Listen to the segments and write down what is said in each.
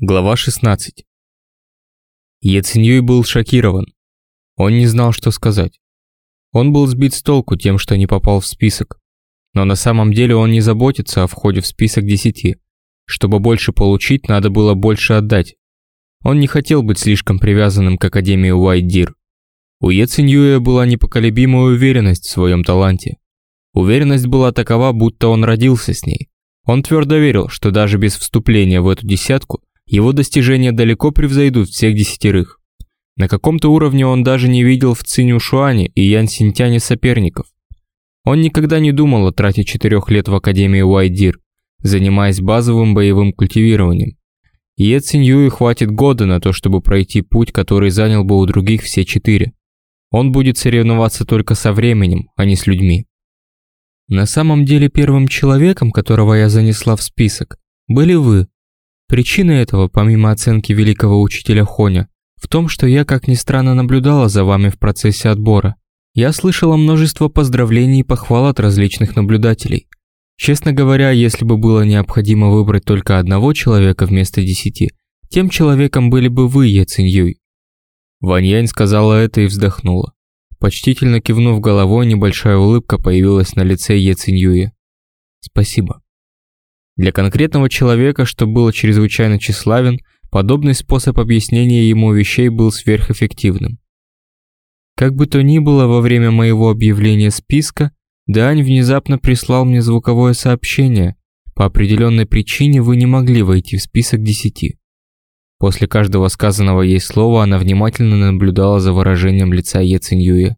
Глава 16. Яценюй был шокирован. Он не знал, что сказать. Он был сбит с толку тем, что не попал в список. Но на самом деле он не заботится о входе в список десяти. Чтобы больше получить, надо было больше отдать. Он не хотел быть слишком привязанным к Академии Уайт-Дир. У Яценюя была непоколебимая уверенность в своем таланте. Уверенность была такова, будто он родился с ней. Он твердо верил, что даже без вступления в эту десятку его достижения далеко превзойдут всех десятерых. На каком-то уровне он даже не видел в Циню Шуане и Ян Синтяне соперников. Он никогда не думал о трате четырех лет в Академии Уайдир, занимаясь базовым боевым культивированием. Е Циньюю хватит года на то, чтобы пройти путь, который занял бы у других все четыре. Он будет соревноваться только со временем, а не с людьми. На самом деле первым человеком, которого я занесла в список, были вы, Причина этого, помимо оценки великого учителя Хоня, в том, что я, как ни странно, наблюдала за вами в процессе отбора. Я слышала множество поздравлений и похвал от различных наблюдателей. Честно говоря, если бы было необходимо выбрать только одного человека вместо десяти, тем человеком были бы вы, Е Циньюй. Ваньянь сказала это и вздохнула. Почтительно кивнув головой, небольшая улыбка появилась на лице Е Циньюя. Спасибо. Для конкретного человека, что был чрезвычайно тщеславен, подобный способ объяснения ему вещей был сверхэффективным. Как бы то ни было, во время моего объявления списка, Дань внезапно прислал мне звуковое сообщение. По определенной причине вы не могли войти в список десяти. После каждого сказанного ей слова она внимательно наблюдала за выражением лица Е Циньюя.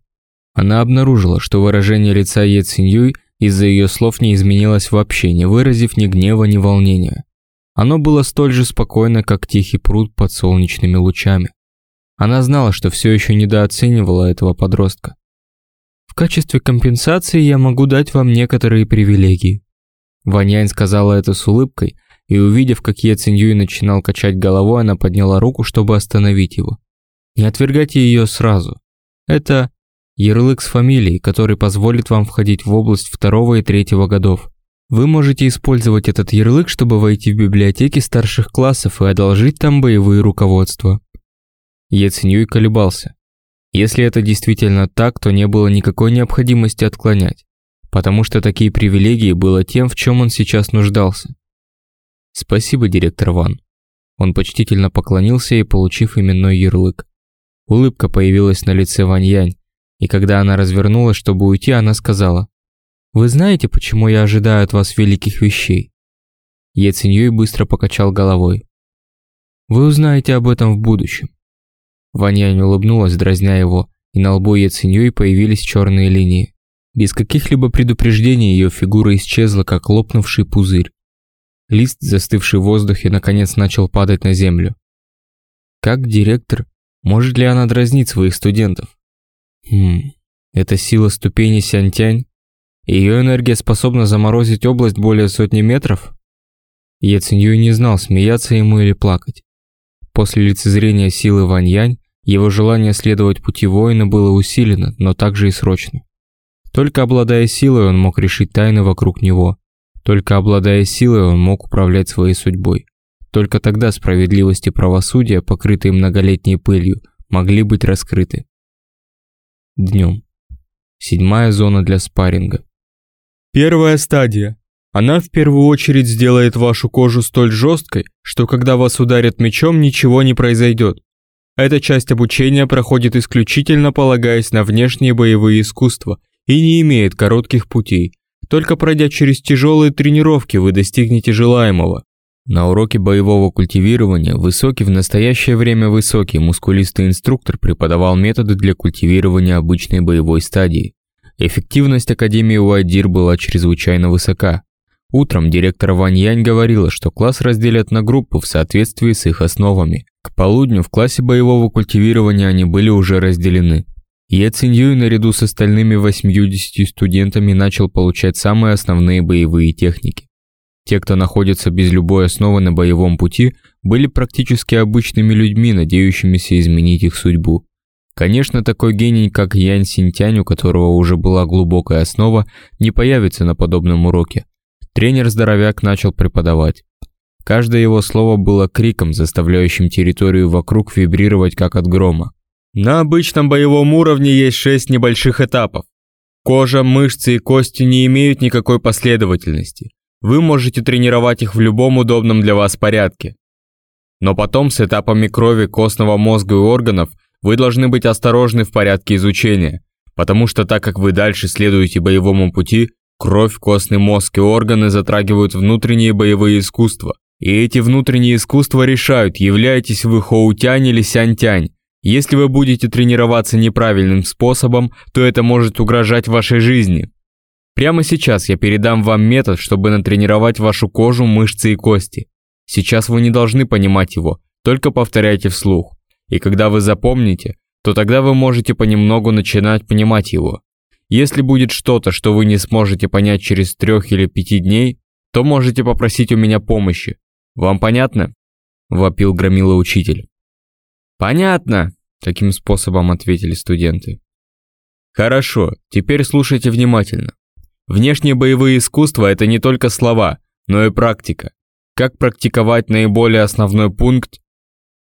Она обнаружила, что выражение лица Е Циньюй из-за ее слов не изменилось вообще, не выразив ни гнева, ни волнения. Оно было столь же спокойно, как тихий пруд под солнечными лучами. Она знала, что все еще недооценивала этого подростка. В качестве компенсации я могу дать вам некоторые привилегии. Ваньянь сказала это с улыбкой, и увидев, как Е Циньюй начинал качать головой, она подняла руку, чтобы остановить его. Не отвергайте ее сразу. Это ярлык с фамилией, который позволит вам входить в область второго и третьего годов. Вы можете использовать этот ярлык, чтобы войти в библиотеки старших классов и одолжить там боевые руководства. Ецинюй колебался. Если это действительно так, то не было никакой необходимости отклонять, потому что такие привилегии было тем, в чем он сейчас нуждался. Спасибо, директор Ван. Он почтительно поклонился и, получив именной ярлык. Улыбка появилась на лице Ваньянь, и когда она развернулась, чтобы уйти, она сказала, «Вы знаете, почему я ожидаю от вас великих вещей?» Е Циньюй быстро покачал головой. «Вы узнаете об этом в будущем». Ваньянь улыбнулась, дразня его, и на лбу Е Циньюй появились черные линии. Без каких-либо предупреждений ее фигура исчезла, как лопнувший пузырь. Лист, застывший в воздухе, наконец начал падать на землю. Как директор, может ли она дразнить своих студентов? Хм, это сила ступени Сянтянь? Ее энергия способна заморозить область более сотни метров? Е Цинью не знал, смеяться ему или плакать. После лицезрения силы Ваньянь, его желание следовать пути воина было усилено, но также и срочно. Только обладая силой, он мог решить тайны вокруг него. Только обладая силой, он мог управлять своей судьбой. Только тогда справедливость и правосудие, покрытые многолетней пылью, могли быть раскрыты днем. Седьмая зона для спарринга. Первая стадия. Она в первую очередь сделает вашу кожу столь жесткой, что когда вас ударят мечом, ничего не произойдет. Эта часть обучения проходит исключительно полагаясь на внешние боевые искусства и не имеет коротких путей. Только пройдя через тяжелые тренировки вы достигнете желаемого. На уроке боевого культивирования высокий в настоящее время высокий мускулистый инструктор преподавал методы для культивирования обычной боевой стадии. Эффективность Академии Уайдир была чрезвычайно высока. Утром директор Вань Янь говорила, что класс разделят на группы в соответствии с их основами. К полудню в классе боевого культивирования они были уже разделены. Е Циньюй наряду с остальными 80 студентами начал получать самые основные боевые техники. Те, кто находится без любой основы на боевом пути, были практически обычными людьми, надеющимися изменить их судьбу. Конечно, такой гений, как Янь Синтянь, у которого уже была глубокая основа, не появится на подобном уроке. Тренер-здоровяк начал преподавать. Каждое его слово было криком, заставляющим территорию вокруг вибрировать как от грома. На обычном боевом уровне есть шесть небольших этапов. Кожа, мышцы и кости не имеют никакой последовательности. Вы можете тренировать их в любом удобном для вас порядке. Но потом с этапами крови, костного мозга и органов вы должны быть осторожны в порядке изучения, потому что так как вы дальше следуете боевому пути, кровь, костный мозг и органы затрагивают внутренние боевые искусства. И эти внутренние искусства решают, являетесь вы хоутянь или сянтянь. Если вы будете тренироваться неправильным способом, то это может угрожать вашей жизни. Прямо сейчас я передам вам метод, чтобы натренировать вашу кожу, мышцы и кости. Сейчас вы не должны понимать его, только повторяйте вслух. И когда вы запомните, то тогда вы можете понемногу начинать понимать его. Если будет что-то, что вы не сможете понять через трех или пяти дней, то можете попросить у меня помощи. Вам понятно? Вопил громила учитель. Понятно, таким способом ответили студенты. Хорошо, теперь слушайте внимательно. Внешние боевые искусства – это не только слова, но и практика. Как практиковать наиболее основной пункт?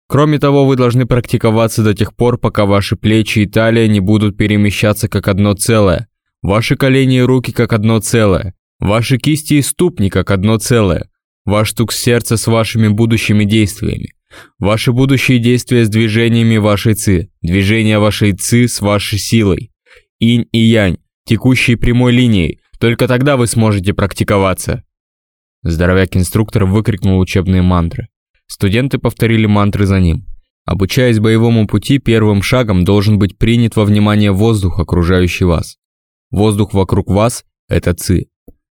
Кроме того, вы должны практиковаться до тех пор, пока ваши плечи и талия не будут перемещаться как одно целое, ваши колени и руки как одно целое, ваши кисти и ступни как одно целое, ваш стук сердца с вашими будущими действиями, ваши будущие действия с движениями вашей ци, движения вашей ци с вашей силой, инь и янь, текущей прямой линией, только тогда вы сможете практиковаться. Здоровяк-инструктор выкрикнул учебные мантры. Студенты повторили мантры за ним. Обучаясь боевому пути, первым шагом должен быть принят во внимание воздух, окружающий вас. Воздух вокруг вас – это ци.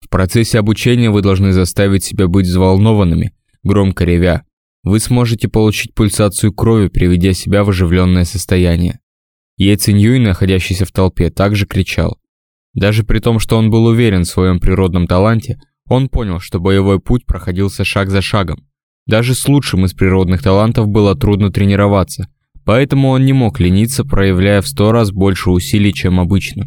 В процессе обучения вы должны заставить себя быть взволнованными, громко ревя. Вы сможете получить пульсацию крови, приведя себя в оживленное состояние. Е Циньюй, находящийся в толпе, также кричал. Даже при том, что он был уверен в своем природном таланте, он понял, что боевой путь проходился шаг за шагом. Даже с лучшим из природных талантов было трудно тренироваться, поэтому он не мог лениться, проявляя в сто раз больше усилий, чем обычно.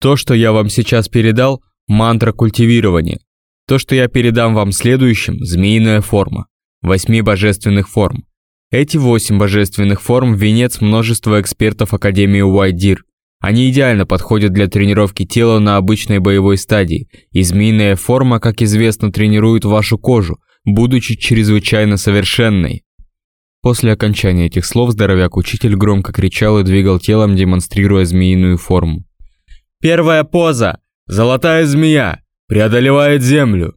То, что я вам сейчас передал – мантра культивирования. То, что я передам вам следующим – змеиная форма. Восьми божественных форм. Эти восемь божественных форм – венец множества экспертов Академии Уайдир. Они идеально подходят для тренировки тела на обычной боевой стадии, и змеиная форма, как известно, тренирует вашу кожу, будучи чрезвычайно совершенной. После окончания этих слов здоровяк-учитель громко кричал и двигал телом, демонстрируя змеиную форму. «Первая поза! Золотая змея! Преодолевает землю!»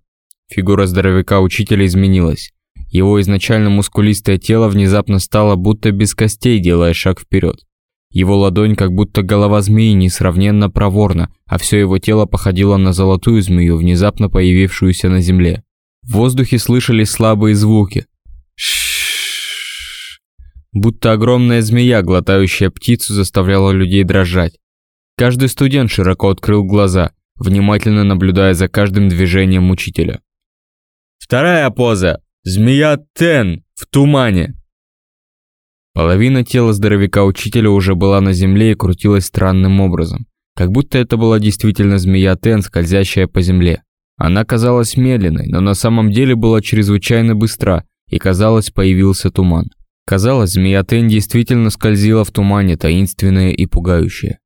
Фигура здоровяка-учителя изменилась. Его изначально мускулистое тело внезапно стало будто без костей, делая шаг вперед. Его ладонь, как будто голова змеи, несравненно проворна, а все его тело походило на золотую змею, внезапно появившуюся на земле. В воздухе слышались слабые звуки. Ш Будто огромная змея, глотающая птицу, заставляла людей дрожать. Каждый студент широко открыл глаза, внимательно наблюдая за каждым движением учителя. Вторая поза. Змея Тен в тумане. Половина тела здоровяка-учителя уже была на земле и крутилась странным образом, как будто это была действительно змея Тен, скользящая по земле. Она казалась медленной, но на самом деле была чрезвычайно быстра, и казалось, появился туман. Казалось, змея Тен действительно скользила в тумане, таинственная и пугающая.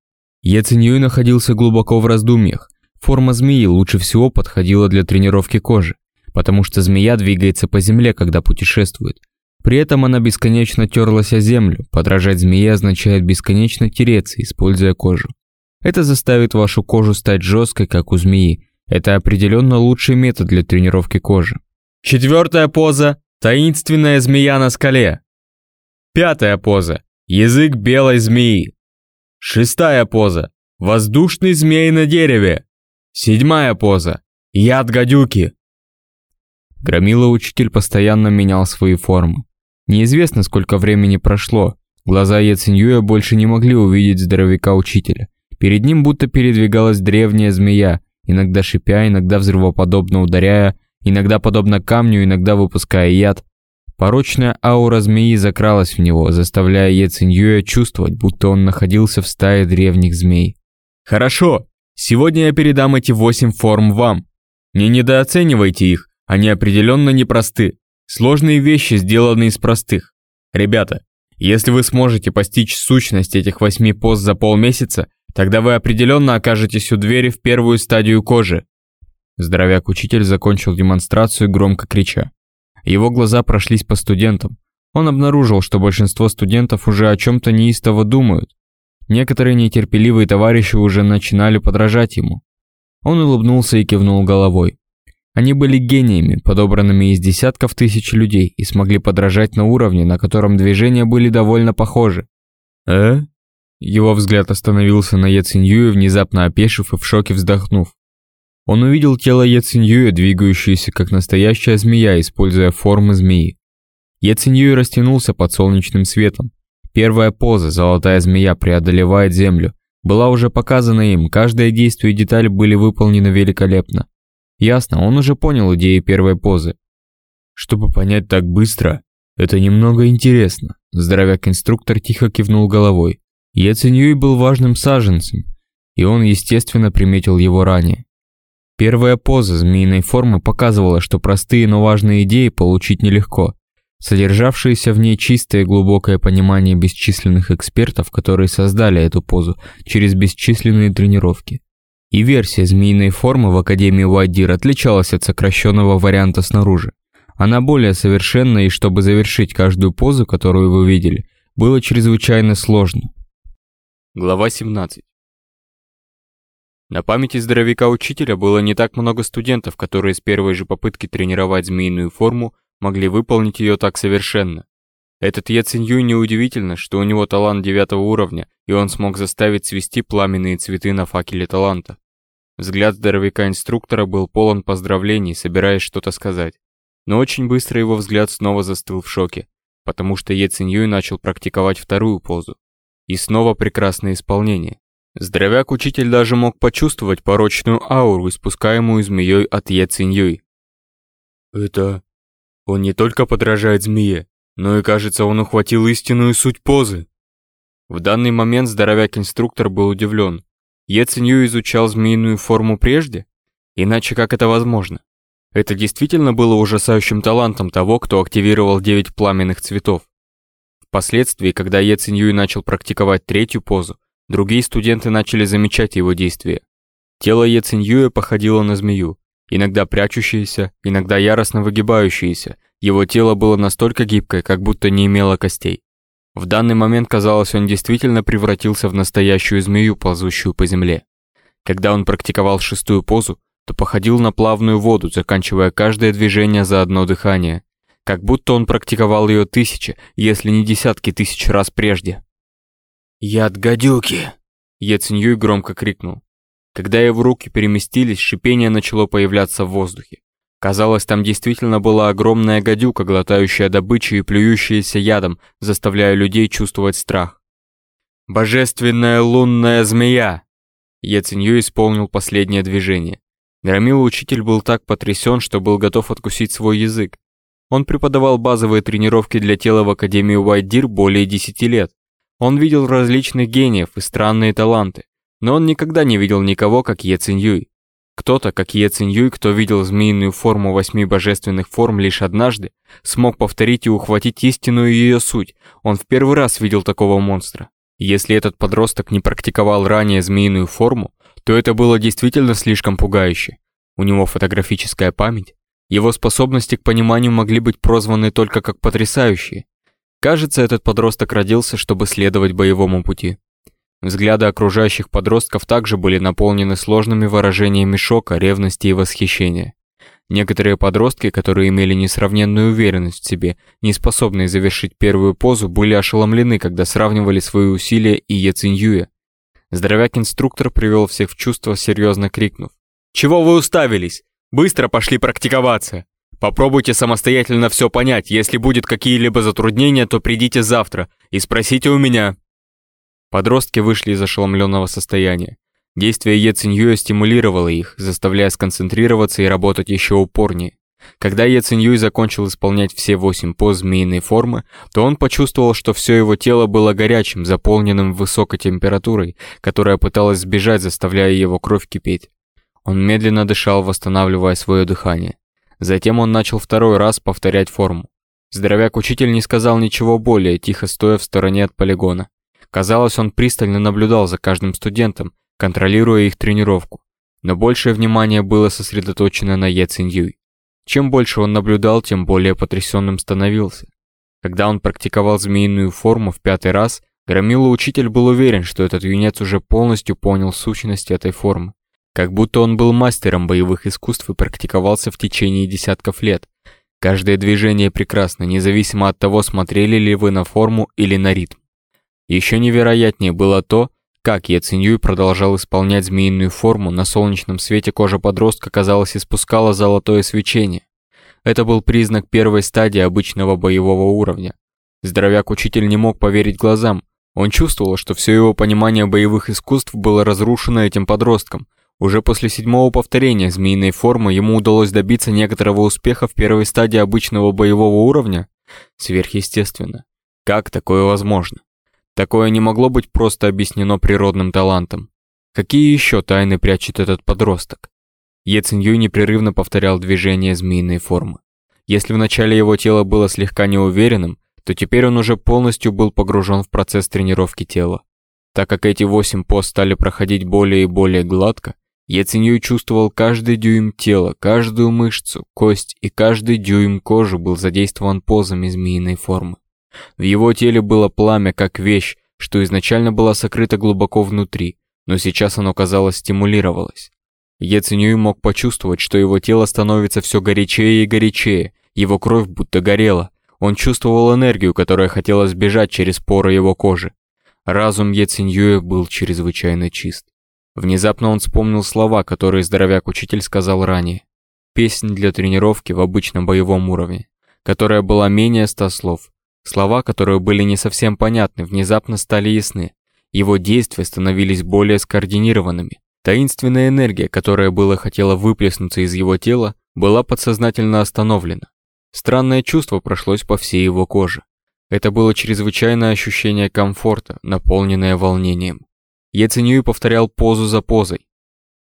Е Циньюй находился глубоко в раздумьях. Форма змеи лучше всего подходила для тренировки кожи, потому что змея двигается по земле, когда путешествует, при этом она бесконечно терлась о землю. Подражать змее означает бесконечно тереться, используя кожу. Это заставит вашу кожу стать жесткой, как у змеи. Это определенно лучший метод для тренировки кожи. Четвертая поза – таинственная змея на скале. Пятая поза – язык белой змеи. Шестая поза – воздушный змей на дереве. Седьмая поза – яд гадюки. Громила учитель постоянно менял свои формы. Неизвестно, сколько времени прошло. Глаза Яциньюя больше не могли увидеть здоровяка-учителя. Перед ним будто передвигалась древняя змея, иногда шипя, иногда взрывоподобно ударяя, иногда подобно камню, иногда выпуская яд. Порочная аура змеи закралась в него, заставляя Яциньюя чувствовать, будто он находился в стае древних змей. «Хорошо, сегодня я передам эти восемь форм вам. Не недооценивайте их, они определенно непросты. Сложные вещи сделаны из простых. Ребята, если вы сможете постичь сущность этих восьми поз за полмесяца, тогда вы определенно окажетесь у двери в первую стадию кожи. Здоровяк-учитель закончил демонстрацию, громко крича. Его глаза прошлись по студентам. Он обнаружил, что большинство студентов уже о чем-то неистово думают. Некоторые нетерпеливые товарищи уже начинали подражать ему. Он улыбнулся и кивнул головой. Они были гениями, подобранными из десятков тысяч людей, и смогли подражать на уровне, на котором движения были довольно похожи. «Э?» Его взгляд остановился на Е Циньюе, внезапно опешив и в шоке вздохнув. Он увидел тело Е Циньюя, двигающееся как настоящая змея, используя формы змеи. Е Циньюй растянулся под солнечным светом. Первая поза, золотая змея, преодолевает землю, была уже показана им, каждое действие и деталь были выполнены великолепно. Ясно, он уже понял идею первой позы. Чтобы понять так быстро, это немного интересно. Здоровяк-инструктор тихо кивнул головой. Я Циньюй был важным саженцем, и он, естественно, приметил его ранее. Первая поза змеиной формы показывала, что простые, но важные идеи получить нелегко. Содержавшееся в ней чистое глубокое понимание бесчисленных экспертов, которые создали эту позу через бесчисленные тренировки. И версия змеиной формы в Академии Уайдир отличалась от сокращенного варианта снаружи. Она более совершенна, и чтобы завершить каждую позу, которую вы видели, было чрезвычайно сложно. Глава 17 На памяти здоровяка-учителя было не так много студентов, которые с первой же попытки тренировать змеиную форму могли выполнить ее так совершенно. Этот Е неудивительно, что у него талант девятого уровня, и он смог заставить цвести пламенные цветы на факеле таланта. Взгляд здоровяка-инструктора был полон поздравлений, собираясь что-то сказать. Но очень быстро его взгляд снова застыл в шоке, потому что Е начал практиковать вторую позу. И снова прекрасное исполнение. Здоровяк-учитель даже мог почувствовать порочную ауру, испускаемую змеей от Е. «Это... он не только подражает змее, но и кажется, он ухватил истинную суть позы. В данный момент здоровяк-инструктор был удивлен. Е изучал змеиную форму прежде? Иначе как это возможно? Это действительно было ужасающим талантом того, кто активировал девять пламенных цветов. Впоследствии, когда Е начал практиковать третью позу, другие студенты начали замечать его действия. Тело Е походило на змею, иногда прячущееся, иногда яростно выгибающееся, его тело было настолько гибкое, как будто не имело костей. В данный момент казалось, он действительно превратился в настоящую змею, ползущую по земле. Когда он практиковал шестую позу, то походил на плавную воду, заканчивая каждое движение за одно дыхание. Как будто он практиковал ее тысячи, если не десятки тысяч раз прежде. «Яд гадюки!» Ециньюй громко крикнул. Когда его руки переместились, шипение начало появляться в воздухе. Казалось, там действительно была огромная гадюка, глотающая добычу и плюющаяся ядом, заставляя людей чувствовать страх. «Божественная лунная змея!» Яценью исполнил последнее движение. Громил учитель был так потрясен, что был готов откусить свой язык. Он преподавал базовые тренировки для тела в Академии Уайдир более 10 лет. Он видел различных гениев и странные таланты, но он никогда не видел никого, как Е Циньюй. Кто-то, как Е Циньюй, кто видел змеиную форму восьми божественных форм лишь однажды, смог повторить и ухватить истинную ее суть. Он в первый раз видел такого монстра. Если этот подросток не практиковал ранее змеиную форму, то это было действительно слишком пугающе. У него фотографическая память. Его способности к пониманию могли быть прозваны только как потрясающие. Кажется, этот подросток родился, чтобы следовать боевому пути. Взгляды окружающих подростков также были наполнены сложными выражениями шока, ревности и восхищения. Некоторые подростки, которые имели несравненную уверенность в себе, не способные завершить первую позу, были ошеломлены, когда сравнивали свои усилия и Яциньюя. Здоровяк-инструктор привел всех в чувство, серьезно крикнув. «Чего вы уставились? Быстро пошли практиковаться! Попробуйте самостоятельно все понять, если будет какие-либо затруднения, то придите завтра и спросите у меня». Подростки вышли из ошеломленного состояния. Действие Е Циньюя стимулировало их, заставляя сконцентрироваться и работать еще упорнее. Когда Е Циньюй закончил исполнять все восемь поз змеиной формы, то он почувствовал, что все его тело было горячим, заполненным высокой температурой, которая пыталась сбежать, заставляя его кровь кипеть. Он медленно дышал, восстанавливая свое дыхание. Затем он начал второй раз повторять форму. Здоровяк-учитель не сказал ничего более, тихо стоя в стороне от полигона. Казалось, он пристально наблюдал за каждым студентом, контролируя их тренировку. Но большее внимание было сосредоточено на Е Циньюй. Чем больше он наблюдал, тем более потрясенным становился. Когда он практиковал змеиную форму в пятый раз, Громила-учитель был уверен, что этот юнец уже полностью понял сущность этой формы. Как будто он был мастером боевых искусств и практиковался в течение десятков лет. Каждое движение прекрасно, независимо от того, смотрели ли вы на форму или на ритм. Еще невероятнее было то, как Яцинюй продолжал исполнять змеиную форму, на солнечном свете кожа подростка, казалось, испускала золотое свечение. Это был признак первой стадии обычного боевого уровня. Здоровяк-учитель не мог поверить глазам, он чувствовал, что все его понимание боевых искусств было разрушено этим подростком. Уже после седьмого повторения змеиной формы ему удалось добиться некоторого успеха в первой стадии обычного боевого уровня? Сверхъестественно. Как такое возможно? Такое не могло быть просто объяснено природным талантом. Какие еще тайны прячет этот подросток? Е Цинью непрерывно повторял движение змеиной формы. Если вначале его тело было слегка неуверенным, то теперь он уже полностью был погружен в процесс тренировки тела. Так как эти восемь поз стали проходить более и более гладко, Яценью чувствовал каждый дюйм тела, каждую мышцу, кость и каждый дюйм кожи был задействован позами змеиной формы. В его теле было пламя как вещь, что изначально была сокрыта глубоко внутри, но сейчас оно, казалось, стимулировалось. Яценюй мог почувствовать, что его тело становится все горячее и горячее, его кровь будто горела, он чувствовал энергию, которая хотела сбежать через поры его кожи. Разум Ециньюэ был чрезвычайно чист. Внезапно он вспомнил слова, которые здоровяк-учитель сказал ранее. Песнь для тренировки в обычном боевом уровне, которая была менее ста слов. Слова, которые были не совсем понятны, внезапно стали ясны. Его действия становились более скоординированными. Таинственная энергия, которая была хотела выплеснуться из его тела, была подсознательно остановлена. Странное чувство прошлось по всей его коже. Это было чрезвычайное ощущение комфорта, наполненное волнением. Яценюй повторял позу за позой.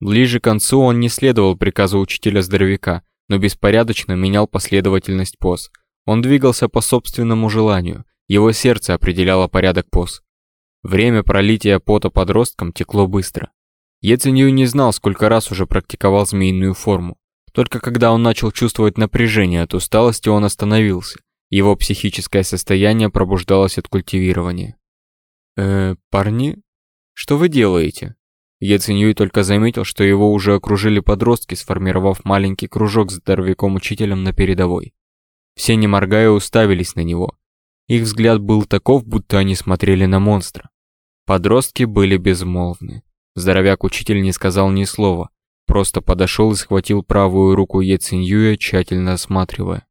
Ближе к концу он не следовал приказу учителя-здоровяка, но беспорядочно менял последовательность поз. Он двигался по собственному желанию, его сердце определяло порядок поз. Время пролития пота подростком текло быстро. Еценью не знал, сколько раз уже практиковал змеиную форму. Только когда он начал чувствовать напряжение от усталости, он остановился. Его психическое состояние пробуждалось от культивирования. «Э, парни, что вы делаете?» Яценюй только заметил, что его уже окружили подростки, сформировав маленький кружок с здоровяком-учителем на передовой. Все, не моргая, уставились на него. Их взгляд был таков, будто они смотрели на монстра. Подростки были безмолвны. Здоровяк-учитель не сказал ни слова, Просто подошел и схватил правую руку Е Циньюя, тщательно осматривая.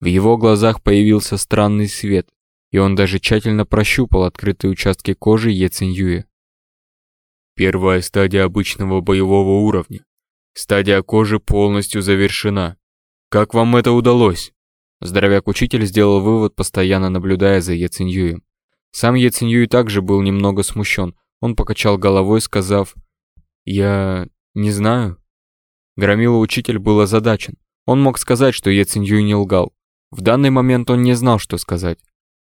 В его глазах появился странный свет, и он даже тщательно прощупал открытые участки кожи Е Циньюя. Первая стадия обычного боевого уровня. Стадия кожи полностью завершена. Как вам это удалось? Здоровяк-учитель сделал вывод, постоянно наблюдая за Е Циньюем. Сам Е Циньюй также был немного смущен. Он покачал головой, сказав, «Я не знаю. Громила учитель был озадачен. Он мог сказать, что Ецинью не лгал. В данный момент он не знал, что сказать.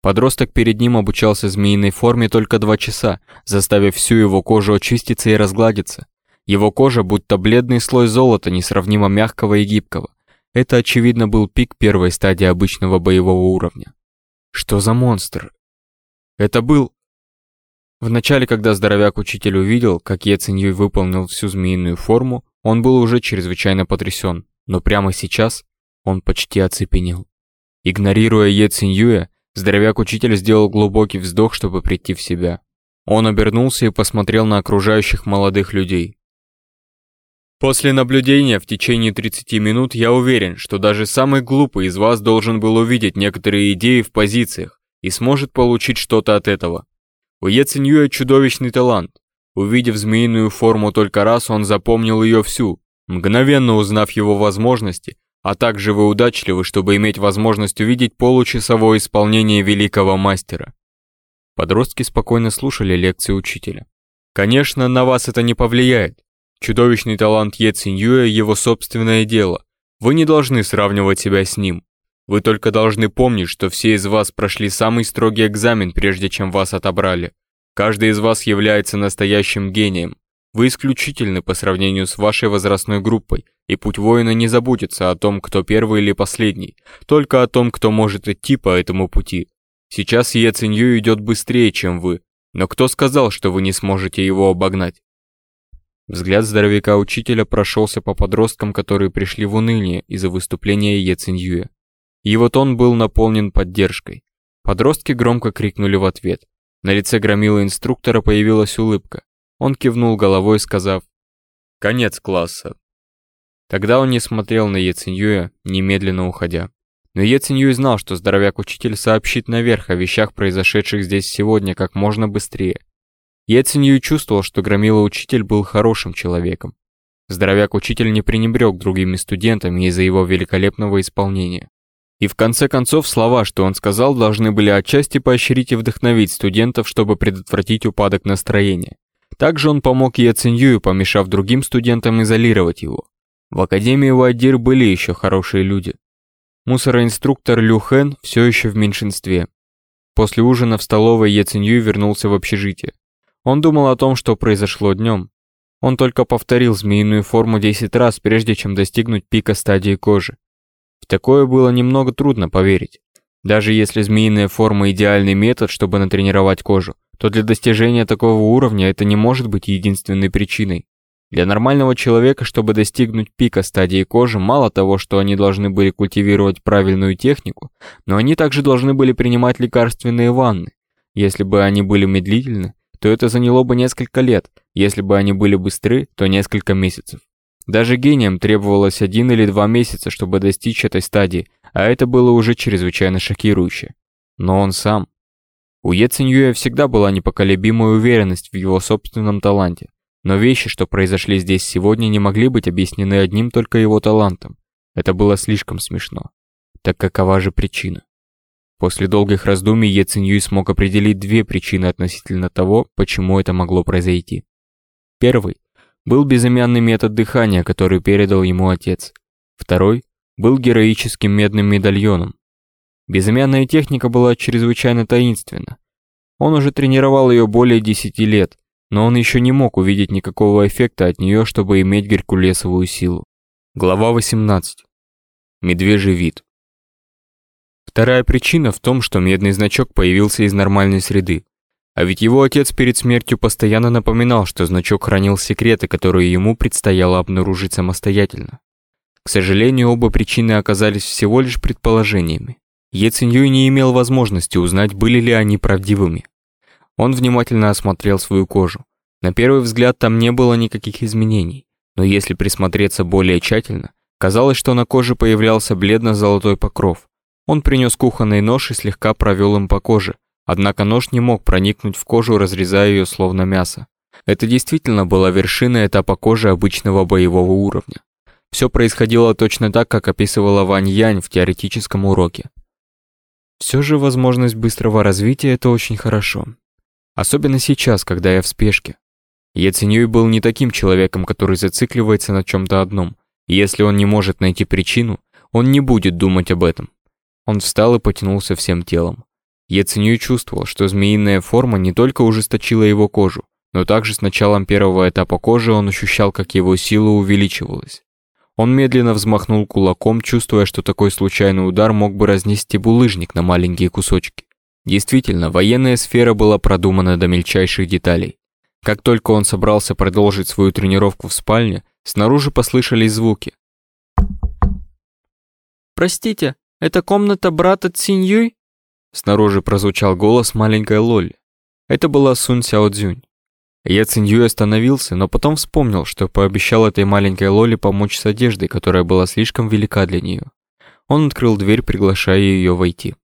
Подросток перед ним обучался змеиной форме только два часа, заставив всю его кожу очиститься и разгладиться. Его кожа будто бледный слой золота, несравнимо мягкого и гибкого. Это, очевидно, был пик первой стадии обычного боевого уровня. Что за монстр? Это был... Вначале, когда здоровяк-учитель увидел, как Е Циньюй выполнил всю змеиную форму, он был уже чрезвычайно потрясен, но прямо сейчас он почти оцепенел. Игнорируя Е Циньюя, здоровяк-учитель сделал глубокий вздох, чтобы прийти в себя. Он обернулся и посмотрел на окружающих молодых людей. После наблюдения в течение 30 минут я уверен, что даже самый глупый из вас должен был увидеть некоторые идеи в позициях и сможет получить что-то от этого. У Ециньюя чудовищный талант. Увидев змеиную форму только раз, он запомнил ее всю, мгновенно узнав его возможности, а также вы удачливы, чтобы иметь возможность увидеть получасовое исполнение великого мастера. Подростки спокойно слушали лекции учителя. Конечно, на вас это не повлияет. Чудовищный талант Е Циньюя – его собственное дело. Вы не должны сравнивать себя с ним. Вы только должны помнить, что все из вас прошли самый строгий экзамен, прежде чем вас отобрали. Каждый из вас является настоящим гением. Вы исключительны по сравнению с вашей возрастной группой, и путь воина не заботится о том, кто первый или последний, только о том, кто может идти по этому пути. Сейчас Е Цинью идет быстрее, чем вы, но кто сказал, что вы не сможете его обогнать? Взгляд здоровяка-учителя прошелся по подросткам, которые пришли в уныние из-за выступления Е Циньюя. Его тон был наполнен поддержкой. Подростки громко крикнули в ответ. На лице громила инструктора появилась улыбка. Он кивнул головой, сказав «Конец класса». Тогда он не смотрел на Ециньюя, немедленно уходя. Но Ециньюй знал, что здоровяк-учитель сообщит наверх о вещах, произошедших здесь сегодня, как можно быстрее. Ециньюй чувствовал, что громила-учитель был хорошим человеком. Здоровяк-учитель не пренебрег другими студентами из-за его великолепного исполнения. И в конце концов слова, что он сказал, должны были отчасти поощрить и вдохновить студентов, чтобы предотвратить упадок настроения. Также он помог Е Цинью, помешав другим студентам изолировать его. В Академии Вадир были еще хорошие люди. Мусороинструктор Лю Хэн все еще в меньшинстве. После ужина в столовой Е Цинью вернулся в общежитие. Он думал о том, что произошло днем. Он только повторил змеиную форму 10 раз, прежде чем достигнуть пика стадии кожи. В такое было немного трудно поверить. Даже если змеиная форма идеальный метод, чтобы натренировать кожу, то для достижения такого уровня это не может быть единственной причиной. Для нормального человека, чтобы достигнуть пика стадии кожи, мало того, что они должны были культивировать правильную технику, но они также должны были принимать лекарственные ванны. Если бы они были медлительны, то это заняло бы несколько лет, если бы они были быстры, то несколько месяцев. Даже гениям требовалось один или два месяца, чтобы достичь этой стадии, а это было уже чрезвычайно шокирующе. Но он сам. У Е Циньюя всегда была непоколебимая уверенность в его собственном таланте. Но вещи, что произошли здесь сегодня, не могли быть объяснены одним только его талантом. Это было слишком смешно. Так какова же причина? После долгих раздумий Е Циньюй смог определить две причины относительно того, почему это могло произойти. Первый был безымянный метод дыхания, который передал ему отец. Второй был героическим медным медальоном. Безымянная техника была чрезвычайно таинственна. Он уже тренировал ее более 10 лет, но он еще не мог увидеть никакого эффекта от нее, чтобы иметь геркулесовую силу. Глава 18. Медвежий вид. Вторая причина в том, что медный значок появился из нормальной среды. А ведь его отец перед смертью постоянно напоминал, что значок хранил секреты, которые ему предстояло обнаружить самостоятельно. К сожалению, оба причины оказались всего лишь предположениями. Е Циньюй не имел возможности узнать, были ли они правдивыми. Он внимательно осмотрел свою кожу. На первый взгляд там не было никаких изменений, но если присмотреться более тщательно, казалось, что на коже появлялся бледно-золотой покров. Он принес кухонный нож и слегка провел им по коже, Однако нож не мог проникнуть в кожу, разрезая ее словно мясо. Это действительно была вершина этапа кожи обычного боевого уровня. Все происходило точно так, как описывала Вань Янь в теоретическом уроке. Все же возможность быстрого развития – это очень хорошо. Особенно сейчас, когда я в спешке. Яценюй был не таким человеком, который зацикливается на чем-то одном. Если он не может найти причину, он не будет думать об этом. Он встал и потянулся всем телом. Яценюй чувствовал, что змеиная форма не только ужесточила его кожу, но также с началом первого этапа кожи он ощущал, как его сила увеличивалась. Он медленно взмахнул кулаком, чувствуя, что такой случайный удар мог бы разнести булыжник на маленькие кусочки. Действительно, военная сфера была продумана до мельчайших деталей. Как только он собрался продолжить свою тренировку в спальне, снаружи послышались звуки. «Простите, это комната брата Циньюй?» Снаружи прозвучал голос маленькой Лоли. Это была Сун Сяо. Я Циньюй остановился, но потом вспомнил, что пообещал этой маленькой Лоле помочь с одеждой, которая была слишком велика для нее. Он открыл дверь, приглашая ее войти.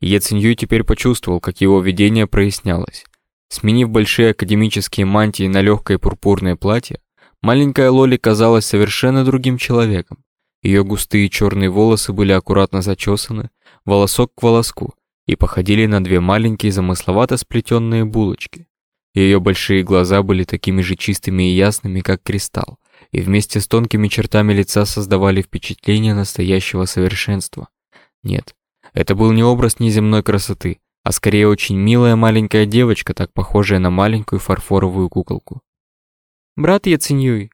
Я Циньюй теперь почувствовал, как его видение прояснялось. Сменив большие академические мантии на легкое пурпурное платье, маленькая Лоли казалась совершенно другим человеком. Ее густые черные волосы были аккуратно зачесаны, волосок к волоску, и походили на две маленькие замысловато сплетенные булочки. Ее большие глаза были такими же чистыми и ясными, как кристалл, и вместе с тонкими чертами лица создавали впечатление настоящего совершенства. Нет, это был не образ неземной красоты, а скорее очень милая маленькая девочка, так похожая на маленькую фарфоровую куколку. «Брат Яценюй,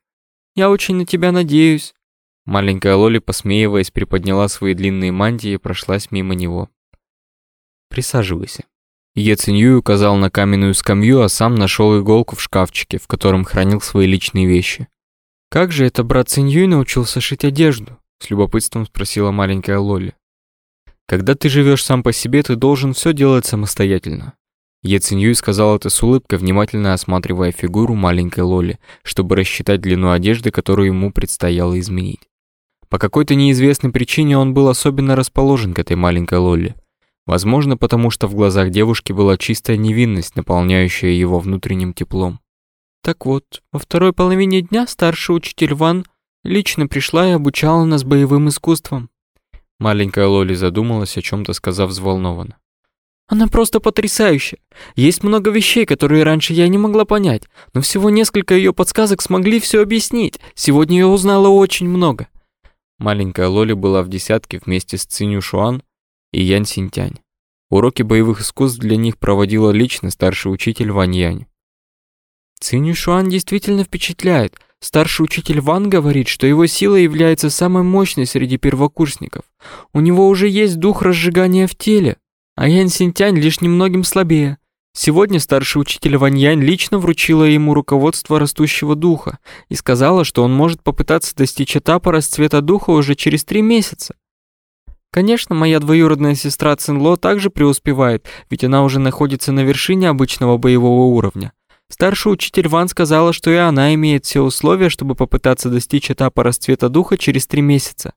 я очень на тебя надеюсь». Маленькая Лоли, посмеиваясь, приподняла свои длинные мантии и прошлась мимо него. «Присаживайся». Яценюй указал на каменную скамью, а сам нашел иголку в шкафчике, в котором хранил свои личные вещи. «Как же это брат Циньюй научился шить одежду?» С любопытством спросила маленькая Лоли. Когда ты живешь сам по себе, ты должен все делать самостоятельно. Е сказал это с улыбкой, внимательно осматривая фигуру маленькой Лоли, чтобы рассчитать длину одежды, которую ему предстояло изменить. По какой-то неизвестной причине он был особенно расположен к этой маленькой Лоле. Возможно, потому что в глазах девушки была чистая невинность, наполняющая его внутренним теплом. Так вот, во второй половине дня старший учитель Ван лично пришла и обучала нас боевым искусствам. Маленькая Лоли задумалась, о чем-то сказав взволнованно. Она просто потрясающая. Есть много вещей, которые раньше я не могла понять, но всего несколько ее подсказок смогли все объяснить. Сегодня я узнала очень много. Маленькая Лоли была в десятке вместе с Циню Шуан и Ян Синтянь. Уроки боевых искусств для них проводила лично старший учитель Вань Янь. Циню Шуан действительно впечатляет. Старший учитель Ван говорит, что его сила является самой мощной среди первокурсников. У него уже есть дух разжигания в теле, а Ян Синтянь лишь немногим слабее. Сегодня старший учитель Ван Янь лично вручила ему руководство растущего духа и сказала, что он может попытаться достичь этапа расцвета духа уже через три месяца. Конечно, моя двоюродная сестра Цинло также преуспевает, ведь она уже находится на вершине обычного боевого уровня. Старший учитель Ван сказала, что и она имеет все условия, чтобы попытаться достичь этапа расцвета духа через три месяца.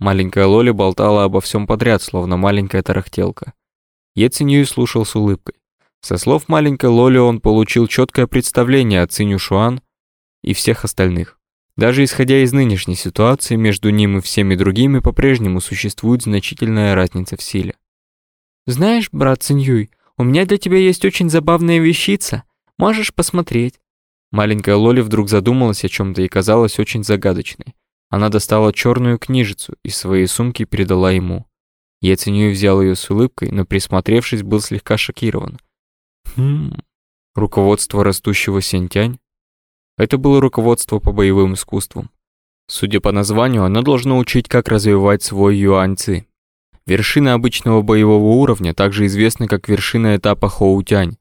Маленькая Лоли болтала обо всем подряд, словно маленькая тарахтелка. Ецинью слушал с улыбкой. Со слов маленькой Лоли он получил четкое представление о Циню Шуан и всех остальных. Даже исходя из нынешней ситуации, между ним и всеми другими по-прежнему существует значительная разница в силе. «Знаешь, брат Циньюй, у меня для тебя есть очень забавная вещица. Можешь посмотреть». Маленькая Лоли вдруг задумалась о чем-то и казалась очень загадочной. Она достала черную книжицу из своей сумки и передала ему. Я ценю и взял ее с улыбкой, но присмотревшись, был слегка шокирован. Хм, руководство растущего Сентянь? Это было руководство по боевым искусствам. Судя по названию, оно должно учить, как развивать свой юаньци. Вершина обычного боевого уровня также известна как вершина этапа Хоутянь,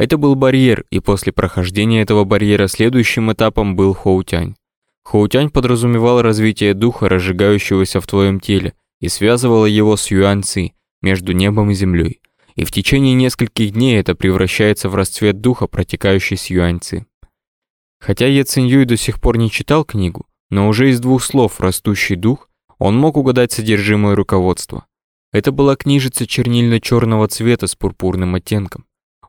это был барьер, и после прохождения этого барьера следующим этапом был хоутянь. Хоутянь подразумевал развитие духа, разжигающегося в твоем теле, и связывало его с юаньци, между небом и землей. И в течение нескольких дней это превращается в расцвет духа, протекающий с юаньци. Хотя Е Цинь до сих пор не читал книгу, но уже из двух слов «растущий дух» он мог угадать содержимое руководства. Это была книжица чернильно-черного цвета с пурпурным оттенком.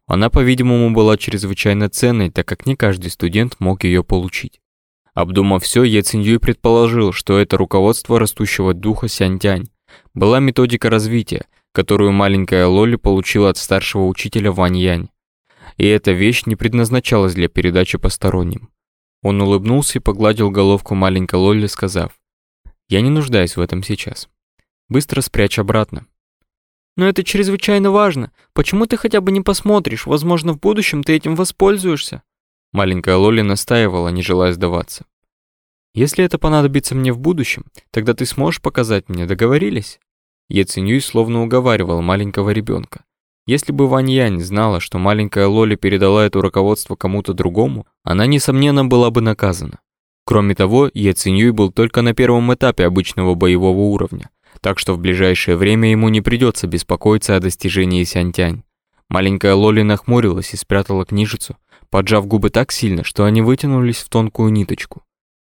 Она, по-видимому, была чрезвычайно ценной, так как не каждый студент мог ее получить. Обдумав все, Я Циньюй предположил, что это руководство растущего духа Сянтянь. Была методика развития, которую маленькая Лоли получила от старшего учителя Вань Янь. И эта вещь не предназначалась для передачи посторонним. Он улыбнулся и погладил головку маленькой Лоли, сказав, «Я не нуждаюсь в этом сейчас. Быстро спрячь обратно. Но это чрезвычайно важно. Почему ты хотя бы не посмотришь? Возможно, в будущем ты этим воспользуешься. Маленькая Лоли настаивала, не желая сдаваться. Если это понадобится мне в будущем, тогда ты сможешь показать мне, договорились? Ецинюй словно уговаривал маленького ребенка. Если бы Вань Янь знала, что маленькая Лоли передала это руководство кому-то другому, она, несомненно, была бы наказана. Кроме того, Ецинюй был только на первом этапе обычного боевого уровня, так что в ближайшее время ему не придется беспокоиться о достижении Сянтянь. Маленькая Лоли нахмурилась и спрятала книжицу, поджав губы так сильно, что они вытянулись в тонкую ниточку.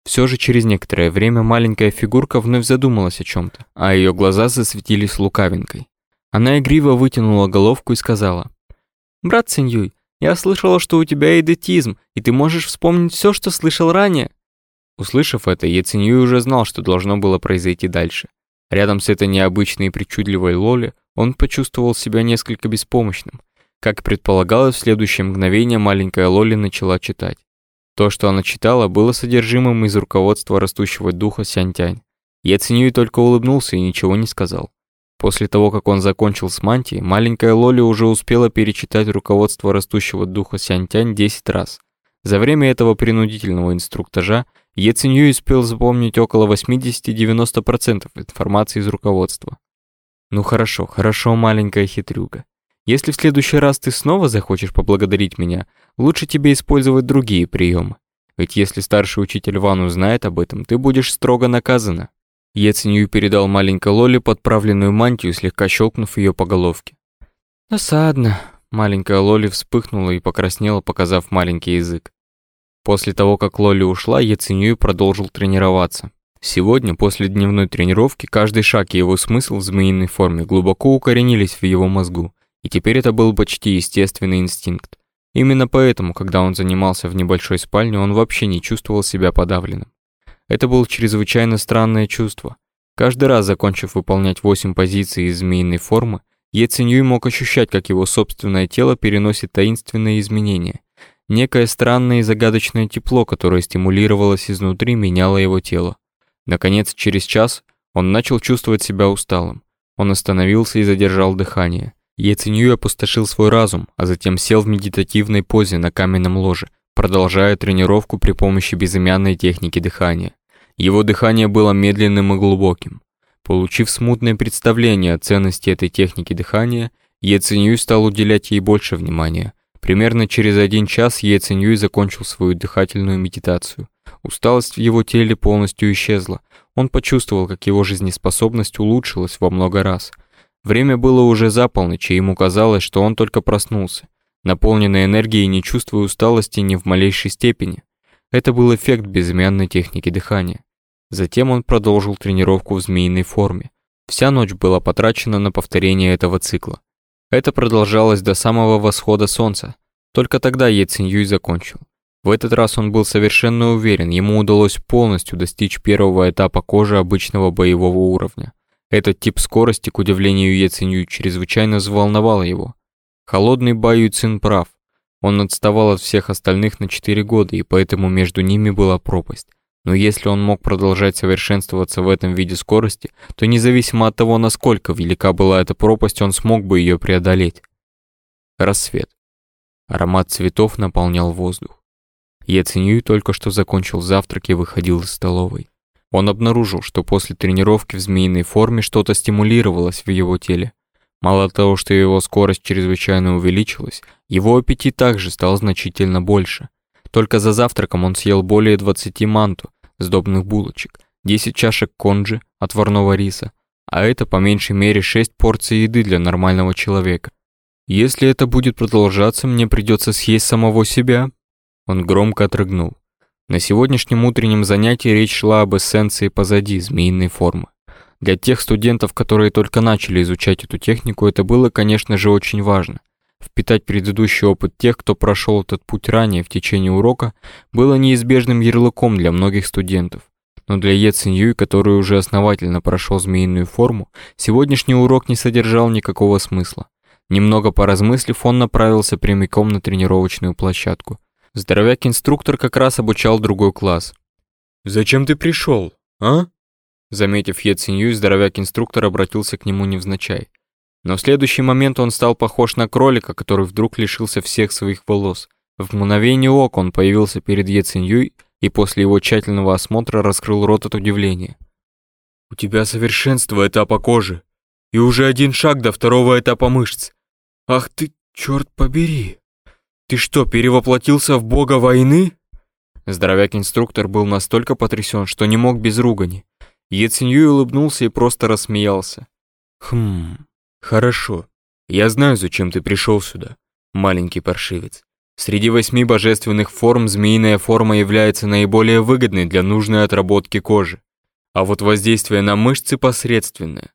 Все же через некоторое время маленькая фигурка вновь задумалась о чем-то, а ее глаза засветились лукавинкой. Она игриво вытянула головку и сказала, «Брат Синьюй, я слышала, что у тебя эдетизм, и ты можешь вспомнить все, что слышал ранее». Услышав это, Яциньюй уже знал, что должно было произойти дальше. Рядом с этой необычной и причудливой Лоли он почувствовал себя несколько беспомощным. Как предполагалось, в следующее мгновение маленькая Лоли начала читать. То, что она читала, было содержимым из руководства растущего духа Сянтянь. Я ценю только улыбнулся и ничего не сказал. После того, как он закончил с мантией, маленькая Лоли уже успела перечитать руководство растущего духа Сянтянь 10 раз. За время этого принудительного инструктажа Е Цинью успел запомнить около 80-90% информации из руководства. Ну хорошо, хорошо, маленькая хитрюга. Если в следующий раз ты снова захочешь поблагодарить меня, лучше тебе использовать другие приемы. Ведь если старший учитель Ван узнает об этом, ты будешь строго наказана. Ецинью передал маленькой Лоле подправленную мантию, слегка щелкнув ее по головке. «Досадно». Маленькая Лоли вспыхнула и покраснела, показав маленький язык. После того, как Лоли ушла, Ецинью продолжил тренироваться. Сегодня, после дневной тренировки, каждый шаг и его смысл в змеиной форме глубоко укоренились в его мозгу, и теперь это был почти естественный инстинкт. Именно поэтому, когда он занимался в небольшой спальне, он вообще не чувствовал себя подавленным. Это было чрезвычайно странное чувство. Каждый раз, закончив выполнять восемь позиций из змеиной формы, Е Цинюй мог ощущать, как его собственное тело переносит таинственные изменения. Некое странное и загадочное тепло, которое стимулировалось изнутри, меняло его тело. Наконец, через час он начал чувствовать себя усталым. Он остановился и задержал дыхание. Цинюй опустошил свой разум, а затем сел в медитативной позе на каменном ложе, продолжая тренировку при помощи безымянной техники дыхания. Его дыхание было медленным и глубоким. Получив смутное представление о ценности этой техники дыхания, Цинюй стал уделять ей больше внимания. Примерно через один час Цинюй закончил свою дыхательную медитацию. Усталость в его теле полностью исчезла. Он почувствовал, как его жизнеспособность улучшилась во много раз. Время было уже за полночь, и ему казалось, что он только проснулся наполненной энергией, не чувствуя усталости ни в малейшей степени. Это был эффект безымянной техники дыхания. Затем он продолжил тренировку в змеиной форме. Вся ночь была потрачена на повторение этого цикла. Это продолжалось до самого восхода солнца. Только тогда Е Циньюй закончил. В этот раз он был совершенно уверен, ему удалось полностью достичь первого этапа кожи обычного боевого уровня. Этот тип скорости, к удивлению Е Циньюй, чрезвычайно взволновал его. Холодный Баю Цин прав. Он отставал от всех остальных на 4 года, и поэтому между ними была пропасть. Но если он мог продолжать совершенствоваться в этом виде скорости, то независимо от того, насколько велика была эта пропасть, он смог бы ее преодолеть. Рассвет. Аромат цветов наполнял воздух. Я ценю только что закончил завтрак и выходил из столовой. Он обнаружил, что после тренировки в змеиной форме что-то стимулировалось в его теле. Мало того, что его скорость чрезвычайно увеличилась, его аппетит также стал значительно больше. Только за завтраком он съел более 20 манту, сдобных булочек, 10 чашек конджи, отварного риса, а это по меньшей мере 6 порций еды для нормального человека. Если это будет продолжаться, мне придется съесть самого себя. Он громко отрыгнул. На сегодняшнем утреннем занятии речь шла об эссенции позади змеиной формы. Для тех студентов, которые только начали изучать эту технику, это было, конечно же, очень важно. Впитать предыдущий опыт тех, кто прошел этот путь ранее в течение урока, было неизбежным ярлыком для многих студентов. Но для Е Циньюй, который уже основательно прошел змеиную форму, сегодняшний урок не содержал никакого смысла. Немного поразмыслив, он направился прямиком на тренировочную площадку. Здоровяк-инструктор как раз обучал другой класс. «Зачем ты пришел, а?» Заметив Е Цинью, здоровяк-инструктор обратился к нему невзначай. Но в следующий момент он стал похож на кролика, который вдруг лишился всех своих волос. В мгновение ока он появился перед Е Циньюй и после его тщательного осмотра раскрыл рот от удивления. «У тебя совершенство этапа кожи, и уже один шаг до второго этапа мышц. Ах ты, черт побери! Ты что, перевоплотился в бога войны?» Здоровяк-инструктор был настолько потрясен, что не мог без ругани. Ецинью улыбнулся и просто рассмеялся. «Хм, хорошо. Я знаю, зачем ты пришел сюда, маленький паршивец. Среди восьми божественных форм змеиная форма является наиболее выгодной для нужной отработки кожи. А вот воздействие на мышцы посредственное.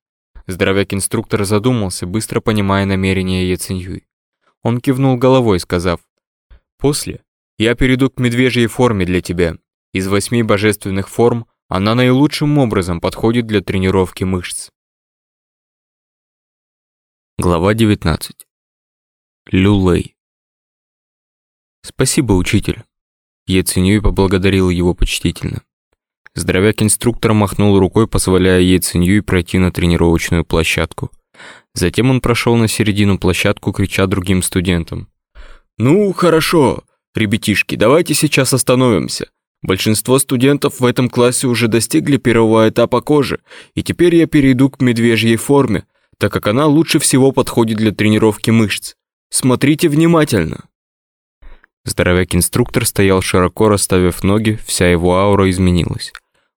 Здоровяк-инструктор задумался, быстро понимая намерения Яциньюй. Он кивнул головой, сказав, «После я перейду к медвежьей форме для тебя. Из восьми божественных форм она наилучшим образом подходит для тренировки мышц. Глава 19. Люлей. Спасибо, учитель. Ецинюй поблагодарил его почтительно. Здоровяк-инструктор махнул рукой, позволяя Ецинюй пройти на тренировочную площадку. Затем он прошел на середину площадку, крича другим студентам. «Ну, хорошо, ребятишки, давайте сейчас остановимся. Большинство студентов в этом классе уже достигли первого этапа кожи, и теперь я перейду к медвежьей форме, так как она лучше всего подходит для тренировки мышц. Смотрите внимательно. Здоровяк-инструктор стоял широко расставив ноги, вся его аура изменилась.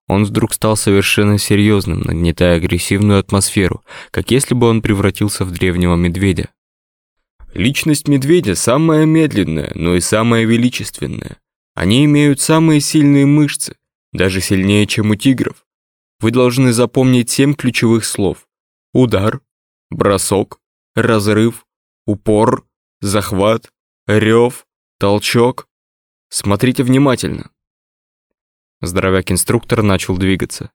Он вдруг стал совершенно серьезным, нагнетая агрессивную атмосферу, как если бы он превратился в древнего медведя. Личность медведя самая медленная, но и самая величественная. Они имеют самые сильные мышцы, даже сильнее, чем у тигров. Вы должны запомнить семь ключевых слов. Удар, бросок, разрыв, упор, захват, рев, толчок. Смотрите внимательно. Здоровяк-инструктор начал двигаться.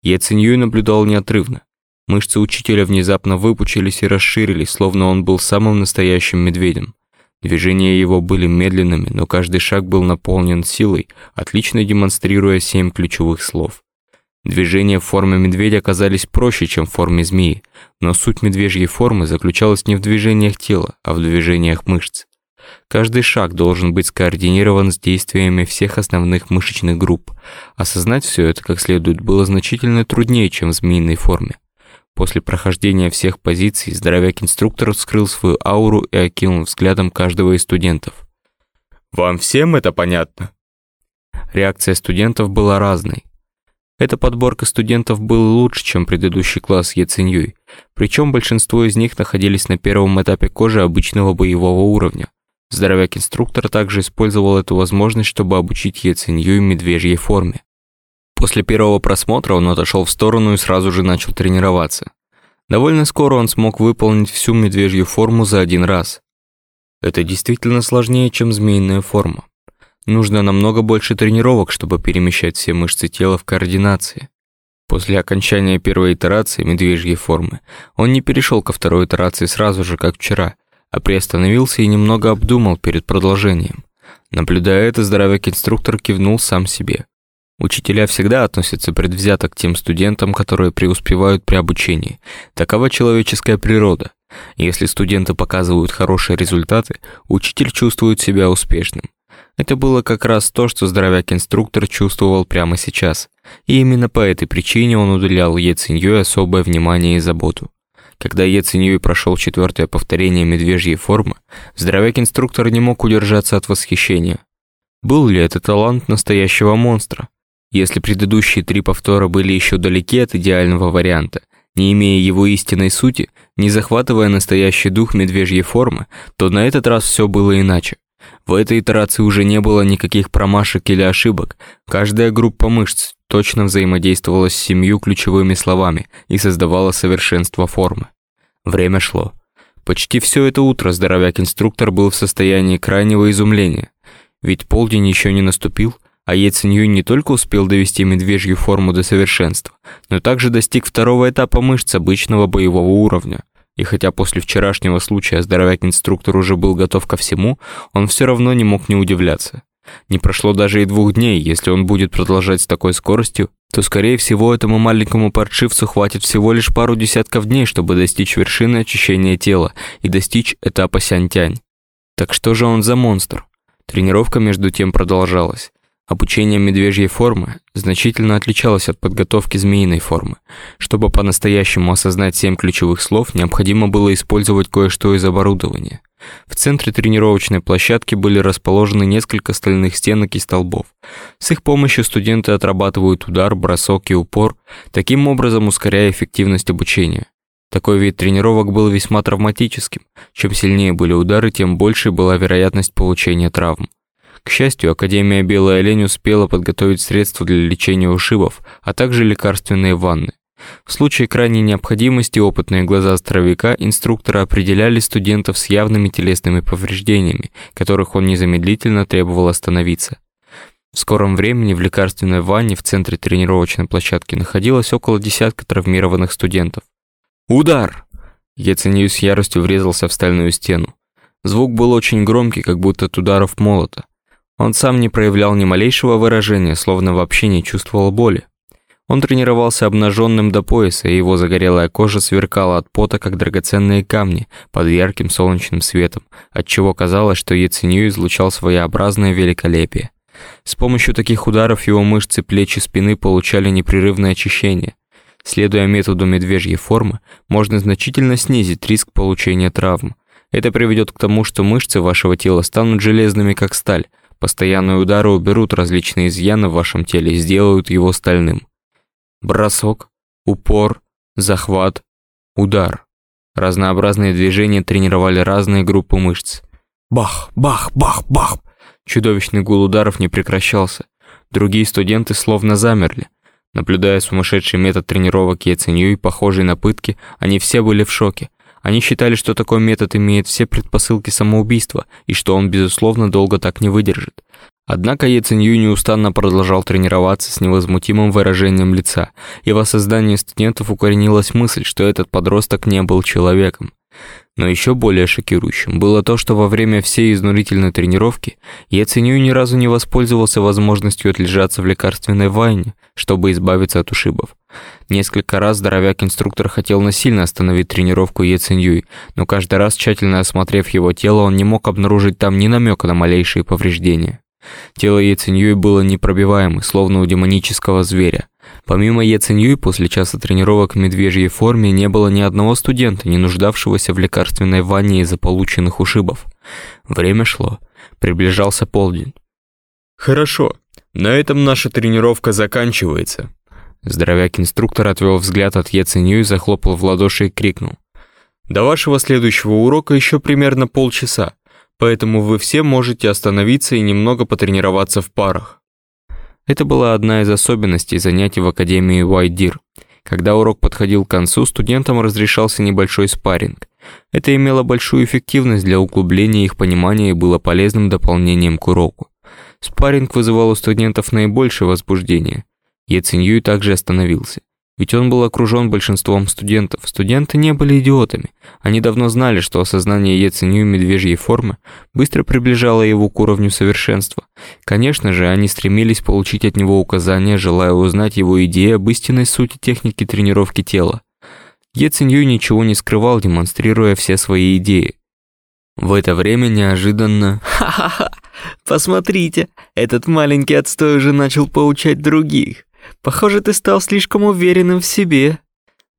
Я Циньюй наблюдал неотрывно. Мышцы учителя внезапно выпучились и расширились, словно он был самым настоящим медведем. Движения его были медленными, но каждый шаг был наполнен силой, отлично демонстрируя семь ключевых слов. Движения в форме медведя оказались проще, чем в форме змеи, но суть медвежьей формы заключалась не в движениях тела, а в движениях мышц. Каждый шаг должен быть скоординирован с действиями всех основных мышечных групп. Осознать все это как следует было значительно труднее, чем в змеиной форме. После прохождения всех позиций здоровяк-инструктор вскрыл свою ауру и окинул взглядом каждого из студентов. «Вам всем это понятно?» Реакция студентов была разной. Эта подборка студентов была лучше, чем предыдущий класс Яциньюй, причем большинство из них находились на первом этапе кожи обычного боевого уровня. Здоровяк-инструктор также использовал эту возможность, чтобы обучить Яциньюй медвежьей форме. После первого просмотра он отошел в сторону и сразу же начал тренироваться. Довольно скоро он смог выполнить всю медвежью форму за один раз. Это действительно сложнее, чем змеиная форма. Нужно намного больше тренировок, чтобы перемещать все мышцы тела в координации. После окончания первой итерации медвежьей формы он не перешел ко второй итерации сразу же, как вчера, а приостановился и немного обдумал перед продолжением. Наблюдая это, здоровяк-инструктор кивнул сам себе. Учителя всегда относятся предвзято к тем студентам, которые преуспевают при обучении. Такова человеческая природа. Если студенты показывают хорошие результаты, учитель чувствует себя успешным. Это было как раз то, что здоровяк-инструктор чувствовал прямо сейчас. И именно по этой причине он уделял Е Циньёй особое внимание и заботу. Когда Е Циньёй прошел четвертое повторение медвежьей формы, здоровяк-инструктор не мог удержаться от восхищения. Был ли это талант настоящего монстра? Если предыдущие три повтора были еще далеки от идеального варианта, не имея его истинной сути, не захватывая настоящий дух медвежьей формы, то на этот раз все было иначе. В этой итерации уже не было никаких промашек или ошибок. Каждая группа мышц точно взаимодействовала с семью ключевыми словами и создавала совершенство формы. Время шло. Почти все это утро здоровяк-инструктор был в состоянии крайнего изумления. Ведь полдень еще не наступил, а Е не только успел довести медвежью форму до совершенства, но также достиг второго этапа мышц обычного боевого уровня. И хотя после вчерашнего случая здоровяк-инструктор уже был готов ко всему, он все равно не мог не удивляться. Не прошло даже и двух дней, если он будет продолжать с такой скоростью, то, скорее всего, этому маленькому паршивцу хватит всего лишь пару десятков дней, чтобы достичь вершины очищения тела и достичь этапа сянтянь. Так что же он за монстр? Тренировка между тем продолжалась. Обучение медвежьей формы значительно отличалось от подготовки змеиной формы. Чтобы по-настоящему осознать семь ключевых слов, необходимо было использовать кое-что из оборудования. В центре тренировочной площадки были расположены несколько стальных стенок и столбов. С их помощью студенты отрабатывают удар, бросок и упор, таким образом ускоряя эффективность обучения. Такой вид тренировок был весьма травматическим. Чем сильнее были удары, тем больше была вероятность получения травм. К счастью, Академия Белая Олень успела подготовить средства для лечения ушибов, а также лекарственные ванны. В случае крайней необходимости опытные глаза здоровяка инструктора определяли студентов с явными телесными повреждениями, которых он незамедлительно требовал остановиться. В скором времени в лекарственной ванне в центре тренировочной площадки находилось около десятка травмированных студентов. «Удар!» Яценью с яростью врезался в стальную стену. Звук был очень громкий, как будто от ударов молота. Он сам не проявлял ни малейшего выражения, словно вообще не чувствовал боли. Он тренировался обнаженным до пояса, и его загорелая кожа сверкала от пота, как драгоценные камни, под ярким солнечным светом, отчего казалось, что Яценю излучал своеобразное великолепие. С помощью таких ударов его мышцы плеч и спины получали непрерывное очищение. Следуя методу медвежьей формы, можно значительно снизить риск получения травм. Это приведет к тому, что мышцы вашего тела станут железными, как сталь, Постоянные удары уберут различные изъяны в вашем теле и сделают его стальным. Бросок, упор, захват, удар. Разнообразные движения тренировали разные группы мышц. Бах, бах, бах, бах. Чудовищный гул ударов не прекращался. Другие студенты словно замерли. Наблюдая сумасшедший метод тренировок Яценью и похожий на пытки, они все были в шоке. Они считали, что такой метод имеет все предпосылки самоубийства и что он, безусловно, долго так не выдержит. Однако Е Цинью неустанно продолжал тренироваться с невозмутимым выражением лица, и в осознании студентов укоренилась мысль, что этот подросток не был человеком. Но еще более шокирующим было то, что во время всей изнурительной тренировки я ценю ни разу не воспользовался возможностью отлежаться в лекарственной ванне, чтобы избавиться от ушибов. Несколько раз здоровяк-инструктор хотел насильно остановить тренировку Е но каждый раз, тщательно осмотрев его тело, он не мог обнаружить там ни намека на малейшие повреждения. Тело Е Циньюй было непробиваемо, словно у демонического зверя. Помимо Е Циньюй, после часа тренировок в медвежьей форме не было ни одного студента, не нуждавшегося в лекарственной ванне из-за полученных ушибов. Время шло. Приближался полдень. «Хорошо, на этом наша тренировка заканчивается». Здоровяк-инструктор отвел взгляд от и захлопал в ладоши и крикнул. «До вашего следующего урока еще примерно полчаса, поэтому вы все можете остановиться и немного потренироваться в парах». Это была одна из особенностей занятий в Академии Уайдир. Когда урок подходил к концу, студентам разрешался небольшой спарринг. Это имело большую эффективность для углубления их понимания и было полезным дополнением к уроку. Спарринг вызывал у студентов наибольшее возбуждение. Яциньюй также остановился. Ведь он был окружен большинством студентов. Студенты не были идиотами. Они давно знали, что осознание Яцинью медвежьей формы быстро приближало его к уровню совершенства. Конечно же, они стремились получить от него указания, желая узнать его идеи об истинной сути техники тренировки тела. Яцинью ничего не скрывал, демонстрируя все свои идеи. В это время неожиданно... «Ха-ха-ха! Посмотрите, этот маленький отстой уже начал поучать других. Похоже, ты стал слишком уверенным в себе.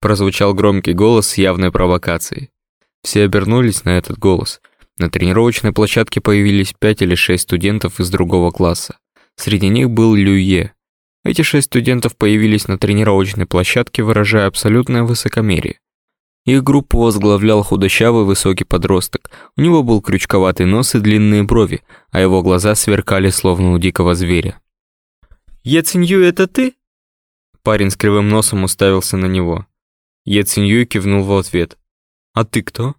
Прозвучал громкий голос с явной провокацией. Все обернулись на этот голос. На тренировочной площадке появились пять или шесть студентов из другого класса. Среди них был Люе. Эти шесть студентов появились на тренировочной площадке, выражая абсолютное высокомерие. Их группу возглавлял худощавый высокий подросток. У него был крючковатый нос и длинные брови, а его глаза сверкали словно у дикого зверя. «Яцинью, это ты?» Парень с кривым носом уставился на него. Я Циньюй кивнул в ответ. «А ты кто?»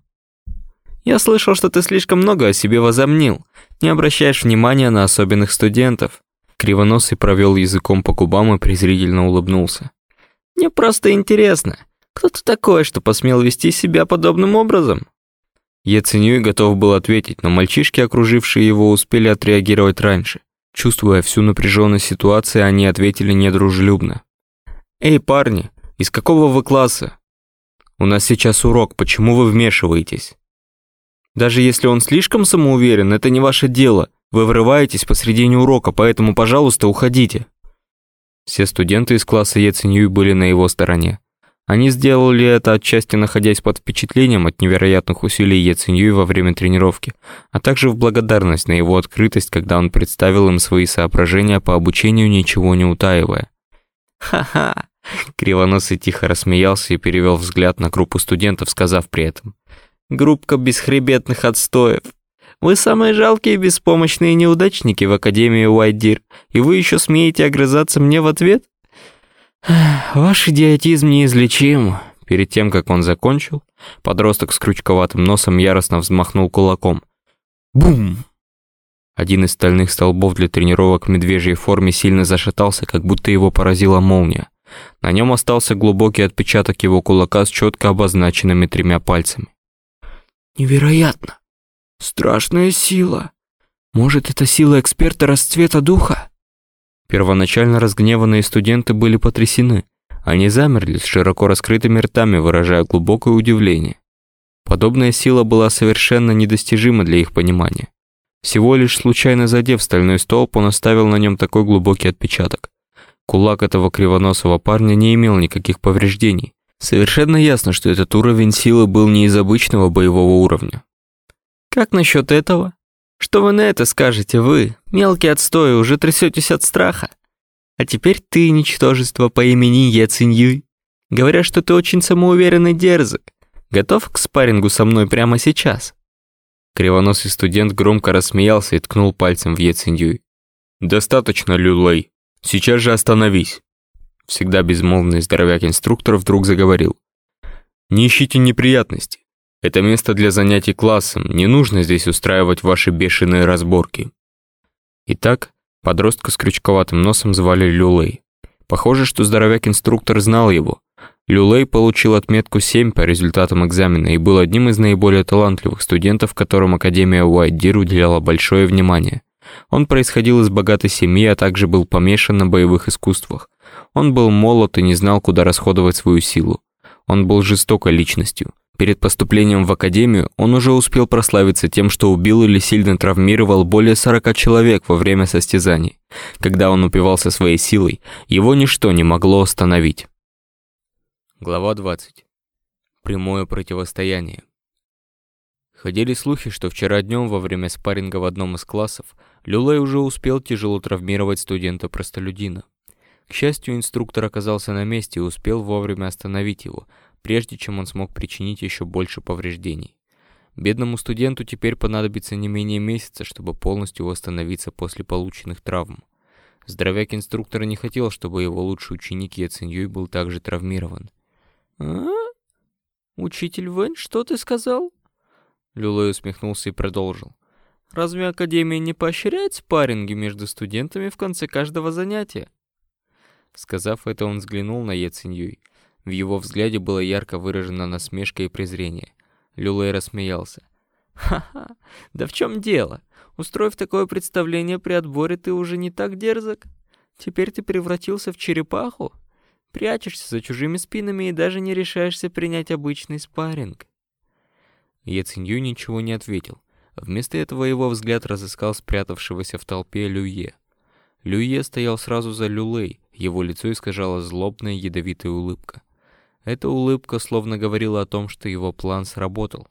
«Я слышал, что ты слишком много о себе возомнил. Не обращаешь внимания на особенных студентов». Кривоносый провел языком по губам и презрительно улыбнулся. «Мне просто интересно, кто ты такой, что посмел вести себя подобным образом?» Я ценю готов был ответить, но мальчишки, окружившие его, успели отреагировать раньше. Чувствуя всю напряженность ситуации, они ответили недружелюбно. «Эй, парни, из какого вы класса? У нас сейчас урок, почему вы вмешиваетесь?» «Даже если он слишком самоуверен, это не ваше дело. Вы врываетесь посредине урока, поэтому, пожалуйста, уходите». Все студенты из класса Ециньюй были на его стороне. Они сделали это отчасти находясь под впечатлением от невероятных усилий Ециньюй во время тренировки, а также в благодарность на его открытость, когда он представил им свои соображения по обучению, ничего не утаивая. «Ха-ха, Кривоносый тихо рассмеялся и перевел взгляд на группу студентов, сказав при этом. «Группка бесхребетных отстоев. Вы самые жалкие беспомощные неудачники в Академии Уайдир, и вы еще смеете огрызаться мне в ответ? Ваш идиотизм неизлечим». Перед тем, как он закончил, подросток с крючковатым носом яростно взмахнул кулаком. Бум! Один из стальных столбов для тренировок в медвежьей форме сильно зашатался, как будто его поразила молния. На нем остался глубокий отпечаток его кулака с четко обозначенными тремя пальцами. «Невероятно! Страшная сила! Может, это сила эксперта расцвета духа? Первоначально разгневанные студенты были потрясены. Они замерли с широко раскрытыми ртами, выражая глубокое удивление. Подобная сила была совершенно недостижима для их понимания. Всего лишь случайно задев стальной столб, он оставил на нем такой глубокий отпечаток. Кулак этого кривоносого парня не имел никаких повреждений. Совершенно ясно, что этот уровень силы был не из обычного боевого уровня. «Как насчет этого? Что вы на это скажете, вы, мелкий отстой, уже трясетесь от страха? А теперь ты, ничтожество по имени Е Циньюй. Говорят, что ты очень самоуверенный дерзок. Готов к спаррингу со мной прямо сейчас?» Кривоносый студент громко рассмеялся и ткнул пальцем в Е. «Достаточно, Люлей. Сейчас же остановись!» Всегда безмолвный здоровяк-инструктор вдруг заговорил. «Не ищите неприятности. Это место для занятий классом, не нужно здесь устраивать ваши бешеные разборки». Итак, подростка с крючковатым носом звали Люлей. Похоже, что здоровяк-инструктор знал его. Люлей получил отметку 7 по результатам экзамена и был одним из наиболее талантливых студентов, которым Академия Уайт-Дир уделяла большое внимание. Он происходил из богатой семьи, а также был помешан на боевых искусствах. Он был молод и не знал, куда расходовать свою силу. Он был жестокой личностью. Перед поступлением в академию он уже успел прославиться тем, что убил или сильно травмировал более 40 человек во время состязаний. Когда он упивался своей силой, его ничто не могло остановить. Глава 20. Прямое противостояние. Ходили слухи, что вчера днем во время спарринга в одном из классов Люлей уже успел тяжело травмировать студента-простолюдина. К счастью, инструктор оказался на месте и успел вовремя остановить его, прежде чем он смог причинить еще больше повреждений. Бедному студенту теперь понадобится не менее месяца, чтобы полностью восстановиться после полученных травм. Здоровяк инструктора не хотел, чтобы его лучший ученик Яциньюй был также травмирован. «А? Учитель Вэнь, что ты сказал?» Люлой усмехнулся и продолжил. «Разве Академия не поощряет спарринги между студентами в конце каждого занятия?» Сказав это, он взглянул на Е. В его взгляде было ярко выражено насмешка и презрение. Люлей рассмеялся. «Ха-ха, да в чем дело? Устроив такое представление при отборе, ты уже не так дерзок? Теперь ты превратился в черепаху? Прячешься за чужими спинами и даже не решаешься принять обычный спарринг. Я Цинью ничего не ответил. Вместо этого его взгляд разыскал спрятавшегося в толпе Люе. Люе стоял сразу за Люлей, его лицо искажала злобная ядовитая улыбка. Эта улыбка словно говорила о том, что его план сработал.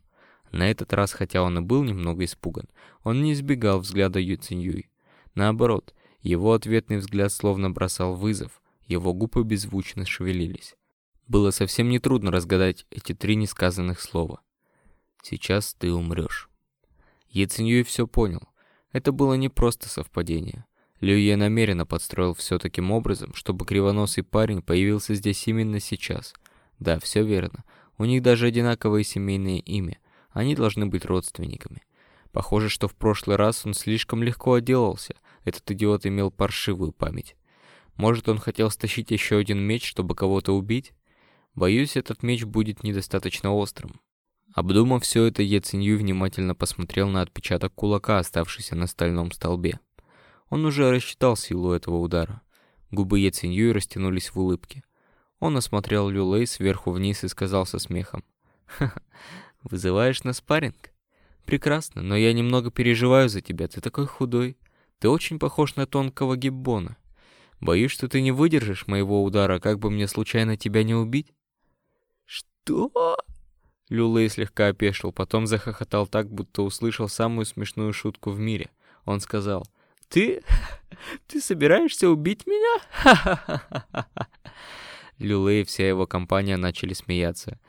На этот раз, хотя он и был немного испуган, он не избегал взгляда Ю Циньюй. Наоборот, его ответный взгляд словно бросал вызов, его губы беззвучно шевелились. Было совсем нетрудно разгадать эти три несказанных слова. Сейчас ты умрешь. Яциньюй все понял. Это было не просто совпадение. Люе намеренно подстроил все таким образом, чтобы кривоносый парень появился здесь именно сейчас. Да, все верно. У них даже одинаковое семейное имя. Они должны быть родственниками. Похоже, что в прошлый раз он слишком легко отделался. Этот идиот имел паршивую память. Может, он хотел стащить еще один меч, чтобы кого-то убить? Боюсь, этот меч будет недостаточно острым. Обдумав все это, Е Цинью внимательно посмотрел на отпечаток кулака, оставшийся на стальном столбе. Он уже рассчитал силу этого удара. Губы Е Цинью растянулись в улыбке. Он осмотрел Люлей сверху вниз и сказал со смехом. «Ха-ха, вызываешь на спарринг? Прекрасно, но я немного переживаю за тебя, ты такой худой. Ты очень похож на тонкого гиббона. Боюсь, что ты не выдержишь моего удара, как бы мне случайно тебя не убить». «Что?» Люлей слегка опешил, потом захохотал так, будто услышал самую смешную шутку в мире. Он сказал, «Ты... ты собираешься убить меня?» Люлей и вся его компания начали смеяться.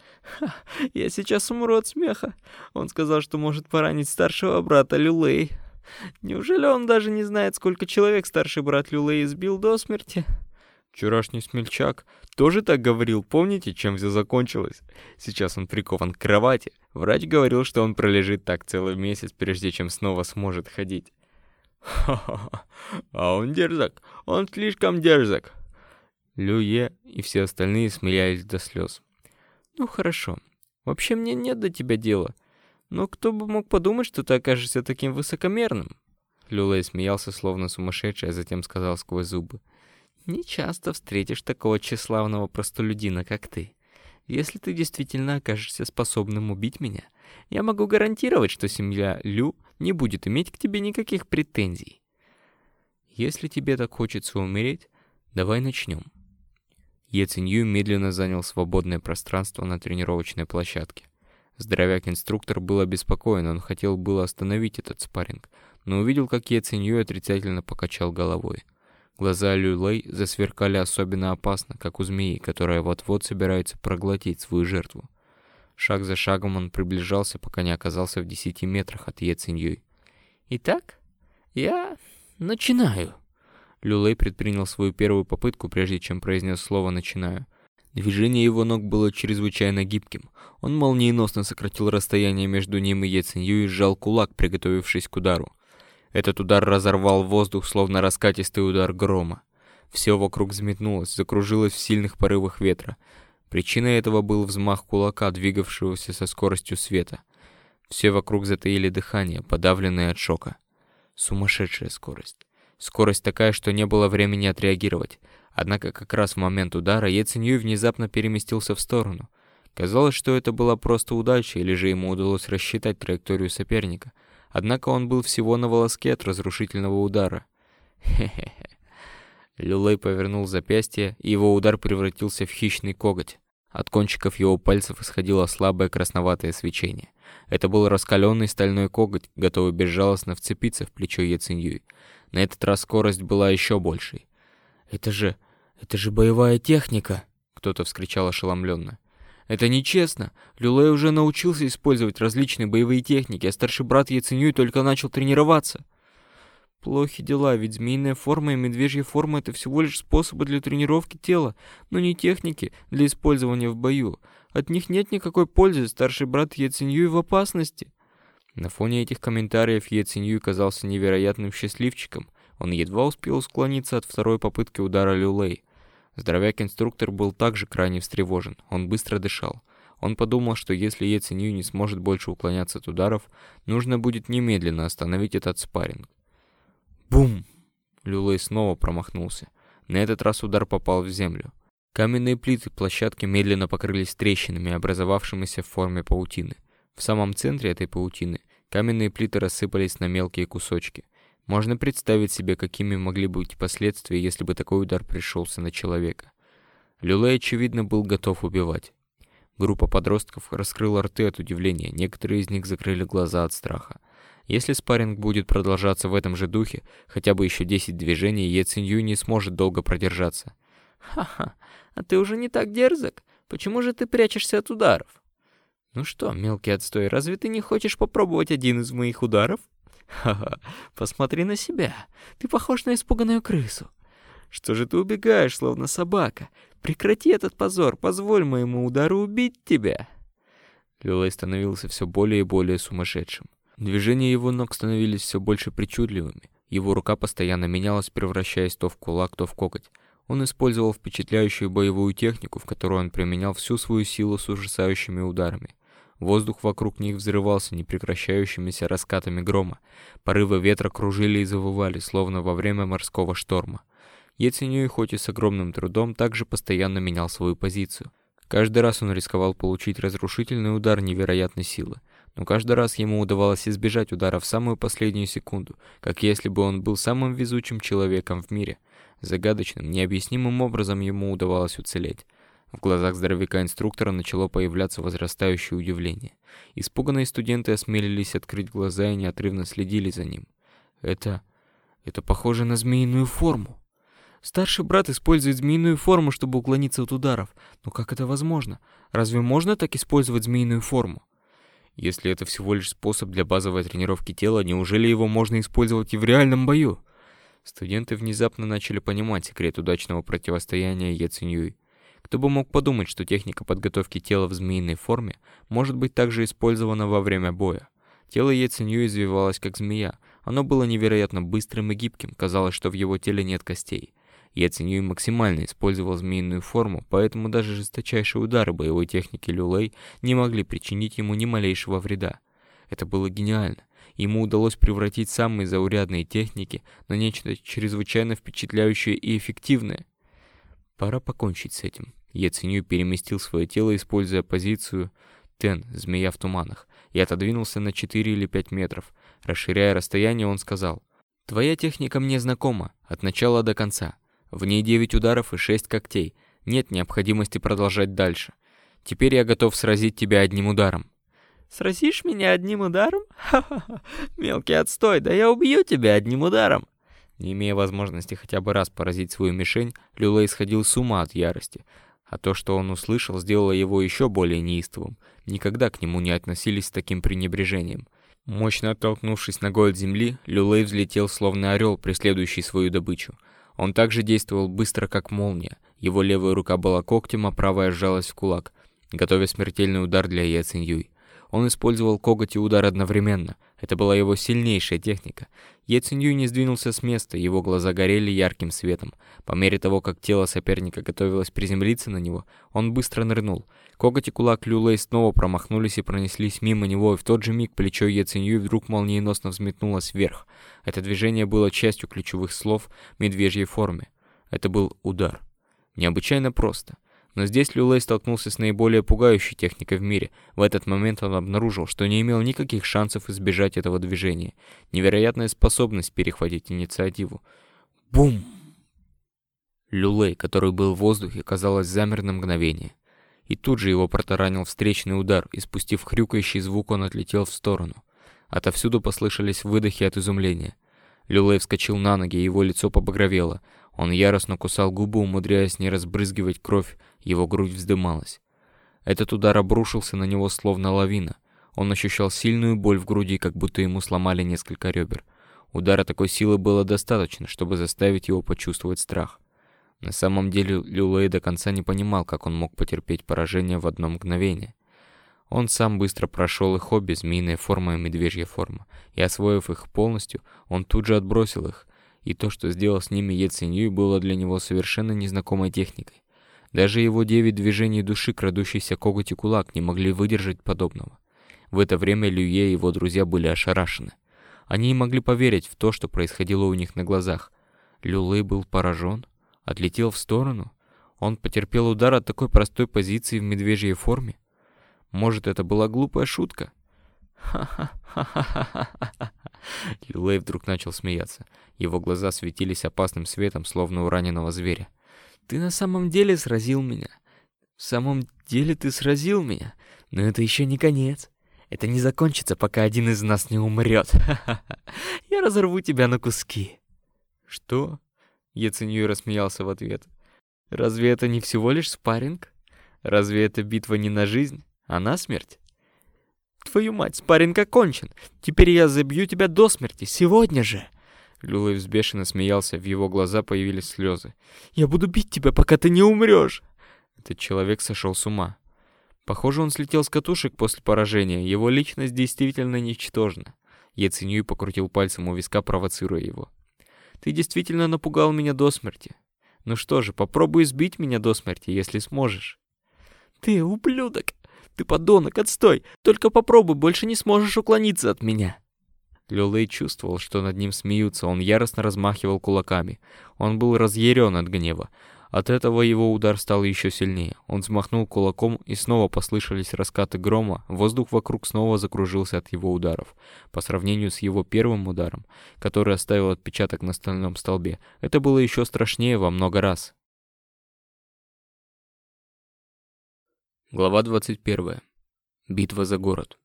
«Я сейчас умру от смеха. Он сказал, что может поранить старшего брата Люлей. Неужели он даже не знает, сколько человек старший брат Люлей избил до смерти?» Вчерашний смельчак тоже так говорил, помните, чем все закончилось? Сейчас он прикован к кровати. Врач говорил, что он пролежит так целый месяц, прежде чем снова сможет ходить. Ха-ха-ха, а он дерзок, он слишком дерзок. Люе и все остальные смеялись до слез. Ну хорошо, вообще мне нет до тебя дела. Но кто бы мог подумать, что ты окажешься таким высокомерным? Люлей смеялся, словно сумасшедший, а затем сказал сквозь зубы. «Не часто встретишь такого тщеславного простолюдина, как ты. Если ты действительно окажешься способным убить меня, я могу гарантировать, что семья Лю не будет иметь к тебе никаких претензий. Если тебе так хочется умереть, давай начнем». Е Цинью медленно занял свободное пространство на тренировочной площадке. Здоровяк-инструктор был обеспокоен, он хотел было остановить этот спарринг, но увидел, как Е Цинью отрицательно покачал головой. Глаза Люлей засверкали особенно опасно, как у змеи, которая вот-вот собирается проглотить свою жертву. Шаг за шагом он приближался, пока не оказался в десяти метрах от Е. «Итак, я начинаю». Люлей предпринял свою первую попытку, прежде чем произнес слово «начинаю». Движение его ног было чрезвычайно гибким. Он молниеносно сократил расстояние между ним и Ецинью и сжал кулак, приготовившись к удару. Этот удар разорвал воздух, словно раскатистый удар грома. Все вокруг взметнулось, закружилось в сильных порывах ветра. Причиной этого был взмах кулака, двигавшегося со скоростью света. Все вокруг затаили дыхание, подавленные от шока. Сумасшедшая скорость. Скорость такая, что не было времени отреагировать. Однако как раз в момент удара Ецинью внезапно переместился в сторону. Казалось, что это была просто удача, или же ему удалось рассчитать траекторию соперника. Однако он был всего на волоске от разрушительного удара. Хе-хе-хе. Люлей повернул запястье, и его удар превратился в хищный коготь. От кончиков его пальцев исходило слабое красноватое свечение. Это был раскаленный стальной коготь, готовый безжалостно вцепиться в плечо Ециньюй. На этот раз скорость была еще большей. «Это же... это же боевая техника!» Кто-то вскричал ошеломленно. «Это нечестно! Люлей уже научился использовать различные боевые техники, а старший брат Яценюй только начал тренироваться!» Плохи дела, ведь змеиная форма и медвежья форма — это всего лишь способы для тренировки тела, но не техники для использования в бою. От них нет никакой пользы, старший брат Яценюй в опасности. На фоне этих комментариев Цинью казался невероятным счастливчиком. Он едва успел склониться от второй попытки удара Люлей. Здоровяк-инструктор был также крайне встревожен. Он быстро дышал. Он подумал, что если Е Цинью не сможет больше уклоняться от ударов, нужно будет немедленно остановить этот спарринг. Бум! Люлей снова промахнулся. На этот раз удар попал в землю. Каменные плиты площадки медленно покрылись трещинами, образовавшимися в форме паутины. В самом центре этой паутины каменные плиты рассыпались на мелкие кусочки. Можно представить себе, какими могли быть последствия, если бы такой удар пришелся на человека. Люлей, очевидно, был готов убивать. Группа подростков раскрыла рты от удивления, некоторые из них закрыли глаза от страха. Если спарринг будет продолжаться в этом же духе, хотя бы еще 10 движений, Е Цинью не сможет долго продержаться. «Ха-ха, а ты уже не так дерзок? Почему же ты прячешься от ударов?» «Ну что, мелкий отстой, разве ты не хочешь попробовать один из моих ударов?» «Ха-ха, посмотри на себя. Ты похож на испуганную крысу. Что же ты убегаешь, словно собака? Прекрати этот позор, позволь моему удару убить тебя!» Люлей становился все более и более сумасшедшим. Движения его ног становились все больше причудливыми. Его рука постоянно менялась, превращаясь то в кулак, то в коготь. Он использовал впечатляющую боевую технику, в которой он применял всю свою силу с ужасающими ударами. Воздух вокруг них взрывался непрекращающимися раскатами грома. Порывы ветра кружили и завывали, словно во время морского шторма. Еценюй, хоть и с огромным трудом, также постоянно менял свою позицию. Каждый раз он рисковал получить разрушительный удар невероятной силы, но каждый раз ему удавалось избежать удара в самую последнюю секунду, как если бы он был самым везучим человеком в мире. Загадочным, необъяснимым образом ему удавалось уцелеть. В глазах здоровяка-инструктора начало появляться возрастающее удивление. Испуганные студенты осмелились открыть глаза и неотрывно следили за ним. Это... это похоже на змеиную форму. Старший брат использует змеиную форму, чтобы уклониться от ударов. Но как это возможно? Разве можно так использовать змеиную форму? Если это всего лишь способ для базовой тренировки тела, неужели его можно использовать и в реальном бою? Студенты внезапно начали понимать секрет удачного противостояния Яцинюй. Кто бы мог подумать, что техника подготовки тела в змеиной форме может быть также использована во время боя. Тело Яценью извивалось как змея. Оно было невероятно быстрым и гибким, казалось, что в его теле нет костей. Яценью максимально использовал змеиную форму, поэтому даже жесточайшие удары боевой техники Люлей не могли причинить ему ни малейшего вреда. Это было гениально. ему удалось превратить самые заурядные техники на нечто чрезвычайно впечатляющее и эффективное. Пора покончить с этим. Я ценю переместил свое тело, используя позицию Тен, змея в туманах, и отодвинулся на 4 или 5 метров. Расширяя расстояние, он сказал, «Твоя техника мне знакома, от начала до конца. В ней 9 ударов и 6 когтей. Нет необходимости продолжать дальше. Теперь я готов сразить тебя одним ударом». «Сразишь меня одним ударом? Ха-ха-ха, мелкий отстой, да я убью тебя одним ударом!» Не имея возможности хотя бы раз поразить свою мишень, Люлей сходил с ума от ярости. А то, что он услышал, сделало его еще более неистовым. Никогда к нему не относились с таким пренебрежением. Мощно оттолкнувшись ногой от земли, Люлей взлетел словно орел, преследующий свою добычу. Он также действовал быстро, как молния. Его левая рука была когтем, а правая сжалась в кулак, готовя смертельный удар для Е Циньюй. Он использовал коготь и удар одновременно. Это была его сильнейшая техника. Е Цинью не сдвинулся с места, его глаза горели ярким светом. По мере того, как тело соперника готовилось приземлиться на него, он быстро нырнул. Коготь и кулак Люлей снова промахнулись и пронеслись мимо него, и в тот же миг плечо Е Цинью вдруг молниеносно взметнулось вверх. Это движение было частью ключевых слов медвежьей форме. Это был удар. Необычайно просто. Но здесь Люлей столкнулся с наиболее пугающей техникой в мире. В этот момент он обнаружил, что не имел никаких шансов избежать этого движения. Невероятная способность перехватить инициативу. Бум! Люлей, который был в воздухе, казалось, замер на мгновение. И тут же его протаранил встречный удар, и спустив хрюкающий звук, он отлетел в сторону. Отовсюду послышались выдохи от изумления. Люлей вскочил на ноги, и его лицо побагровело. Он яростно кусал губы, умудряясь не разбрызгивать кровь, его грудь вздымалась. Этот удар обрушился на него словно лавина. Он ощущал сильную боль в груди, как будто ему сломали несколько ребер. Удара такой силы было достаточно, чтобы заставить его почувствовать страх. На самом деле Люлей до конца не понимал, как он мог потерпеть поражение в одно мгновение. Он сам быстро прошел их обе, змеиная форма и медвежья форма, и освоив их полностью, он тут же отбросил их, и то, что сделал с ними Е Циньюй, было для него совершенно незнакомой техникой. Даже его девять движений души, крадущийся коготь и кулак, не могли выдержать подобного. В это время Люе и его друзья были ошарашены. Они не могли поверить в то, что происходило у них на глазах. Люлей был поражен, отлетел в сторону. Он потерпел удар от такой простой позиции в медвежьей форме. Может, это была глупая шутка? Ха-ха-ха-ха-ха-ха. Люлей вдруг начал смеяться. Его глаза светились опасным светом, словно у раненого зверя. Ты на самом деле сразил меня. В самом деле ты сразил меня. Но это еще не конец. Это не закончится, пока один из нас не умрет. Я разорву тебя на куски. Что? Яценюй рассмеялся в ответ. Разве это не всего лишь спарринг? Разве это битва не на жизнь, а на смерть? Твою мать, спарринг окончен. Теперь я забью тебя до смерти, сегодня же. Люлей взбешенно смеялся, в его глаза появились слезы. «Я буду бить тебя, пока ты не умрешь!» Этот человек сошел с ума. Похоже, он слетел с катушек после поражения, его личность действительно ничтожна. Яценюй покрутил пальцем у виска, провоцируя его. «Ты действительно напугал меня до смерти. Ну что же, попробуй сбить меня до смерти, если сможешь». «Ты ублюдок! Ты подонок, отстой! Только попробуй, больше не сможешь уклониться от меня!» Люлей чувствовал, что над ним смеются, он яростно размахивал кулаками. Он был разъярен от гнева. От этого его удар стал еще сильнее. Он взмахнул кулаком, и снова послышались раскаты грома, воздух вокруг снова закружился от его ударов. По сравнению с его первым ударом, который оставил отпечаток на стальном столбе, это было еще страшнее во много раз. Глава 21. Битва за город.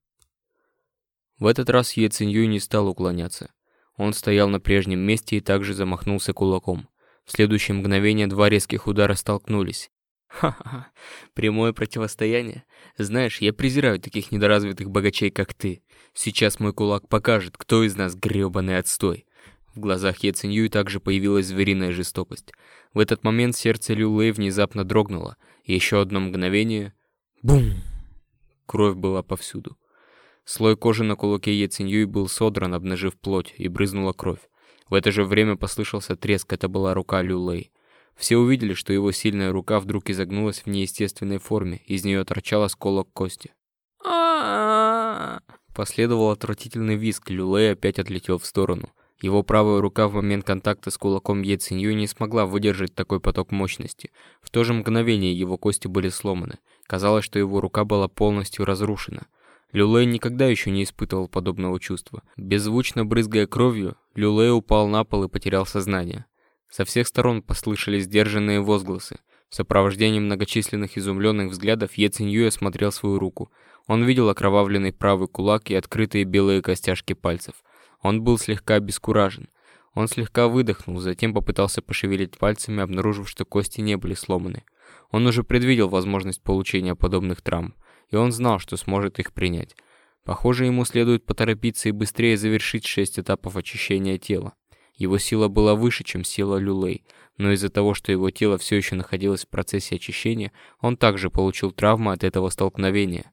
В этот раз Е Циньюй не стал уклоняться. Он стоял на прежнем месте и также замахнулся кулаком. В следующее мгновение два резких удара столкнулись. Ха-ха, прямое противостояние. Знаешь, я презираю таких недоразвитых богачей, как ты. Сейчас мой кулак покажет, кто из нас грёбаный отстой. В глазах Е Циньюй также появилась звериная жестокость. В этот момент сердце Лю Лэй внезапно дрогнуло. Еще одно мгновение... Бум! Кровь была повсюду. Слой кожи на кулаке Ециньюй был содран, обнажив плоть, и брызнула кровь. В это же время послышался треск, это была рука Люлей. Все увидели, что его сильная рука вдруг изогнулась в неестественной форме, из нее торчал осколок кости. Последовал отвратительный визг, Люлей опять отлетел в сторону. Его правая рука в момент контакта с кулаком Е Цинью не смогла выдержать такой поток мощности. В то же мгновение его кости были сломаны. Казалось, что его рука была полностью разрушена. Люлей никогда еще не испытывал подобного чувства. Беззвучно брызгая кровью, Люлей упал на пол и потерял сознание. Со всех сторон послышались сдержанные возгласы. В сопровождении многочисленных изумленных взглядов Е Циньюй осмотрел свою руку. Он видел окровавленный правый кулак и открытые белые костяшки пальцев. Он был слегка обескуражен. Он слегка выдохнул, затем попытался пошевелить пальцами, обнаружив, что кости не были сломаны. Он уже предвидел возможность получения подобных травм, и он знал, что сможет их принять. Похоже, ему следует поторопиться и быстрее завершить шесть этапов очищения тела. Его сила была выше, чем сила Люлей, но из-за того, что его тело все еще находилось в процессе очищения, он также получил травму от этого столкновения.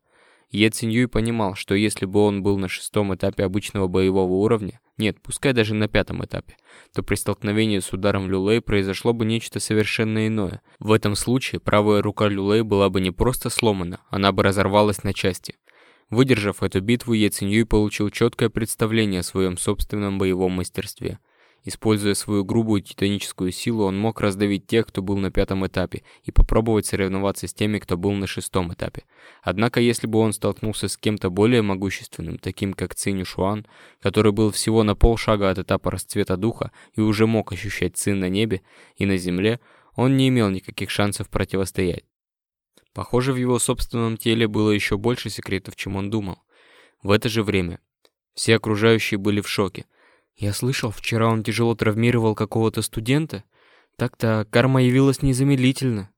Е Циньюй понимал, что если бы он был на шестом этапе обычного боевого уровня, нет, пускай даже на пятом этапе, то при столкновении с ударом Люлей произошло бы нечто совершенно иное. В этом случае правая рука Люлей была бы не просто сломана, она бы разорвалась на части. Выдержав эту битву, Е Циньюй получил четкое представление о своем собственном боевом мастерстве – Используя свою грубую титаническую силу, он мог раздавить тех, кто был на пятом этапе, и попробовать соревноваться с теми, кто был на шестом этапе. Однако, если бы он столкнулся с кем-то более могущественным, таким как Цинь Шуан, который был всего на полшага от этапа расцвета духа и уже мог ощущать Цин на небе и на земле, он не имел никаких шансов противостоять. Похоже, в его собственном теле было еще больше секретов, чем он думал. В это же время все окружающие были в шоке. Я слышал, вчера он тяжело травмировал какого-то студента. Так-то карма явилась незамедлительно.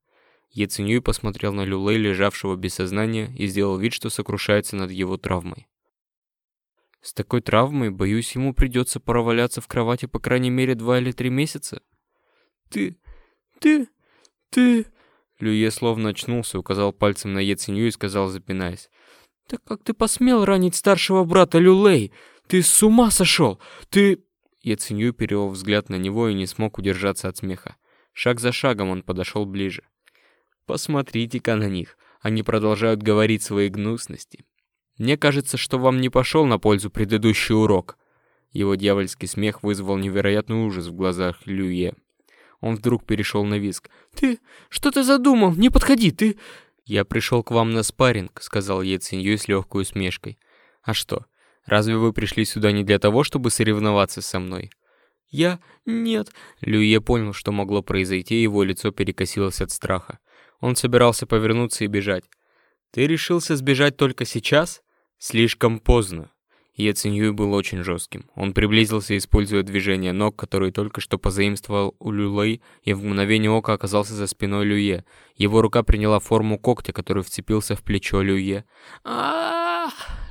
Яценюй посмотрел на Люлей, лежавшего без сознания, и сделал вид, что сокрушается над его травмой. С такой травмой, боюсь, ему придется проваляться в кровати по крайней мере два или три месяца. Ты... ты... ты... Люе словно очнулся, указал пальцем на Ецинью и сказал, запинаясь. «Так как ты посмел ранить старшего брата Люлей? Ты с ума сошел! Ты...» Я ценю перевел взгляд на него и не смог удержаться от смеха. Шаг за шагом он подошел ближе. «Посмотрите-ка на них. Они продолжают говорить свои гнусности. Мне кажется, что вам не пошел на пользу предыдущий урок». Его дьявольский смех вызвал невероятный ужас в глазах Люе. Он вдруг перешел на виск. «Ты... что ты задумал? Не подходи, ты...» «Я пришел к вам на спарринг», — сказал Е Цинью с легкой усмешкой. «А что, Разве вы пришли сюда не для того, чтобы соревноваться со мной?» «Я... нет...» Люе понял, что могло произойти, его лицо перекосилось от страха. Он собирался повернуться и бежать. «Ты решился сбежать только сейчас? Слишком поздно». Е Циньюй был очень жестким. Он приблизился, используя движение ног, которые только что позаимствовал у Люлей, и в мгновение ока оказался за спиной Люе. Его рука приняла форму когтя, который вцепился в плечо Люе. а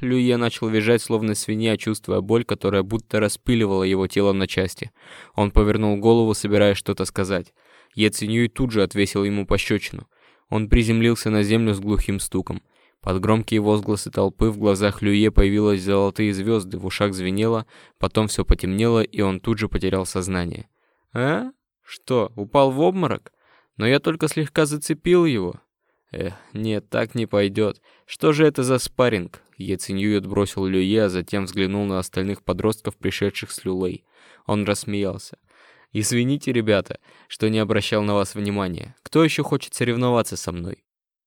Люе начал визжать, словно свинья, чувствуя боль, которая будто распиливала его тело на части. Он повернул голову, собираясь что-то сказать. Е Цинюй тут же отвесил ему пощечину. Он приземлился на землю с глухим стуком. Под громкие возгласы толпы в глазах Люе появились золотые звезды, в ушах звенело, потом все потемнело, и он тут же потерял сознание. «А? Что, упал в обморок? Но я только слегка зацепил его». Эх, нет, так не пойдет. Что же это за спарринг? Яцинью отбросил Люе, а затем взглянул на остальных подростков, пришедших с Люлей. Он рассмеялся. «Извините, ребята, что не обращал на вас внимания. Кто еще хочет соревноваться со мной?»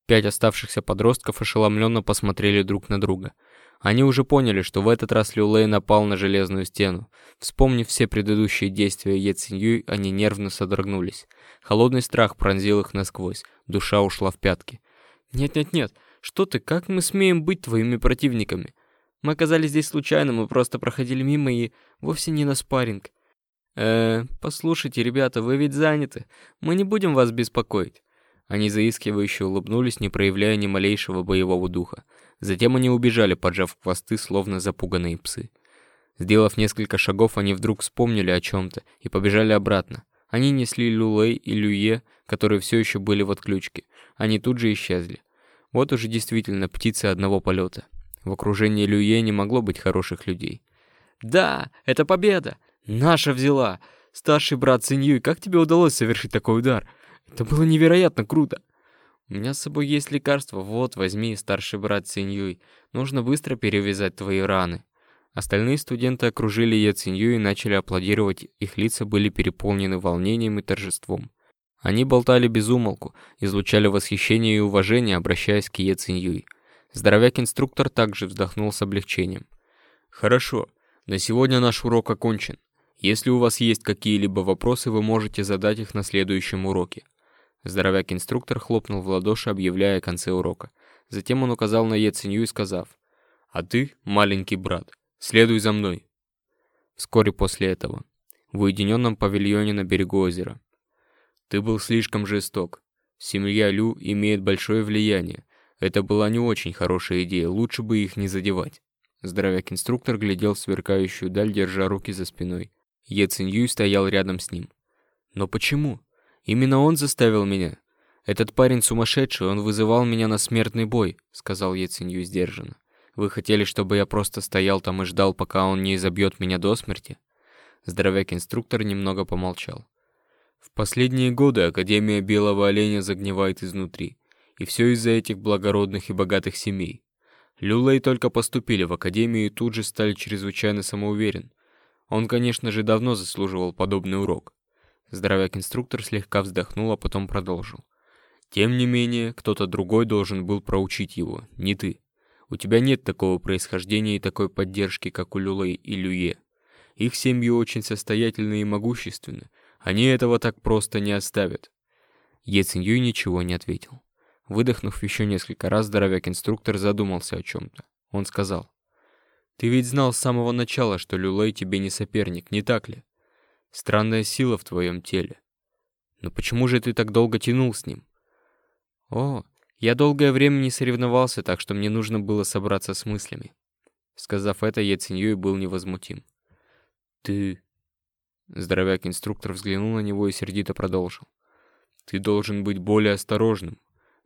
Пять оставшихся подростков ошеломленно посмотрели друг на друга. Они уже поняли, что в этот раз Люлей напал на железную стену. Вспомнив все предыдущие действия Е они нервно содрогнулись. Холодный страх пронзил их насквозь, душа ушла в пятки. «Нет-нет-нет, что ты, как мы смеем быть твоими противниками? Мы оказались здесь случайно, мы просто проходили мимо и вовсе не на спарринг. Э, послушайте, ребята, вы ведь заняты. Мы не будем вас беспокоить. Они заискивающе улыбнулись, не проявляя ни малейшего боевого духа. Затем они убежали, поджав хвосты, словно запуганные псы. Сделав несколько шагов, они вдруг вспомнили о чем-то и побежали обратно. Они несли Люлей и Люе, которые все еще были в отключке. Они тут же исчезли. Вот уже действительно птицы одного полета. В окружении Люе не могло быть хороших людей. «Да, это победа! Наша взяла! Старший брат Циньюй, как тебе удалось совершить такой удар? Это было невероятно круто!» У меня с собой есть лекарство, вот, возьми, старший брат Циньюй. Нужно быстро перевязать твои раны». Остальные студенты окружили Е Цинью и начали аплодировать, их лица были переполнены волнением и торжеством. Они болтали без умолку, излучали восхищение и уважение, обращаясь к Е Циньюй. Здоровяк-инструктор также вздохнул с облегчением. «Хорошо, на сегодня наш урок окончен. Если у вас есть какие-либо вопросы, вы можете задать их на следующем уроке». Здоровяк-инструктор хлопнул в ладоши, объявляя конце урока. Затем он указал на Е Цинью, сказав, «А ты, маленький брат, следуй за мной». Вскоре после этого, в уединенном павильоне на берегу озера. «Ты был слишком жесток. Семья Лю имеет большое влияние. Это была не очень хорошая идея, лучше бы их не задевать». Здоровяк-инструктор глядел в сверкающую даль, держа руки за спиной. Е Цинь стоял рядом с ним. «Но почему? Именно он заставил меня. Этот парень сумасшедший, он вызывал меня на смертный бой», сказал Е Цинь сдержанно. «Вы хотели, чтобы я просто стоял там и ждал, пока он не изобьет меня до смерти?» Здоровяк-инструктор немного помолчал. «В последние годы Академия Белого Оленя загнивает изнутри. И все из-за этих благородных и богатых семей. Люлей только поступили в Академию и тут же стали чрезвычайно самоуверен. Он, конечно же, давно заслуживал подобный урок. Здоровяк-инструктор слегка вздохнул, а потом продолжил. Тем не менее, кто-то другой должен был проучить его, не ты. У тебя нет такого происхождения и такой поддержки, как у Люлей и Люе. Их семьи очень состоятельны и могущественны. Они этого так просто не оставят. Е Циньюй ничего не ответил. Выдохнув еще несколько раз, здоровяк-инструктор задумался о чем-то. Он сказал. Ты ведь знал с самого начала, что Люлей тебе не соперник, не так ли? Странная сила в твоем теле. Но почему же ты так долго тянул с ним? О, я долгое время не соревновался, так что мне нужно было собраться с мыслями. Сказав это, я Яциньюй был невозмутим. Ты... Здоровяк-инструктор взглянул на него и сердито продолжил. Ты должен быть более осторожным.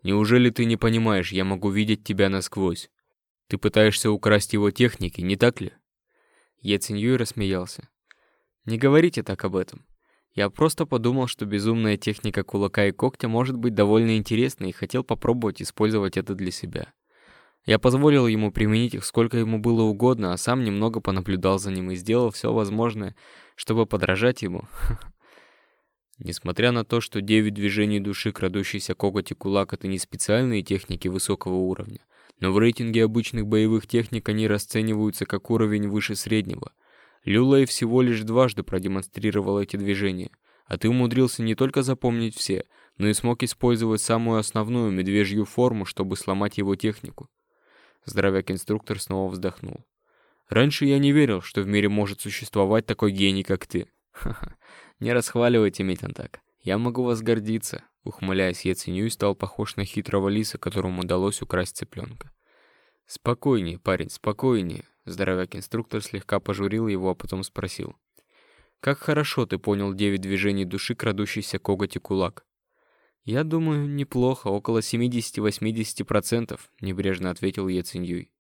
Неужели ты не понимаешь, я могу видеть тебя насквозь? Ты пытаешься украсть его техники, не так ли?» Е Циньюй рассмеялся. «Не говорите так об этом. Я просто подумал, что безумная техника кулака и когтя может быть довольно интересной и хотел попробовать использовать это для себя. Я позволил ему применить их сколько ему было угодно, а сам немного понаблюдал за ним и сделал все возможное, чтобы подражать ему. Несмотря на то, что девять движений души, крадущийся коготь и кулак — это не специальные техники высокого уровня, но в рейтинге обычных боевых техник они расцениваются как уровень выше среднего. Люлей всего лишь дважды продемонстрировал эти движения, а ты умудрился не только запомнить все, но и смог использовать самую основную медвежью форму, чтобы сломать его технику. Здоровяк-инструктор снова вздохнул. Раньше я не верил, что в мире может существовать такой гений, как ты. Ха-ха. Не расхваливайте меня так. Я могу вас гордиться. Ухмыляясь, я ценю и стал похож на хитрого лиса, которому удалось украсть цыпленка. «Спокойнее, парень, спокойнее», — здоровяк-инструктор слегка пожурил его, а потом спросил. «Как хорошо ты понял девять движений души, крадущийся коготь и кулак». «Я думаю, неплохо, около 70-80%, — небрежно ответил Е Циньюй.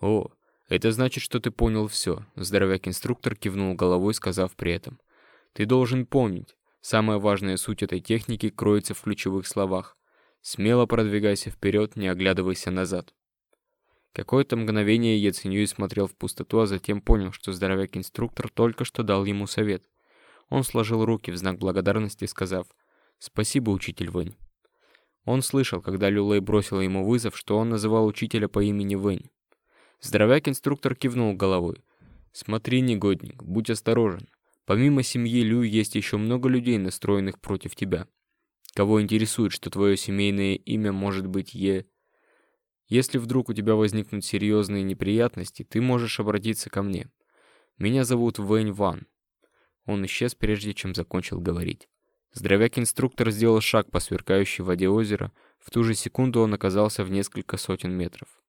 «О, это значит, что ты понял все», — здоровяк-инструктор кивнул головой, сказав при этом. «Ты должен помнить, Самая важная суть этой техники кроется в ключевых словах. Смело продвигайся вперед, не оглядывайся назад. Какое-то мгновение Яценюй смотрел в пустоту, а затем понял, что здоровяк-инструктор только что дал ему совет. Он сложил руки в знак благодарности, сказав «Спасибо, учитель Вэнь». Он слышал, когда Люлей бросила ему вызов, что он называл учителя по имени Вэнь. Здоровяк-инструктор кивнул головой. «Смотри, негодник, будь осторожен. Помимо семьи Лю есть еще много людей, настроенных против тебя. Кого интересует, что твое семейное имя может быть Е. Если вдруг у тебя возникнут серьезные неприятности, ты можешь обратиться ко мне. Меня зовут Вэнь Ван. Он исчез, прежде чем закончил говорить. Здоровяк-инструктор сделал шаг по сверкающей воде озера. В ту же секунду он оказался в несколько сотен метров.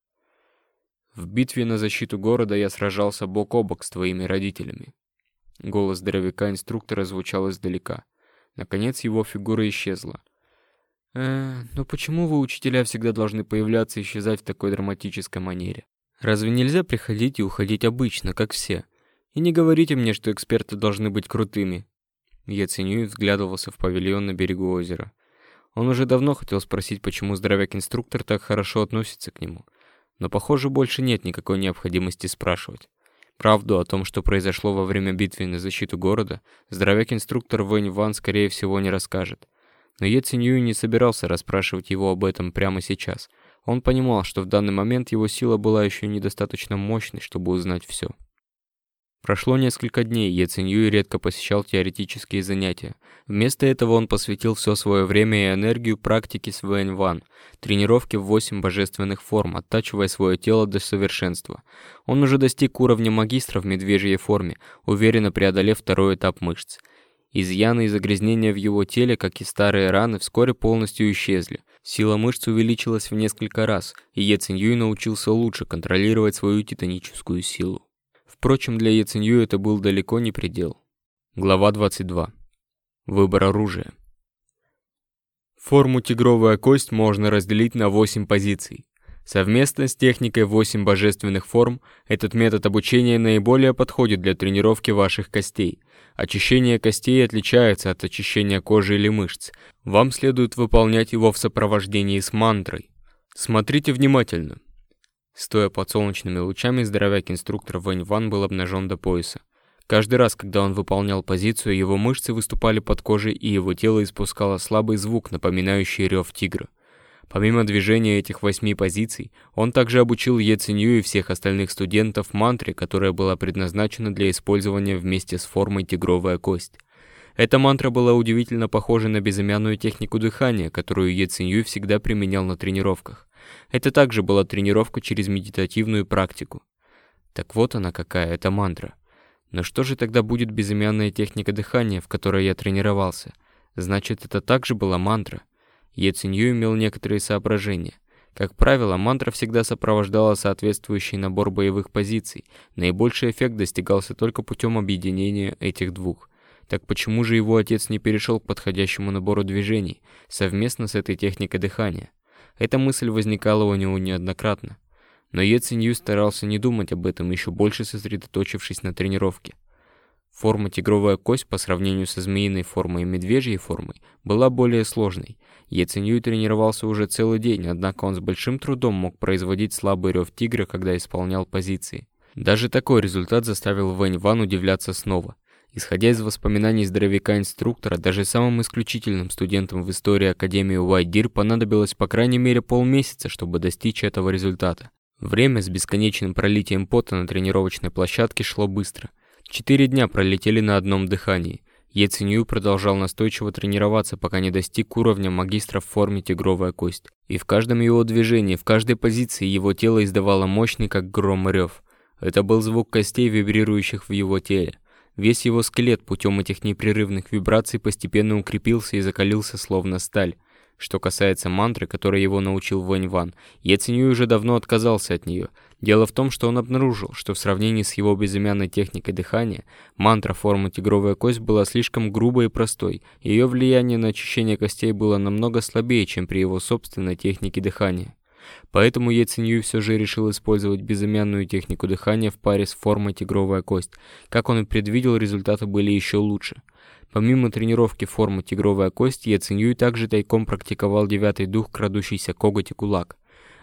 В битве на защиту города я сражался бок о бок с твоими родителями. Голос здоровяка-инструктора звучал издалека. Наконец его фигура исчезла. «Э, но почему вы, учителя, всегда должны появляться и исчезать в такой драматической манере? Разве нельзя приходить и уходить обычно, как все? И не говорите мне, что эксперты должны быть крутыми». Я ценю и взглядывался в павильон на берегу озера. Он уже давно хотел спросить, почему здоровяк-инструктор так хорошо относится к нему. Но, похоже, больше нет никакой необходимости спрашивать. Правду о том, что произошло во время битвы на защиту города, здоровяк-инструктор Вэнь Ван, скорее всего, не расскажет. Но Е Цинью не собирался расспрашивать его об этом прямо сейчас. Он понимал, что в данный момент его сила была еще недостаточно мощной, чтобы узнать все. Прошло несколько дней, Е Циньюй редко посещал теоретические занятия. Вместо этого он посвятил все свое время и энергию практике с Вэнь Ван, тренировке в 8 божественных форм, оттачивая свое тело до совершенства. Он уже достиг уровня магистра в медвежьей форме, уверенно преодолев второй этап мышц. Изъяны и загрязнения в его теле, как и старые раны, вскоре полностью исчезли. Сила мышц увеличилась в несколько раз, и Е Циньюй научился лучше контролировать свою титаническую силу. Впрочем, для Яценью это был далеко не предел. Глава 22. Выбор оружия. Форму «Тигровая кость» можно разделить на 8 позиций. Совместно с техникой 8 божественных форм, этот метод обучения наиболее подходит для тренировки ваших костей. Очищение костей отличается от очищения кожи или мышц. Вам следует выполнять его в сопровождении с мантрой. Смотрите внимательно. Стоя под солнечными лучами, здоровяк-инструктор Вэнь Ван был обнажен до пояса. Каждый раз, когда он выполнял позицию, его мышцы выступали под кожей, и его тело испускало слабый звук, напоминающий рев тигра. Помимо движения этих восьми позиций, он также обучил Е Цинью и всех остальных студентов мантре, которая была предназначена для использования вместе с формой «Тигровая кость». Эта мантра была удивительно похожа на безымянную технику дыхания, которую Е Цинью всегда применял на тренировках. Это также была тренировка через медитативную практику. Так вот она какая, эта мантра. Но что же тогда будет безымянная техника дыхания, в которой я тренировался? Значит, это также была мантра. Е Цинью имел некоторые соображения. Как правило, мантра всегда сопровождала соответствующий набор боевых позиций. Наибольший эффект достигался только путем объединения этих двух. Так почему же его отец не перешел к подходящему набору движений, совместно с этой техникой дыхания? Эта мысль возникала у него неоднократно. Но Е Цинью старался не думать об этом, еще больше сосредоточившись на тренировке. Форма тигровая кость по сравнению со змеиной формой и медвежьей формой была более сложной. Е Цинью тренировался уже целый день, однако он с большим трудом мог производить слабый рев тигра, когда исполнял позиции. Даже такой результат заставил Вэнь Ван удивляться снова. Исходя из воспоминаний здоровяка-инструктора, даже самым исключительным студентам в истории Академии Уайдир понадобилось по крайней мере полмесяца, чтобы достичь этого результата. Время с бесконечным пролитием пота на тренировочной площадке шло быстро. Четыре дня пролетели на одном дыхании. Е Цинью продолжал настойчиво тренироваться, пока не достиг уровня магистра в форме тигровая кость. И в каждом его движении, в каждой позиции его тело издавало мощный, как гром рев. Это был звук костей, вибрирующих в его теле. Весь его скелет путем этих непрерывных вибраций постепенно укрепился и закалился словно сталь. Что касается мантры, которой его научил Вэнь Ван, Я Цинюй уже давно отказался от нее. Дело в том, что он обнаружил, что в сравнении с его безымянной техникой дыхания, мантра формы тигровая кость была слишком грубой и простой, ее влияние на очищение костей было намного слабее, чем при его собственной технике дыхания. Поэтому Е Цинью все же решил использовать безымянную технику дыхания в паре с формой тигровая кость. Как он и предвидел, результаты были еще лучше. Помимо тренировки формы тигровая кость, Е Цинью также тайком практиковал девятый дух, крадущийся коготь и кулак.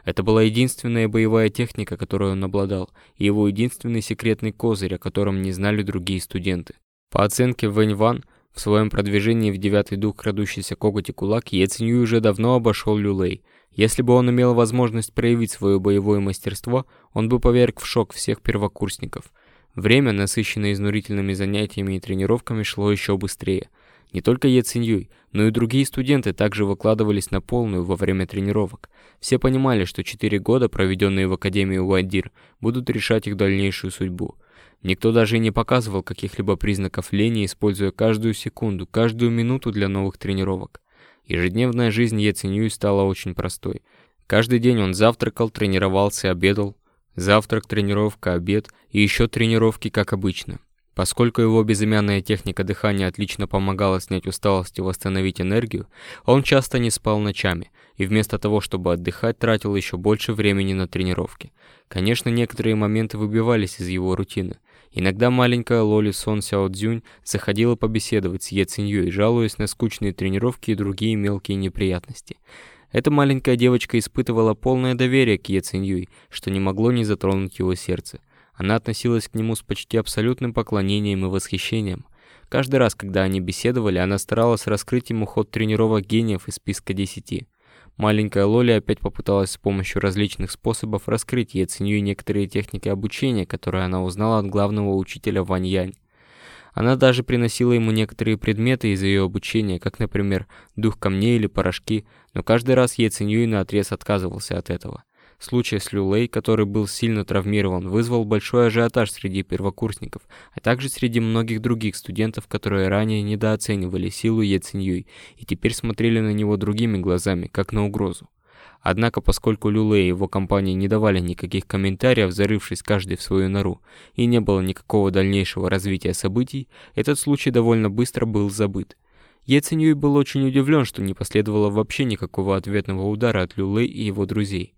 Это была единственная боевая техника, которой он обладал, и его единственный секретный козырь, о котором не знали другие студенты. По оценке Вэнь Ван, в своем продвижении в девятый дух крадущийся коготь и кулак, Е Цинью уже давно обошел Люлей. Если бы он имел возможность проявить свое боевое мастерство, он бы поверг в шок всех первокурсников. Время, насыщенное изнурительными занятиями и тренировками, шло еще быстрее. Не только Е Циньюй, но и другие студенты также выкладывались на полную во время тренировок. Все понимали, что четыре года, проведенные в Академии Уайдир, будут решать их дальнейшую судьбу. Никто даже и не показывал каких-либо признаков лени, используя каждую секунду, каждую минуту для новых тренировок. Ежедневная жизнь Яценюй стала очень простой. Каждый день он завтракал, тренировался, обедал. Завтрак, тренировка, обед и еще тренировки, как обычно. Поскольку его безымянная техника дыхания отлично помогала снять усталость и восстановить энергию, он часто не спал ночами и вместо того, чтобы отдыхать, тратил еще больше времени на тренировки. Конечно, некоторые моменты выбивались из его рутины. Иногда маленькая Лоли Сон Сяо Цзюнь заходила побеседовать с Е Циньюй, жалуясь на скучные тренировки и другие мелкие неприятности. Эта маленькая девочка испытывала полное доверие к Е Циньюй, что не могло не затронуть его сердце. Она относилась к нему с почти абсолютным поклонением и восхищением. Каждый раз, когда они беседовали, она старалась раскрыть ему ход тренировок гениев из списка десяти. Маленькая Лоли опять попыталась с помощью различных способов раскрыть ей ценю некоторые техники обучения, которые она узнала от главного учителя Вань Янь. Она даже приносила ему некоторые предметы из ее обучения, как, например, дух камней или порошки, но каждый раз Е Цинюй наотрез отказывался от этого. Случай с Люлей, который был сильно травмирован, вызвал большой ажиотаж среди первокурсников, а также среди многих других студентов, которые ранее недооценивали силу Е Циньюй и теперь смотрели на него другими глазами, как на угрозу. Однако, поскольку Люле и его компания не давали никаких комментариев, зарывшись каждый в свою нору, и не было никакого дальнейшего развития событий, этот случай довольно быстро был забыт. Е Циньюй был очень удивлен, что не последовало вообще никакого ответного удара от Люле и его друзей.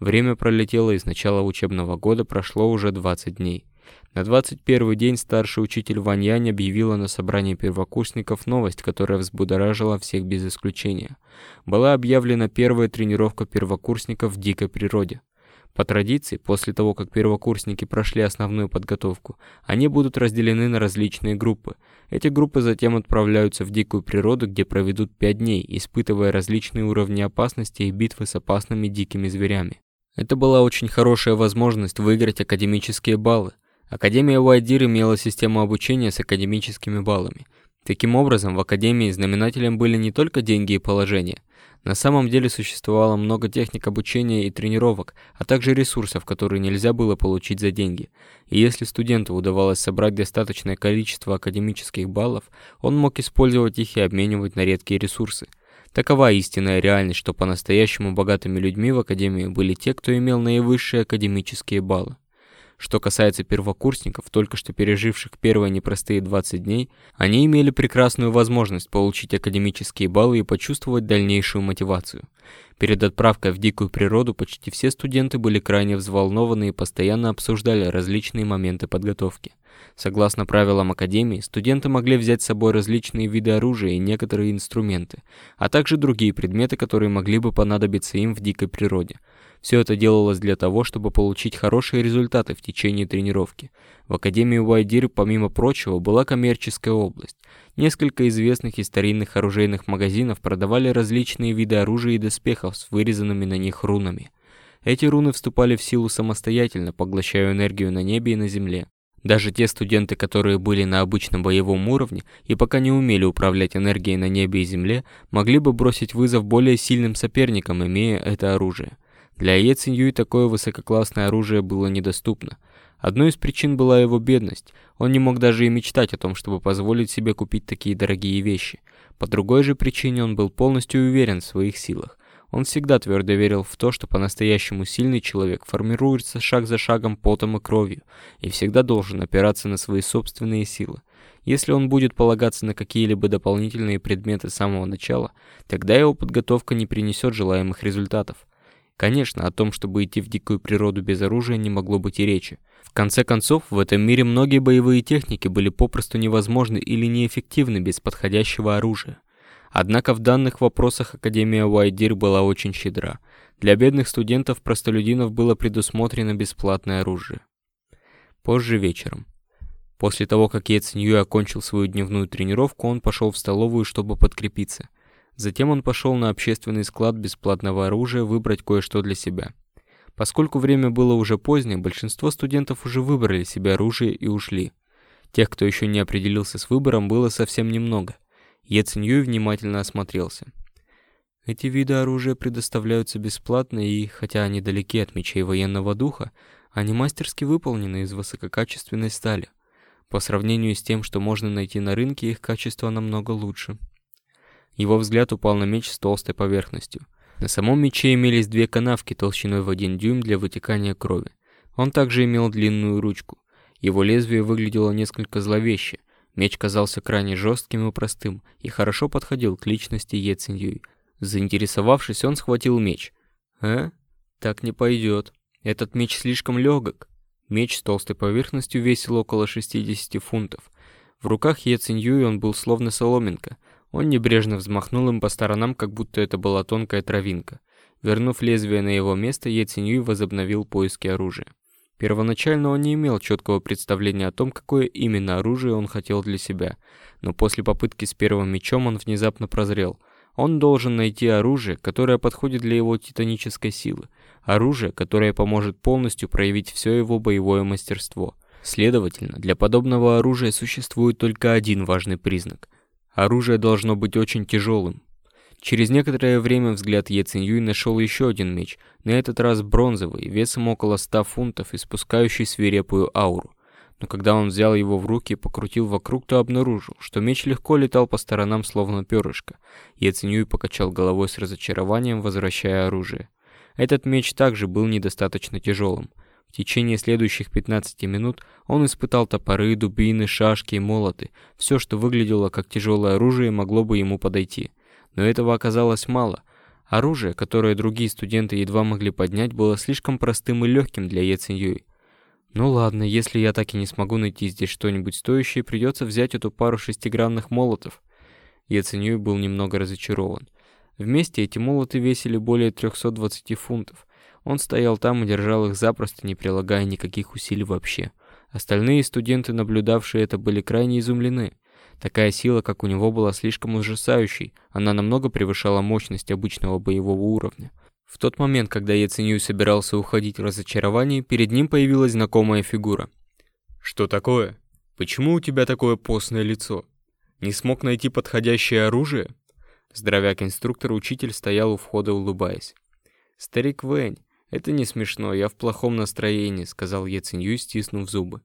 Время пролетело, и с начала учебного года прошло уже 20 дней. На 21 день старший учитель Вань Янь объявила на собрании первокурсников новость, которая взбудоражила всех без исключения. Была объявлена первая тренировка первокурсников в дикой природе. По традиции, после того, как первокурсники прошли основную подготовку, они будут разделены на различные группы. Эти группы затем отправляются в дикую природу, где проведут 5 дней, испытывая различные уровни опасности и битвы с опасными дикими зверями. Это была очень хорошая возможность выиграть академические баллы. Академия Уайдир имела систему обучения с академическими баллами. Таким образом, в Академии знаменателем были не только деньги и положение. На самом деле существовало много техник обучения и тренировок, а также ресурсов, которые нельзя было получить за деньги. И если студенту удавалось собрать достаточное количество академических баллов, он мог использовать их и обменивать на редкие ресурсы – Такова истинная реальность, что по-настоящему богатыми людьми в академии были те, кто имел наивысшие академические баллы. Что касается первокурсников, только что переживших первые непростые 20 дней, они имели прекрасную возможность получить академические баллы и почувствовать дальнейшую мотивацию. Перед отправкой в дикую природу почти все студенты были крайне взволнованы и постоянно обсуждали различные моменты подготовки. Согласно правилам Академии, студенты могли взять с собой различные виды оружия и некоторые инструменты, а также другие предметы, которые могли бы понадобиться им в дикой природе – все это делалось для того, чтобы получить хорошие результаты в течение тренировки. В Академии Уайдир, помимо прочего, была коммерческая область. Несколько известных и старинных оружейных магазинов продавали различные виды оружия и доспехов с вырезанными на них рунами. Эти руны вступали в силу самостоятельно, поглощая энергию на небе и на земле. Даже те студенты, которые были на обычном боевом уровне и пока не умели управлять энергией на небе и земле, могли бы бросить вызов более сильным соперникам, имея это оружие. Для Е Циньюй такое высококлассное оружие было недоступно. Одной из причин была его бедность. Он не мог даже и мечтать о том, чтобы позволить себе купить такие дорогие вещи. По другой же причине он был полностью уверен в своих силах. Он всегда твердо верил в то, что по-настоящему сильный человек формируется шаг за шагом потом и кровью, и всегда должен опираться на свои собственные силы. Если он будет полагаться на какие-либо дополнительные предметы с самого начала, тогда его подготовка не принесет желаемых результатов. Конечно, о том, чтобы идти в дикую природу без оружия, не могло быть и речи. В конце концов, в этом мире многие боевые техники были попросту невозможны или неэффективны без подходящего оружия. Однако в данных вопросах Академия Уайдир была очень щедра. Для бедных студентов-простолюдинов было предусмотрено бесплатное оружие. Позже вечером. После того, как Е Циньюй окончил свою дневную тренировку, он пошел в столовую, чтобы подкрепиться – Затем он пошел на общественный склад бесплатного оружия выбрать кое-что для себя. Поскольку время было уже позднее, большинство студентов уже выбрали себе оружие и ушли. Тех, кто еще не определился с выбором, было совсем немного. Е Циньюй внимательно осмотрелся. Эти виды оружия предоставляются бесплатно и, хотя они далеки от мечей военного духа, они мастерски выполнены из высококачественной стали. По сравнению с тем, что можно найти на рынке, их качество намного лучше. Его взгляд упал на меч с толстой поверхностью. На самом мече имелись две канавки толщиной в один дюйм для вытекания крови. Он также имел длинную ручку. Его лезвие выглядело несколько зловеще. Меч казался крайне жестким и простым и хорошо подходил к личности Е Циньюй. Заинтересовавшись, он схватил меч. «А? Так не пойдет. Этот меч слишком легок». Меч с толстой поверхностью весил около 60 фунтов. В руках Е Циньюй он был словно соломинка. Он небрежно взмахнул им по сторонам, как будто это была тонкая травинка. Вернув лезвие на его место, Е Циньюй возобновил поиски оружия. Первоначально он не имел четкого представления о том, какое именно оружие он хотел для себя, но после попытки с первым мечом он внезапно прозрел. Он должен найти оружие, которое подходит для его титанической силы, оружие, которое поможет полностью проявить все его боевое мастерство. Следовательно, для подобного оружия существует только один важный признак. Оружие должно быть очень тяжелым, Через некоторое время взгляд Е Циньюй нашел еще один меч, на этот раз бронзовый, весом около 100 фунтов, испускающий свирепую ауру. Но когда он взял его в руки и покрутил вокруг, то обнаружил, что меч легко летал по сторонам, словно перышко. Е Циньюй покачал головой с разочарованием, возвращая оружие. Этот меч также был недостаточно тяжелым. В течение следующих 15 минут он испытал топоры, дубины, шашки и молоты. Все, что выглядело как тяжелое оружие, могло бы ему подойти. Но этого оказалось мало. Оружие, которое другие студенты едва могли поднять, было слишком простым и легким для Е Циньюй. Ну ладно, если я так и не смогу найти здесь что-нибудь стоящее, придется взять эту пару шестигранных молотов. Е Циньюй был немного разочарован. Вместе эти молоты весили более 320 фунтов. Он стоял там и держал их запросто, не прилагая никаких усилий вообще. Остальные студенты, наблюдавшие это, были крайне изумлены. Такая сила, как у него, была слишком ужасающей, она намного превышала мощность обычного боевого уровня. В тот момент, когда Яценюй собирался уходить в разочарование, перед ним появилась знакомая фигура. «Что такое? Почему у тебя такое постное лицо? Не смог найти подходящее оружие?» Здоровяк-инструктор-учитель стоял у входа, улыбаясь. «Старик Вэнь, это не смешно, я в плохом настроении», — сказал Яценюй, стиснув зубы.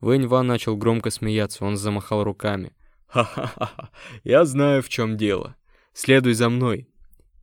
Вэнь Ван начал громко смеяться, он замахал руками. «Ха-ха-ха, я знаю, в чем дело. Следуй за мной».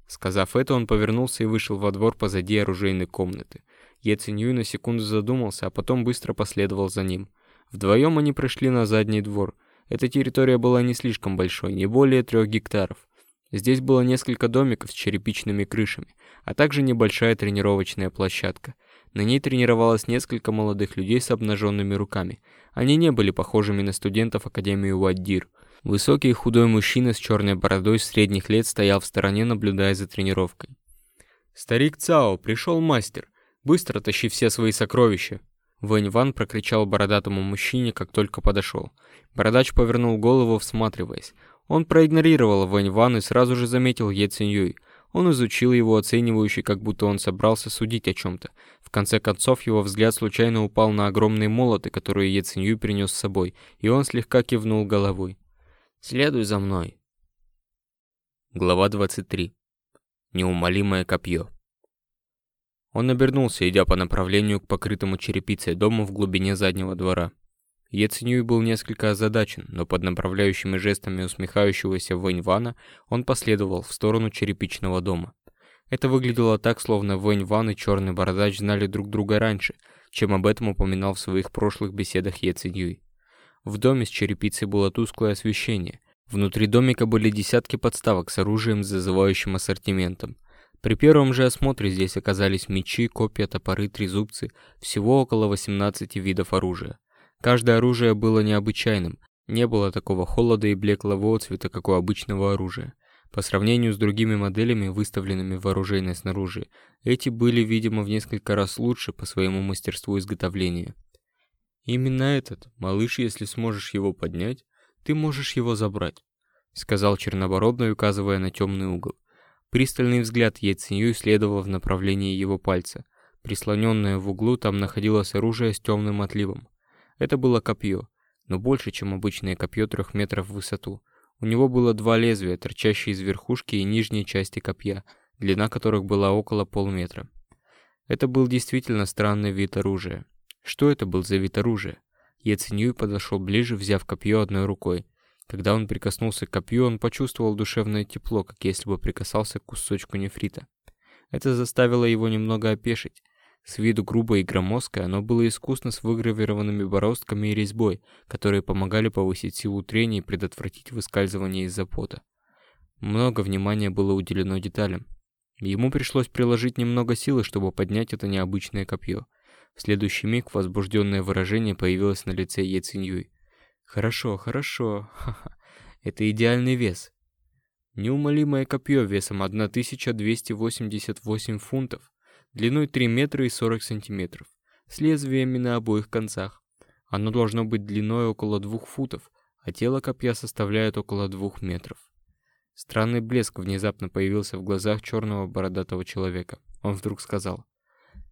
Сказав это, он повернулся и вышел во двор позади оружейной комнаты. Е Цинюй на секунду задумался, а потом быстро последовал за ним. Вдвоем они прошли на задний двор. Эта территория была не слишком большой, не более трех гектаров. Здесь было несколько домиков с черепичными крышами, а также небольшая тренировочная площадка. На ней тренировалось несколько молодых людей с обнаженными руками. Они не были похожими на студентов Академии Уаддир. Высокий и худой мужчина с черной бородой средних лет стоял в стороне, наблюдая за тренировкой. «Старик Цао, пришел мастер. Быстро тащи все свои сокровища!» Вэнь Ван прокричал бородатому мужчине, как только подошел. Бородач повернул голову, всматриваясь. Он проигнорировал Вэнь Ван и сразу же заметил Е Циньюй. Он изучил его оценивающе, как будто он собрался судить о чем-то. В конце концов, его взгляд случайно упал на огромные молоты, которые Ецинью принес с собой, и он слегка кивнул головой. «Следуй за мной». Глава 23. Неумолимое копье. Он обернулся, идя по направлению к покрытому черепицей дому в глубине заднего двора. Ецинюй был несколько озадачен, но под направляющими жестами усмехающегося Вэнь Вана он последовал в сторону черепичного дома. Это выглядело так, словно Вэнь Ван и Черный Бородач знали друг друга раньше, чем об этом упоминал в своих прошлых беседах Ецинюй. В доме с черепицей было тусклое освещение. Внутри домика были десятки подставок с оружием с зазывающим ассортиментом. При первом же осмотре здесь оказались мечи, копья, топоры, трезубцы, всего около 18 видов оружия. Каждое оружие было необычайным, не было такого холода и блеклого цвета, как у обычного оружия. По сравнению с другими моделями, выставленными в оружейной снаружи, эти были, видимо, в несколько раз лучше по своему мастерству изготовления. «Именно этот, малыш, если сможешь его поднять, ты можешь его забрать», сказал Чернобородный, указывая на темный угол. Пристальный взгляд Ецинью следовал в направлении его пальца. Прислоненное в углу там находилось оружие с темным отливом. Это было копье, но больше, чем обычное копье трех метров в высоту. У него было два лезвия, торчащие из верхушки и нижней части копья, длина которых была около полметра. Это был действительно странный вид оружия. Что это был за вид оружия? Яценюй подошел ближе, взяв копье одной рукой. Когда он прикоснулся к копью, он почувствовал душевное тепло, как если бы прикасался к кусочку нефрита. Это заставило его немного опешить. С виду грубое и громоздкое, оно было искусно с выгравированными бороздками и резьбой, которые помогали повысить силу трения и предотвратить выскальзывание из-за пота. Много внимания было уделено деталям. Ему пришлось приложить немного силы, чтобы поднять это необычное копье. В следующий миг возбужденное выражение появилось на лице Е Циньюй. «Хорошо, хорошо, ха-ха, это идеальный вес». Неумолимое копье весом 1288 фунтов длиной 3 метра и 40 сантиметров, с лезвиями на обоих концах. Оно должно быть длиной около 2 футов, а тело копья составляет около 2 метров. Странный блеск внезапно появился в глазах черного бородатого человека. Он вдруг сказал,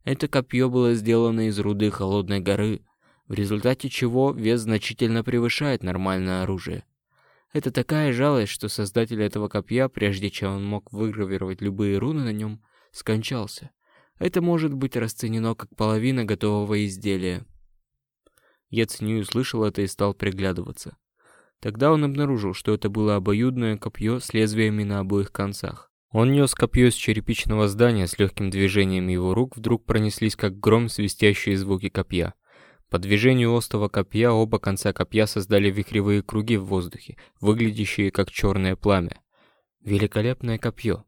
«Это копье было сделано из руды холодной горы, в результате чего вес значительно превышает нормальное оружие. Это такая жалость, что создатель этого копья, прежде чем он мог выгравировать любые руны на нем, скончался. Это может быть расценено как половина готового изделия. Яценю услышал это и стал приглядываться. Тогда он обнаружил, что это было обоюдное копье с лезвиями на обоих концах. Он нес копье с черепичного здания, с легким движением его рук вдруг пронеслись как гром свистящие звуки копья. По движению остого копья оба конца копья создали вихревые круги в воздухе, выглядящие как черное пламя. Великолепное копье.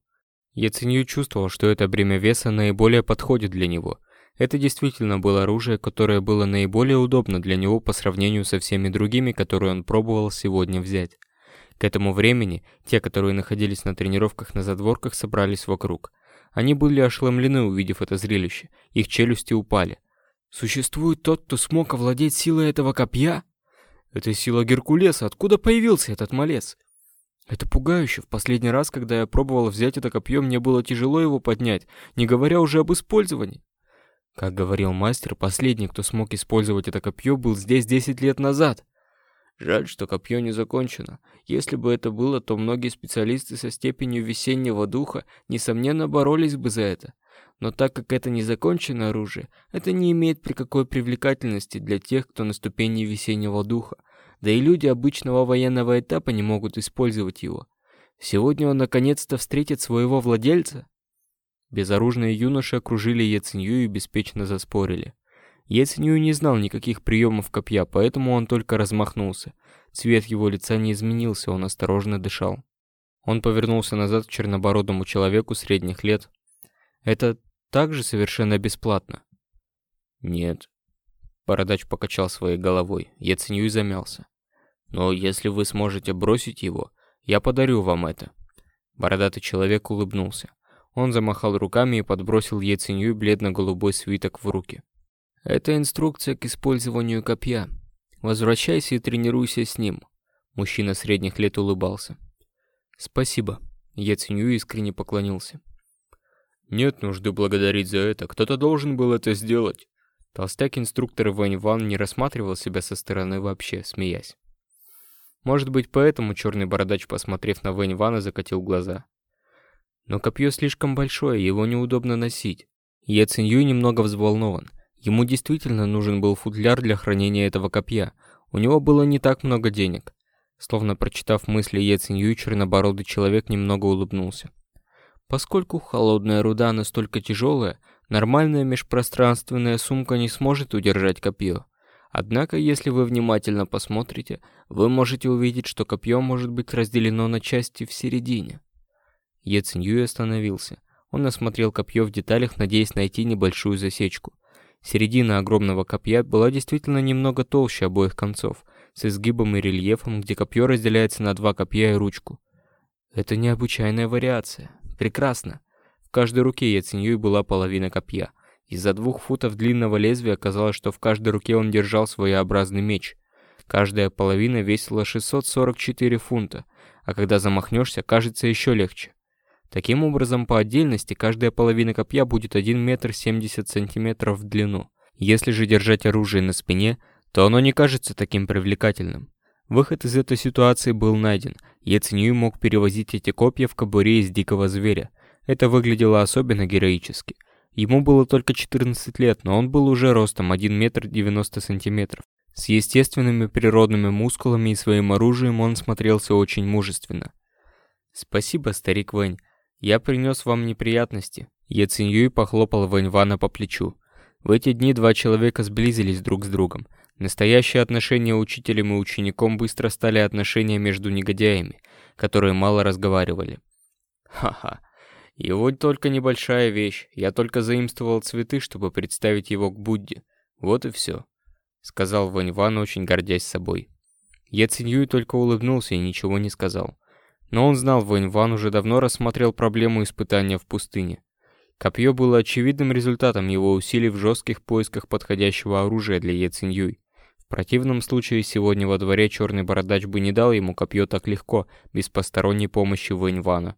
Яценью чувствовал, что это бремя веса наиболее подходит для него. Это действительно было оружие, которое было наиболее удобно для него по сравнению со всеми другими, которые он пробовал сегодня взять. К этому времени те, которые находились на тренировках на задворках, собрались вокруг. Они были ошеломлены, увидев это зрелище. Их челюсти упали. «Существует тот, кто смог овладеть силой этого копья?» «Это сила Геркулеса. Откуда появился этот малец?» Это пугающе. В последний раз, когда я пробовал взять это копье, мне было тяжело его поднять, не говоря уже об использовании. Как говорил мастер, последний, кто смог использовать это копье, был здесь 10 лет назад. Жаль, что копье не закончено. Если бы это было, то многие специалисты со степенью весеннего духа, несомненно, боролись бы за это. Но так как это незаконченное оружие, это не имеет при какой привлекательности для тех, кто на ступени весеннего духа. Да и люди обычного военного этапа не могут использовать его. Сегодня он наконец-то встретит своего владельца. Безоружные юноши окружили Яцинью и беспечно заспорили. Яцинью не знал никаких приемов копья, поэтому он только размахнулся. Цвет его лица не изменился, он осторожно дышал. Он повернулся назад к чернобородому человеку средних лет. Это также совершенно бесплатно. Нет, Бородач покачал своей головой. Яценюй замялся. «Но если вы сможете бросить его, я подарю вам это». Бородатый человек улыбнулся. Он замахал руками и подбросил Яценюй бледно-голубой свиток в руки. «Это инструкция к использованию копья. Возвращайся и тренируйся с ним». Мужчина средних лет улыбался. «Спасибо». Яценюй искренне поклонился. «Нет нужды благодарить за это. Кто-то должен был это сделать. Толстяк-инструктор Вэнь Ван не рассматривал себя со стороны вообще, смеясь. Может быть, поэтому черный бородач, посмотрев на Вэнь Вана, закатил глаза. Но копье слишком большое, его неудобно носить. Е Цинью немного взволнован. Ему действительно нужен был футляр для хранения этого копья. У него было не так много денег. Словно прочитав мысли Е Цинью, чернобородый человек немного улыбнулся. Поскольку холодная руда настолько тяжелая, Нормальная межпространственная сумка не сможет удержать копье. Однако, если вы внимательно посмотрите, вы можете увидеть, что копье может быть разделено на части в середине. Е остановился. Он осмотрел копье в деталях, надеясь найти небольшую засечку. Середина огромного копья была действительно немного толще обоих концов, с изгибом и рельефом, где копье разделяется на два копья и ручку. Это необычайная вариация. Прекрасно каждой руке Яценюй была половина копья. Из-за двух футов длинного лезвия оказалось, что в каждой руке он держал своеобразный меч. Каждая половина весила 644 фунта, а когда замахнешься, кажется еще легче. Таким образом, по отдельности каждая половина копья будет 1 метр 70 сантиметров в длину. Если же держать оружие на спине, то оно не кажется таким привлекательным. Выход из этой ситуации был найден. Яценюй мог перевозить эти копья в кобуре из дикого зверя. Это выглядело особенно героически. Ему было только 14 лет, но он был уже ростом 1 метр 90 сантиметров. С естественными природными мускулами и своим оружием он смотрелся очень мужественно. «Спасибо, старик Вэнь. Я принес вам неприятности». Яцинь Юй похлопал Вэнь Вана по плечу. В эти дни два человека сблизились друг с другом. Настоящие отношения учителем и учеником быстро стали отношения между негодяями, которые мало разговаривали. Ха-ха. Вот только небольшая вещь. Я только заимствовал цветы, чтобы представить его к Будде. Вот и все, сказал Вань Ван, очень гордясь собой. Я Циньюй только улыбнулся и ничего не сказал. Но он знал, Вэнь Ван уже давно рассмотрел проблему испытания в пустыне. Копье было очевидным результатом его усилий в жестких поисках подходящего оружия для Е. В противном случае сегодня во дворе черный бородач бы не дал ему копье так легко, без посторонней помощи Вэнь Вана.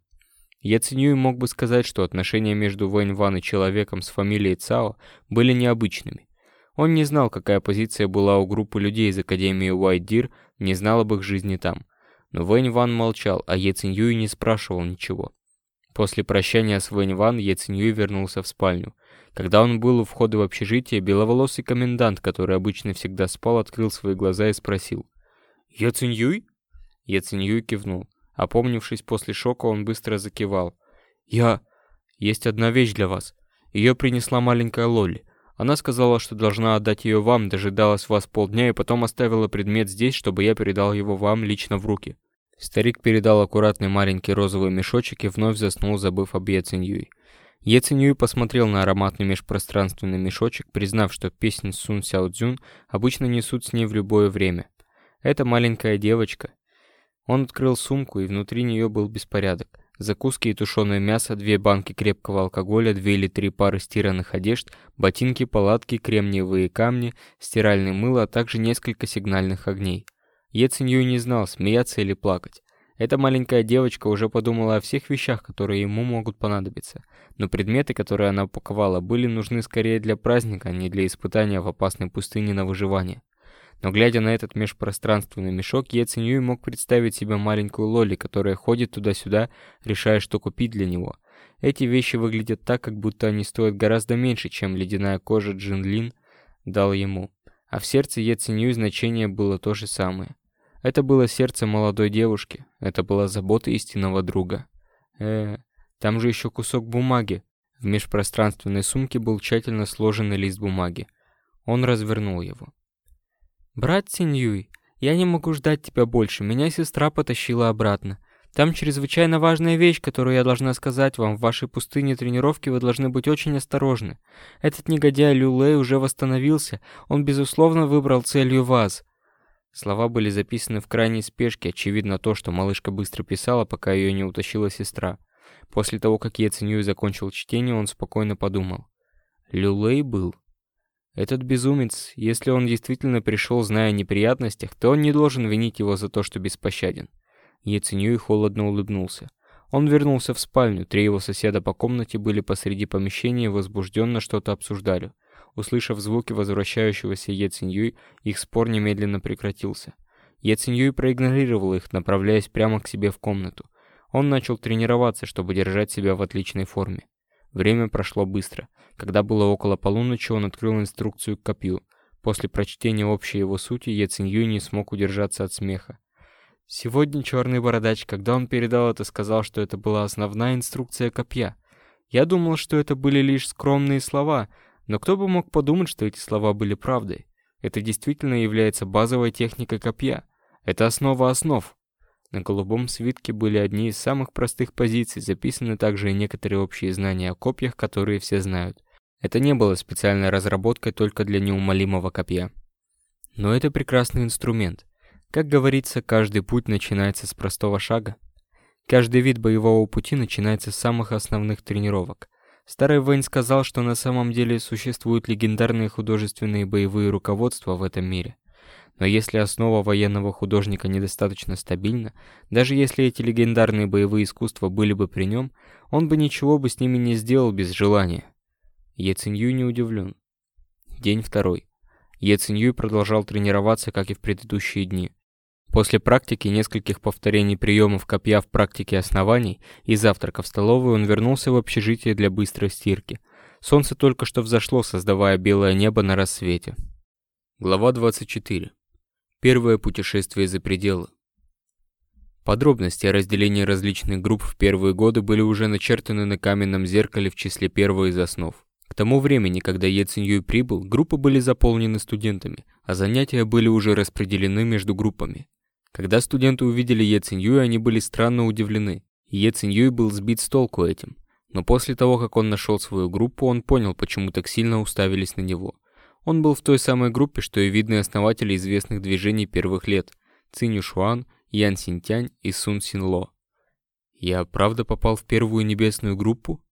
Е Циньюй мог бы сказать, что отношения между Вэнь Ван и человеком с фамилией Цао были необычными. Он не знал, какая позиция была у группы людей из Академии Уайт Дир, не знал об их жизни там. Но Вэнь Ван молчал, а Е Циньюй не спрашивал ничего. После прощания с Вэнь Ван Е Циньюй вернулся в спальню. Когда он был у входа в общежитие, беловолосый комендант, который обычно всегда спал, открыл свои глаза и спросил. Е Циньюй кивнул. Опомнившись после шока, он быстро закивал. «Я... Есть одна вещь для вас. Ее принесла маленькая Лолли. Она сказала, что должна отдать ее вам, дожидалась вас полдня и потом оставила предмет здесь, чтобы я передал его вам лично в руки. Старик передал аккуратный маленький розовый мешочек и вновь заснул, забыв об Ециньюй. Ециньюй посмотрел на ароматный межпространственный мешочек, признав, что песни Сун Сяо Цзюн обычно несут с ней в любое время. Это маленькая девочка. Он открыл сумку, и внутри нее был беспорядок. Закуски и тушеное мясо, две банки крепкого алкоголя, две или три пары стиранных одежд, ботинки, палатки, кремниевые камни, стиральное мыло, а также несколько сигнальных огней. Ецинью не знал, смеяться или плакать. Эта маленькая девочка уже подумала о всех вещах, которые ему могут понадобиться. Но предметы, которые она упаковала, были нужны скорее для праздника, а не для испытания в опасной пустыне на выживание. Но глядя на этот межпространственный мешок, я ценю и мог представить себе маленькую Лоли, которая ходит туда-сюда, решая, что купить для него. Эти вещи выглядят так, как будто они стоят гораздо меньше, чем ледяная кожа Джин Лин дал ему. А в сердце я ценю значение было то же самое. Это было сердце молодой девушки, это была забота истинного друга. Э, там же еще кусок бумаги. В межпространственной сумке был тщательно сложенный лист бумаги. Он развернул его. «Брат Синьюй, я не могу ждать тебя больше, меня сестра потащила обратно. Там чрезвычайно важная вещь, которую я должна сказать вам. В вашей пустыне тренировки вы должны быть очень осторожны. Этот негодяй Лю Лэй уже восстановился, он, безусловно, выбрал целью вас». Слова были записаны в крайней спешке, очевидно то, что малышка быстро писала, пока ее не утащила сестра. После того, как Е Циньюй закончил чтение, он спокойно подумал. Лю Лэй был этот безумец, если он действительно пришел, зная о неприятностях, то он не должен винить его за то, что беспощаден. Яценюй холодно улыбнулся. Он вернулся в спальню, три его соседа по комнате были посреди помещения возбужденно что-то обсуждали. Услышав звуки возвращающегося Ециньюй, их спор немедленно прекратился. Ециньюй проигнорировал их, направляясь прямо к себе в комнату. Он начал тренироваться, чтобы держать себя в отличной форме. Время прошло быстро. Когда было около полуночи, он открыл инструкцию к копью. После прочтения общей его сути, Яцинью не смог удержаться от смеха. Сегодня черный бородач, когда он передал это, сказал, что это была основная инструкция копья. Я думал, что это были лишь скромные слова, но кто бы мог подумать, что эти слова были правдой. Это действительно является базовой техникой копья. Это основа основ. На голубом свитке были одни из самых простых позиций, записаны также и некоторые общие знания о копьях, которые все знают. Это не было специальной разработкой только для неумолимого копья. Но это прекрасный инструмент. Как говорится, каждый путь начинается с простого шага. Каждый вид боевого пути начинается с самых основных тренировок. Старый Вейн сказал, что на самом деле существуют легендарные художественные боевые руководства в этом мире. Но если основа военного художника недостаточно стабильна, даже если эти легендарные боевые искусства были бы при нем, он бы ничего бы с ними не сделал без желания. Ецинью не удивлен. День второй. Ецинью продолжал тренироваться, как и в предыдущие дни. После практики нескольких повторений приемов копья в практике оснований и завтрака в столовой он вернулся в общежитие для быстрой стирки. Солнце только что взошло, создавая белое небо на рассвете. Глава 24. Первое путешествие за пределы. Подробности о разделении различных групп в первые годы были уже начертаны на каменном зеркале в числе первой из основ. К тому времени, когда Е Циньюй прибыл, группы были заполнены студентами, а занятия были уже распределены между группами. Когда студенты увидели Е Циньюй, они были странно удивлены. Е Циньюй был сбит с толку этим. Но после того, как он нашел свою группу, он понял, почему так сильно уставились на него. Он был в той самой группе, что и видные основатели известных движений первых лет – Цинь Шуан, Ян Синтянь и Сун Синло. Я правда попал в первую небесную группу?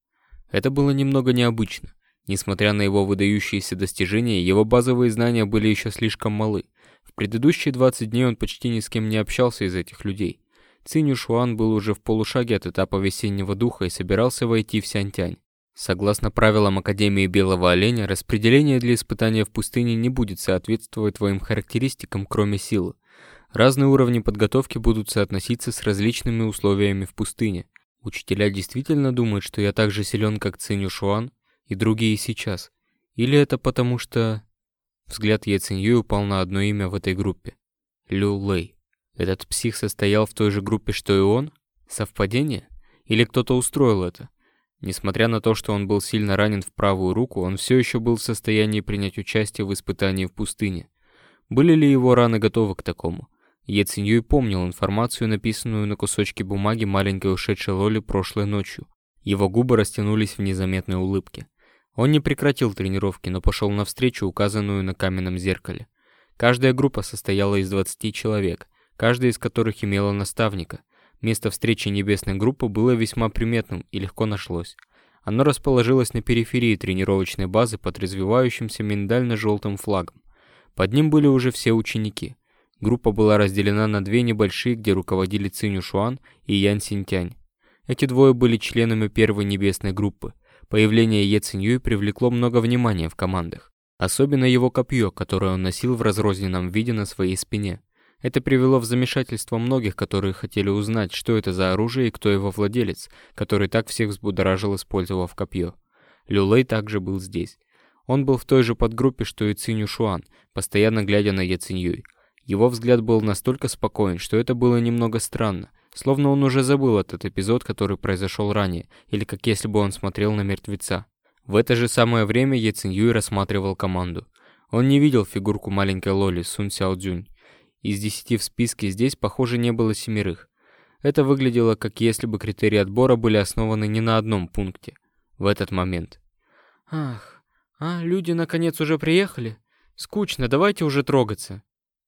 Это было немного необычно. Несмотря на его выдающиеся достижения, его базовые знания были еще слишком малы. В предыдущие 20 дней он почти ни с кем не общался из этих людей. Цинь Шуан был уже в полушаге от этапа весеннего духа и собирался войти в Сянтянь. Согласно правилам Академии Белого Оленя, распределение для испытания в пустыне не будет соответствовать твоим характеристикам, кроме силы. Разные уровни подготовки будут соотноситься с различными условиями в пустыне. Учителя действительно думают, что я так же силен, как Цинь Шуан и другие сейчас. Или это потому что... Взгляд Е Цинью упал на одно имя в этой группе. Лю Лэй. Этот псих состоял в той же группе, что и он? Совпадение? Или кто-то устроил это? Несмотря на то, что он был сильно ранен в правую руку, он все еще был в состоянии принять участие в испытании в пустыне. Были ли его раны готовы к такому? Е Циньюй помнил информацию, написанную на кусочке бумаги маленькой ушедшей Лоли прошлой ночью. Его губы растянулись в незаметной улыбке. Он не прекратил тренировки, но пошел навстречу, указанную на каменном зеркале. Каждая группа состояла из 20 человек, каждая из которых имела наставника. Место встречи небесной группы было весьма приметным и легко нашлось. Оно расположилось на периферии тренировочной базы под развивающимся миндально-желтым флагом. Под ним были уже все ученики. Группа была разделена на две небольшие, где руководили Цинь Шуан и Ян Синтянь. Эти двое были членами первой небесной группы. Появление Е Циньюй привлекло много внимания в командах. Особенно его копье, которое он носил в разрозненном виде на своей спине. Это привело в замешательство многих, которые хотели узнать, что это за оружие и кто его владелец, который так всех взбудоражил, использовав копье. Люлей также был здесь. Он был в той же подгруппе, что и Цинь Шуан, постоянно глядя на Е Циньюй. Его взгляд был настолько спокоен, что это было немного странно, словно он уже забыл этот эпизод, который произошел ранее, или как если бы он смотрел на мертвеца. В это же самое время Е Цинь рассматривал команду. Он не видел фигурку маленькой Лоли Сун Сяо Цзюнь. Из десяти в списке здесь, похоже, не было семерых. Это выглядело, как если бы критерии отбора были основаны не на одном пункте. В этот момент. «Ах, а люди наконец уже приехали? Скучно, давайте уже трогаться».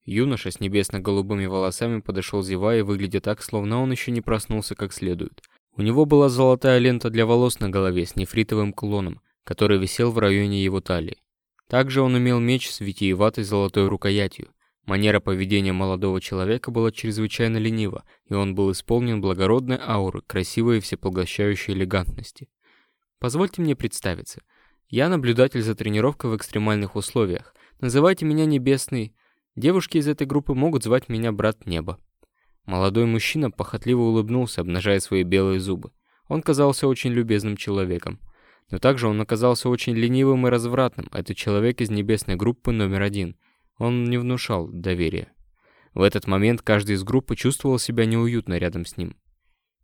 Юноша с небесно-голубыми волосами подошел зевая, выглядя так, словно он еще не проснулся как следует. У него была золотая лента для волос на голове с нефритовым кулоном, который висел в районе его талии. Также он имел меч с витиеватой золотой рукоятью. Манера поведения молодого человека была чрезвычайно ленива, и он был исполнен благородной ауры, красивой и всепоглощающей элегантности. Позвольте мне представиться. Я наблюдатель за тренировкой в экстремальных условиях. Называйте меня Небесный. Девушки из этой группы могут звать меня Брат Неба. Молодой мужчина похотливо улыбнулся, обнажая свои белые зубы. Он казался очень любезным человеком. Но также он оказался очень ленивым и развратным. Это человек из небесной группы номер один – он не внушал доверия. В этот момент каждый из группы чувствовал себя неуютно рядом с ним.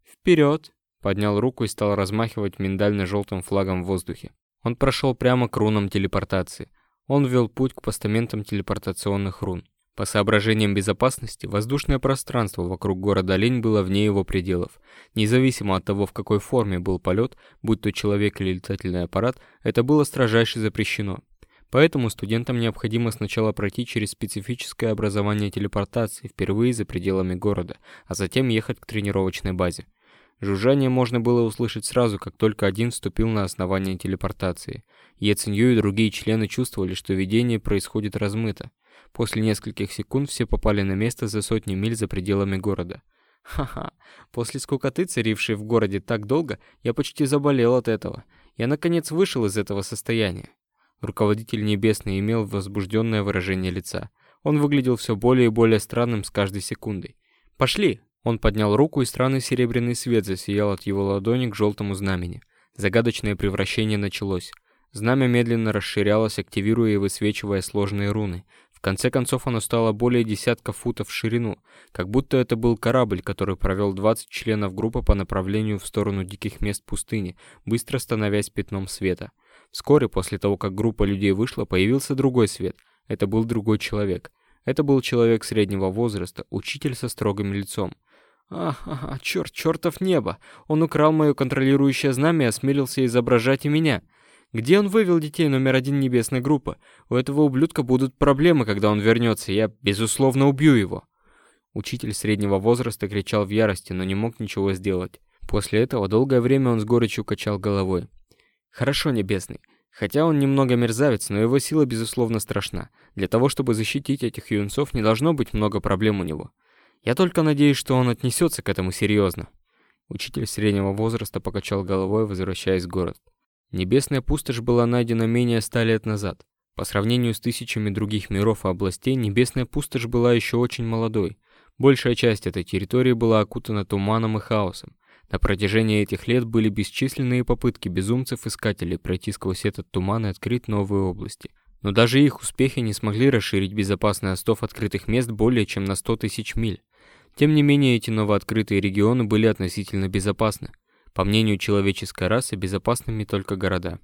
«Вперед!» — поднял руку и стал размахивать миндально-желтым флагом в воздухе. Он прошел прямо к рунам телепортации. Он вел путь к постаментам телепортационных рун. По соображениям безопасности, воздушное пространство вокруг города Лень было вне его пределов. Независимо от того, в какой форме был полет, будь то человек или летательный аппарат, это было строжайше запрещено. Поэтому студентам необходимо сначала пройти через специфическое образование телепортации впервые за пределами города, а затем ехать к тренировочной базе. Жужжание можно было услышать сразу, как только один вступил на основание телепортации. Е Цинью и другие члены чувствовали, что видение происходит размыто. После нескольких секунд все попали на место за сотни миль за пределами города. Ха-ха, после скукоты, царившей в городе так долго, я почти заболел от этого. Я наконец вышел из этого состояния. Руководитель Небесный имел возбужденное выражение лица. Он выглядел все более и более странным с каждой секундой. «Пошли!» Он поднял руку, и странный серебряный свет засиял от его ладони к желтому знамени. Загадочное превращение началось. Знамя медленно расширялось, активируя и высвечивая сложные руны. В конце концов оно стало более десятка футов в ширину, как будто это был корабль, который провел 20 членов группы по направлению в сторону диких мест пустыни, быстро становясь пятном света. Вскоре после того, как группа людей вышла, появился другой свет. Это был другой человек. Это был человек среднего возраста, учитель со строгим лицом. Ах, ага, черт, чертов небо! Он украл мое контролирующее знамя и осмелился изображать и меня. Где он вывел детей номер один небесной группы? У этого ублюдка будут проблемы, когда он вернется, я, безусловно, убью его. Учитель среднего возраста кричал в ярости, но не мог ничего сделать. После этого долгое время он с горечью качал головой. «Хорошо, Небесный. Хотя он немного мерзавец, но его сила безусловно страшна. Для того, чтобы защитить этих юнцов, не должно быть много проблем у него. Я только надеюсь, что он отнесется к этому серьезно». Учитель среднего возраста покачал головой, возвращаясь в город. Небесная пустошь была найдена менее ста лет назад. По сравнению с тысячами других миров и областей, Небесная пустошь была еще очень молодой. Большая часть этой территории была окутана туманом и хаосом. На протяжении этих лет были бесчисленные попытки безумцев-искателей пройти сквозь этот туман и открыть новые области. Но даже их успехи не смогли расширить безопасный остов открытых мест более чем на 100 тысяч миль. Тем не менее, эти новооткрытые регионы были относительно безопасны. По мнению человеческой расы, безопасными только города.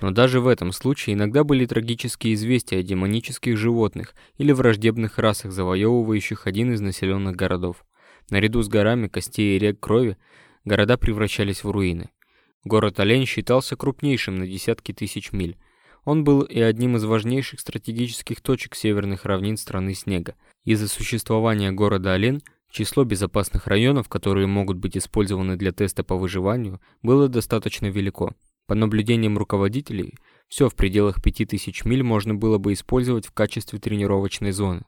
Но даже в этом случае иногда были трагические известия о демонических животных или враждебных расах, завоевывающих один из населенных городов. Наряду с горами костей и рек крови, города превращались в руины. Город Олень считался крупнейшим на десятки тысяч миль. Он был и одним из важнейших стратегических точек северных равнин страны Снега. Из-за существования города Олень число безопасных районов, которые могут быть использованы для теста по выживанию, было достаточно велико. По наблюдениям руководителей, все в пределах 5000 миль можно было бы использовать в качестве тренировочной зоны.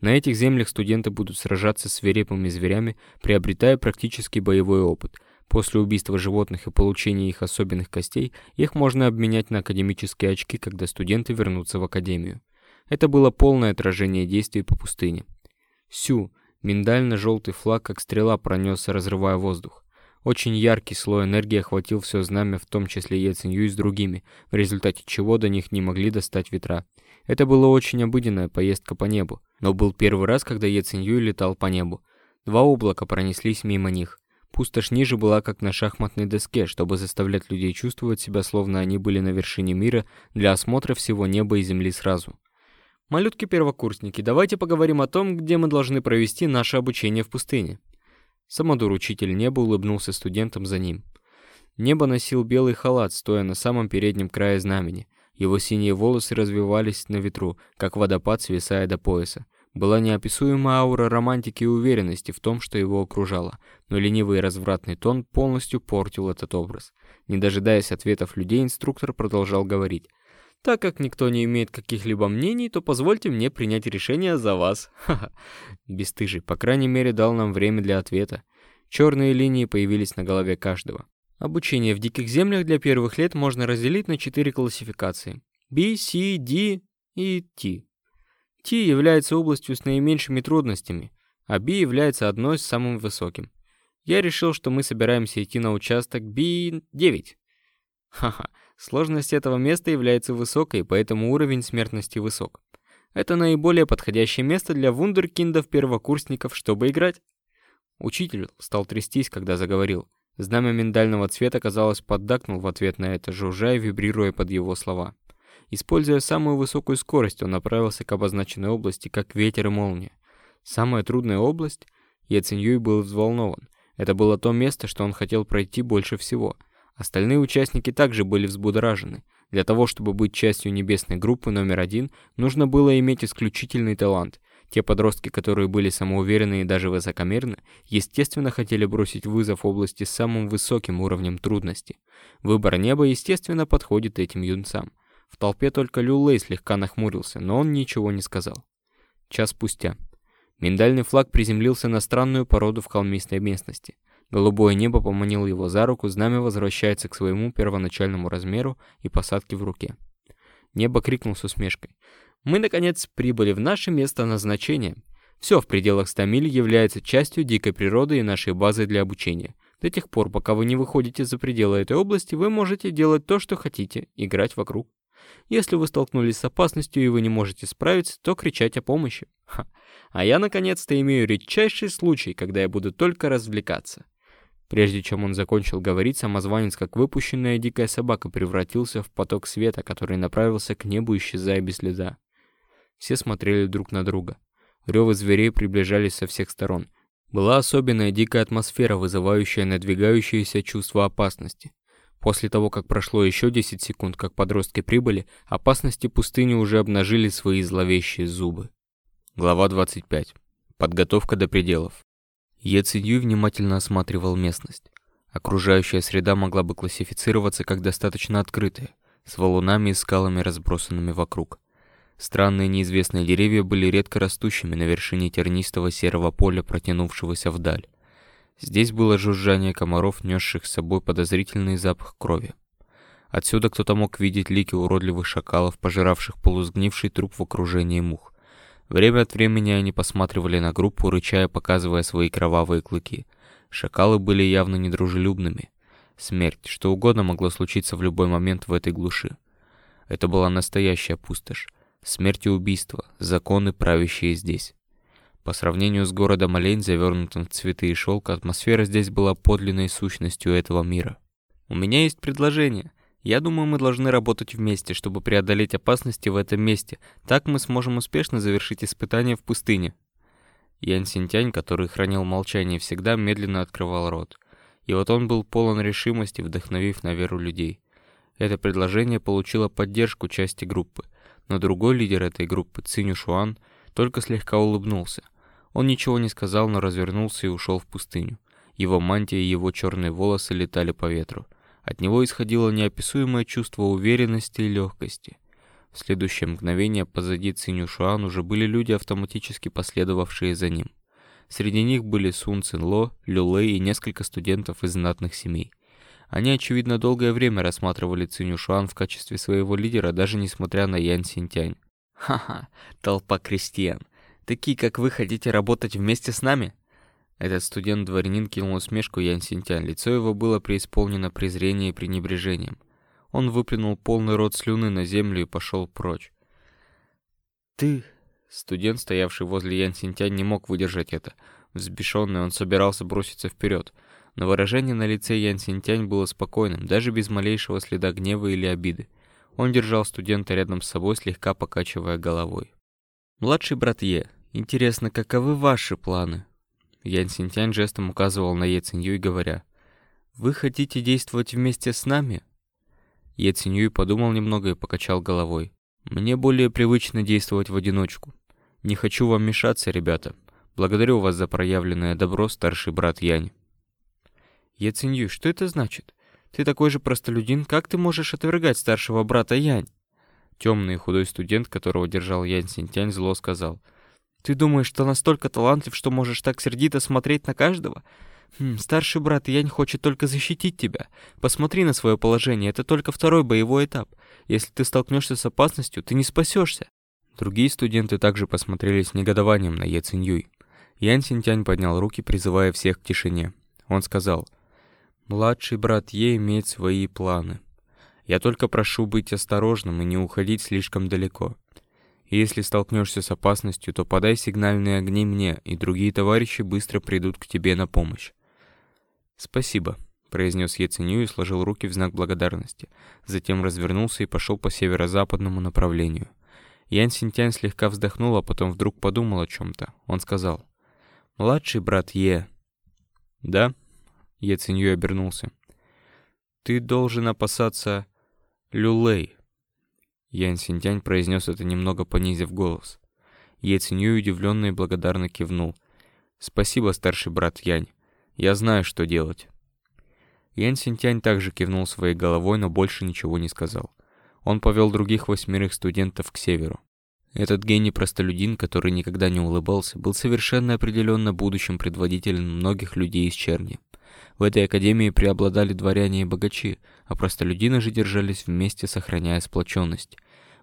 На этих землях студенты будут сражаться с свирепыми зверями, приобретая практически боевой опыт. После убийства животных и получения их особенных костей, их можно обменять на академические очки, когда студенты вернутся в академию. Это было полное отражение действий по пустыне. Сю, миндально-желтый флаг, как стрела, пронесся, разрывая воздух. Очень яркий слой энергии охватил все знамя, в том числе и Яценью с другими, в результате чего до них не могли достать ветра. Это была очень обыденная поездка по небу, но был первый раз, когда Яценью летал по небу. Два облака пронеслись мимо них. Пустошь ниже была как на шахматной доске, чтобы заставлять людей чувствовать себя, словно они были на вершине мира для осмотра всего неба и земли сразу. «Малютки-первокурсники, давайте поговорим о том, где мы должны провести наше обучение в пустыне». Самодур-учитель неба улыбнулся студентам за ним. Небо носил белый халат, стоя на самом переднем крае знамени. Его синие волосы развивались на ветру, как водопад, свисая до пояса. Была неописуемая аура романтики и уверенности в том, что его окружало, но ленивый и развратный тон полностью портил этот образ. Не дожидаясь ответов людей, инструктор продолжал говорить. Так как никто не имеет каких-либо мнений, то позвольте мне принять решение за вас. Ха-ха. Бестыжий, по крайней мере, дал нам время для ответа. Черные линии появились на голове каждого. Обучение в диких землях для первых лет можно разделить на четыре классификации. B, C, D и T. T является областью с наименьшими трудностями, а B является одной с самым высоким. Я решил, что мы собираемся идти на участок B9. Ха-ха. Сложность этого места является высокой, поэтому уровень смертности высок. Это наиболее подходящее место для вундеркиндов-первокурсников, чтобы играть. Учитель стал трястись, когда заговорил. Знамя миндального цвета, казалось, поддакнул в ответ на это, жужжа и вибрируя под его слова. Используя самую высокую скорость, он направился к обозначенной области, как ветер и молния. Самая трудная область? Яциньюй был взволнован. Это было то место, что он хотел пройти больше всего — Остальные участники также были взбудоражены. Для того, чтобы быть частью небесной группы номер один, нужно было иметь исключительный талант. Те подростки, которые были самоуверенны и даже высокомерны, естественно хотели бросить вызов области с самым высоким уровнем трудности. Выбор неба, естественно, подходит этим юнцам. В толпе только Люлей слегка нахмурился, но он ничего не сказал. Час спустя. Миндальный флаг приземлился на странную породу в холмистой местности. Голубое небо поманило его за руку, знамя возвращается к своему первоначальному размеру и посадке в руке. Небо крикнул с усмешкой. «Мы, наконец, прибыли в наше место назначения. Все в пределах 100 миль является частью дикой природы и нашей базы для обучения. До тех пор, пока вы не выходите за пределы этой области, вы можете делать то, что хотите, играть вокруг. Если вы столкнулись с опасностью и вы не можете справиться, то кричать о помощи. Ха. А я наконец-то имею редчайший случай, когда я буду только развлекаться. Прежде чем он закончил говорить, самозванец, как выпущенная дикая собака, превратился в поток света, который направился к небу, исчезая без следа. Все смотрели друг на друга. Рёвы зверей приближались со всех сторон. Была особенная дикая атмосфера, вызывающая надвигающееся чувство опасности. После того, как прошло еще 10 секунд, как подростки прибыли, опасности пустыни уже обнажили свои зловещие зубы. Глава 25. Подготовка до пределов. Циньюй внимательно осматривал местность. Окружающая среда могла бы классифицироваться как достаточно открытая, с валунами и скалами, разбросанными вокруг. Странные неизвестные деревья были редко растущими на вершине тернистого серого поля, протянувшегося вдаль. Здесь было жужжание комаров, несших с собой подозрительный запах крови. Отсюда кто-то мог видеть лики уродливых шакалов, пожиравших полусгнивший труп в окружении мух. Время от времени они посматривали на группу, рычая, показывая свои кровавые клыки. Шакалы были явно недружелюбными. Смерть, что угодно могло случиться в любой момент в этой глуши. Это была настоящая пустошь. Смерть и убийство, законы, правящие здесь. По сравнению с городом Олень, завернутым в цветы и шелк, атмосфера здесь была подлинной сущностью этого мира. «У меня есть предложение. Я думаю, мы должны работать вместе, чтобы преодолеть опасности в этом месте. Так мы сможем успешно завершить испытание в пустыне». Ян Синтянь, который хранил молчание всегда, медленно открывал рот. И вот он был полон решимости, вдохновив на веру людей. Это предложение получило поддержку части группы – но другой лидер этой группы, Циню Шуан, только слегка улыбнулся. Он ничего не сказал, но развернулся и ушел в пустыню. Его мантия и его черные волосы летали по ветру. От него исходило неописуемое чувство уверенности и легкости. В следующее мгновение позади Циню Шуан уже были люди, автоматически последовавшие за ним. Среди них были Сун Цин Ло, Лю Лэй и несколько студентов из знатных семей. Они, очевидно, долгое время рассматривали Циню Шуан в качестве своего лидера, даже несмотря на Ян Синтянь. «Ха-ха, толпа крестьян. Такие, как вы, хотите работать вместе с нами?» Этот студент-дворянин кинул усмешку Ян Синтянь. Лицо его было преисполнено презрением и пренебрежением. Он выплюнул полный рот слюны на землю и пошел прочь. «Ты...» Студент, стоявший возле Ян Синтянь, не мог выдержать это. Взбешенный, он собирался броситься вперед но выражение на лице Ян Синтянь было спокойным, даже без малейшего следа гнева или обиды. Он держал студента рядом с собой, слегка покачивая головой. «Младший брат Е, интересно, каковы ваши планы?» Ян Синтянь жестом указывал на Е Циньюй, говоря, «Вы хотите действовать вместе с нами?» Е Циньюй подумал немного и покачал головой. «Мне более привычно действовать в одиночку. Не хочу вам мешаться, ребята. Благодарю вас за проявленное добро, старший брат Янь». Я ценю, что это значит? Ты такой же простолюдин, как ты можешь отвергать старшего брата Янь? Темный худой студент, которого держал Янь Синтянь, зло сказал. Ты думаешь, что настолько талантлив, что можешь так сердито смотреть на каждого? Хм, старший брат Янь хочет только защитить тебя. Посмотри на свое положение, это только второй боевой этап. Если ты столкнешься с опасностью, ты не спасешься. Другие студенты также посмотрели с негодованием на Е Циньюй. Ян Синтянь поднял руки, призывая всех к тишине. Он сказал, Младший брат Е имеет свои планы. Я только прошу быть осторожным и не уходить слишком далеко. Если столкнешься с опасностью, то подай сигнальные огни мне, и другие товарищи быстро придут к тебе на помощь. Спасибо, произнес Еценю и сложил руки в знак благодарности. Затем развернулся и пошел по северо-западному направлению. Ян Синтянь слегка вздохнул, а потом вдруг подумал о чем-то. Он сказал, «Младший брат Е». «Да?» Я Цинью обернулся. «Ты должен опасаться Люлей». Ян Синтянь произнес это немного понизив голос. Е Цинью удивленно и благодарно кивнул. «Спасибо, старший брат Янь. Я знаю, что делать». Ян Синтянь также кивнул своей головой, но больше ничего не сказал. Он повел других восьмерых студентов к северу. Этот гений-простолюдин, который никогда не улыбался, был совершенно определенно будущим предводителем многих людей из Черни. В этой академии преобладали дворяне и богачи, а простолюдины же держались вместе, сохраняя сплоченность.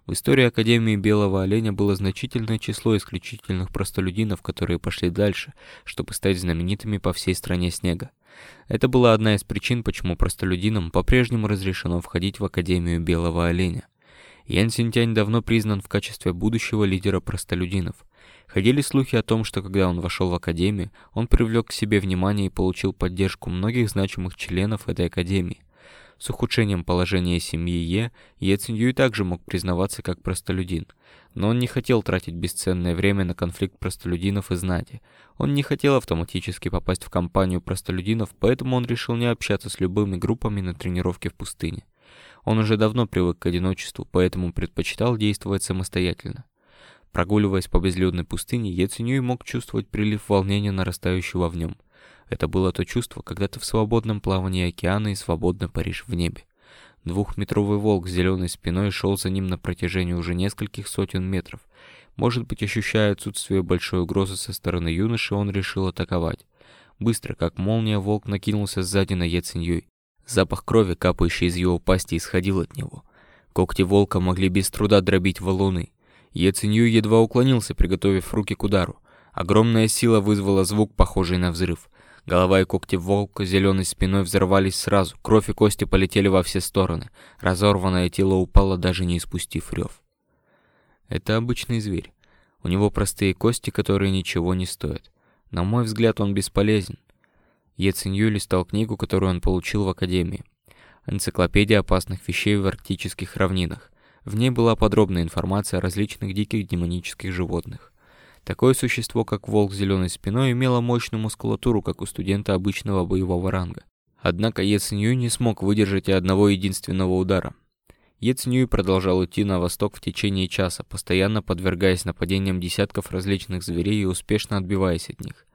В истории Академии Белого Оленя было значительное число исключительных простолюдинов, которые пошли дальше, чтобы стать знаменитыми по всей стране снега. Это была одна из причин, почему простолюдинам по-прежнему разрешено входить в Академию Белого Оленя. Ян Синтянь давно признан в качестве будущего лидера простолюдинов. Ходили слухи о том, что когда он вошел в академию, он привлек к себе внимание и получил поддержку многих значимых членов этой академии. С ухудшением положения семьи Е, Е Циньюй также мог признаваться как простолюдин. Но он не хотел тратить бесценное время на конфликт простолюдинов и знати. Он не хотел автоматически попасть в компанию простолюдинов, поэтому он решил не общаться с любыми группами на тренировке в пустыне. Он уже давно привык к одиночеству, поэтому предпочитал действовать самостоятельно. Прогуливаясь по безлюдной пустыне, Яценюй мог чувствовать прилив волнения, нарастающего в нем. Это было то чувство, когда ты в свободном плавании океана и свободно паришь в небе. Двухметровый волк с зеленой спиной шел за ним на протяжении уже нескольких сотен метров. Может быть, ощущая отсутствие большой угрозы со стороны юноши, он решил атаковать. Быстро, как молния, волк накинулся сзади на Яциньюй. Запах крови, капающий из его пасти, исходил от него. Когти волка могли без труда дробить валуны. Яцинью едва уклонился, приготовив руки к удару. Огромная сила вызвала звук, похожий на взрыв. Голова и когти волка зеленой спиной взорвались сразу, кровь и кости полетели во все стороны. Разорванное тело упало, даже не испустив рев. Это обычный зверь. У него простые кости, которые ничего не стоят. На мой взгляд, он бесполезен. Е листал книгу, которую он получил в академии. Энциклопедия опасных вещей в арктических равнинах. В ней была подробная информация о различных диких демонических животных. Такое существо, как волк с зеленой спиной, имело мощную мускулатуру, как у студента обычного боевого ранга. Однако Е Цинью не смог выдержать и одного единственного удара. Е Цинью продолжал идти на восток в течение часа, постоянно подвергаясь нападениям десятков различных зверей и успешно отбиваясь от них.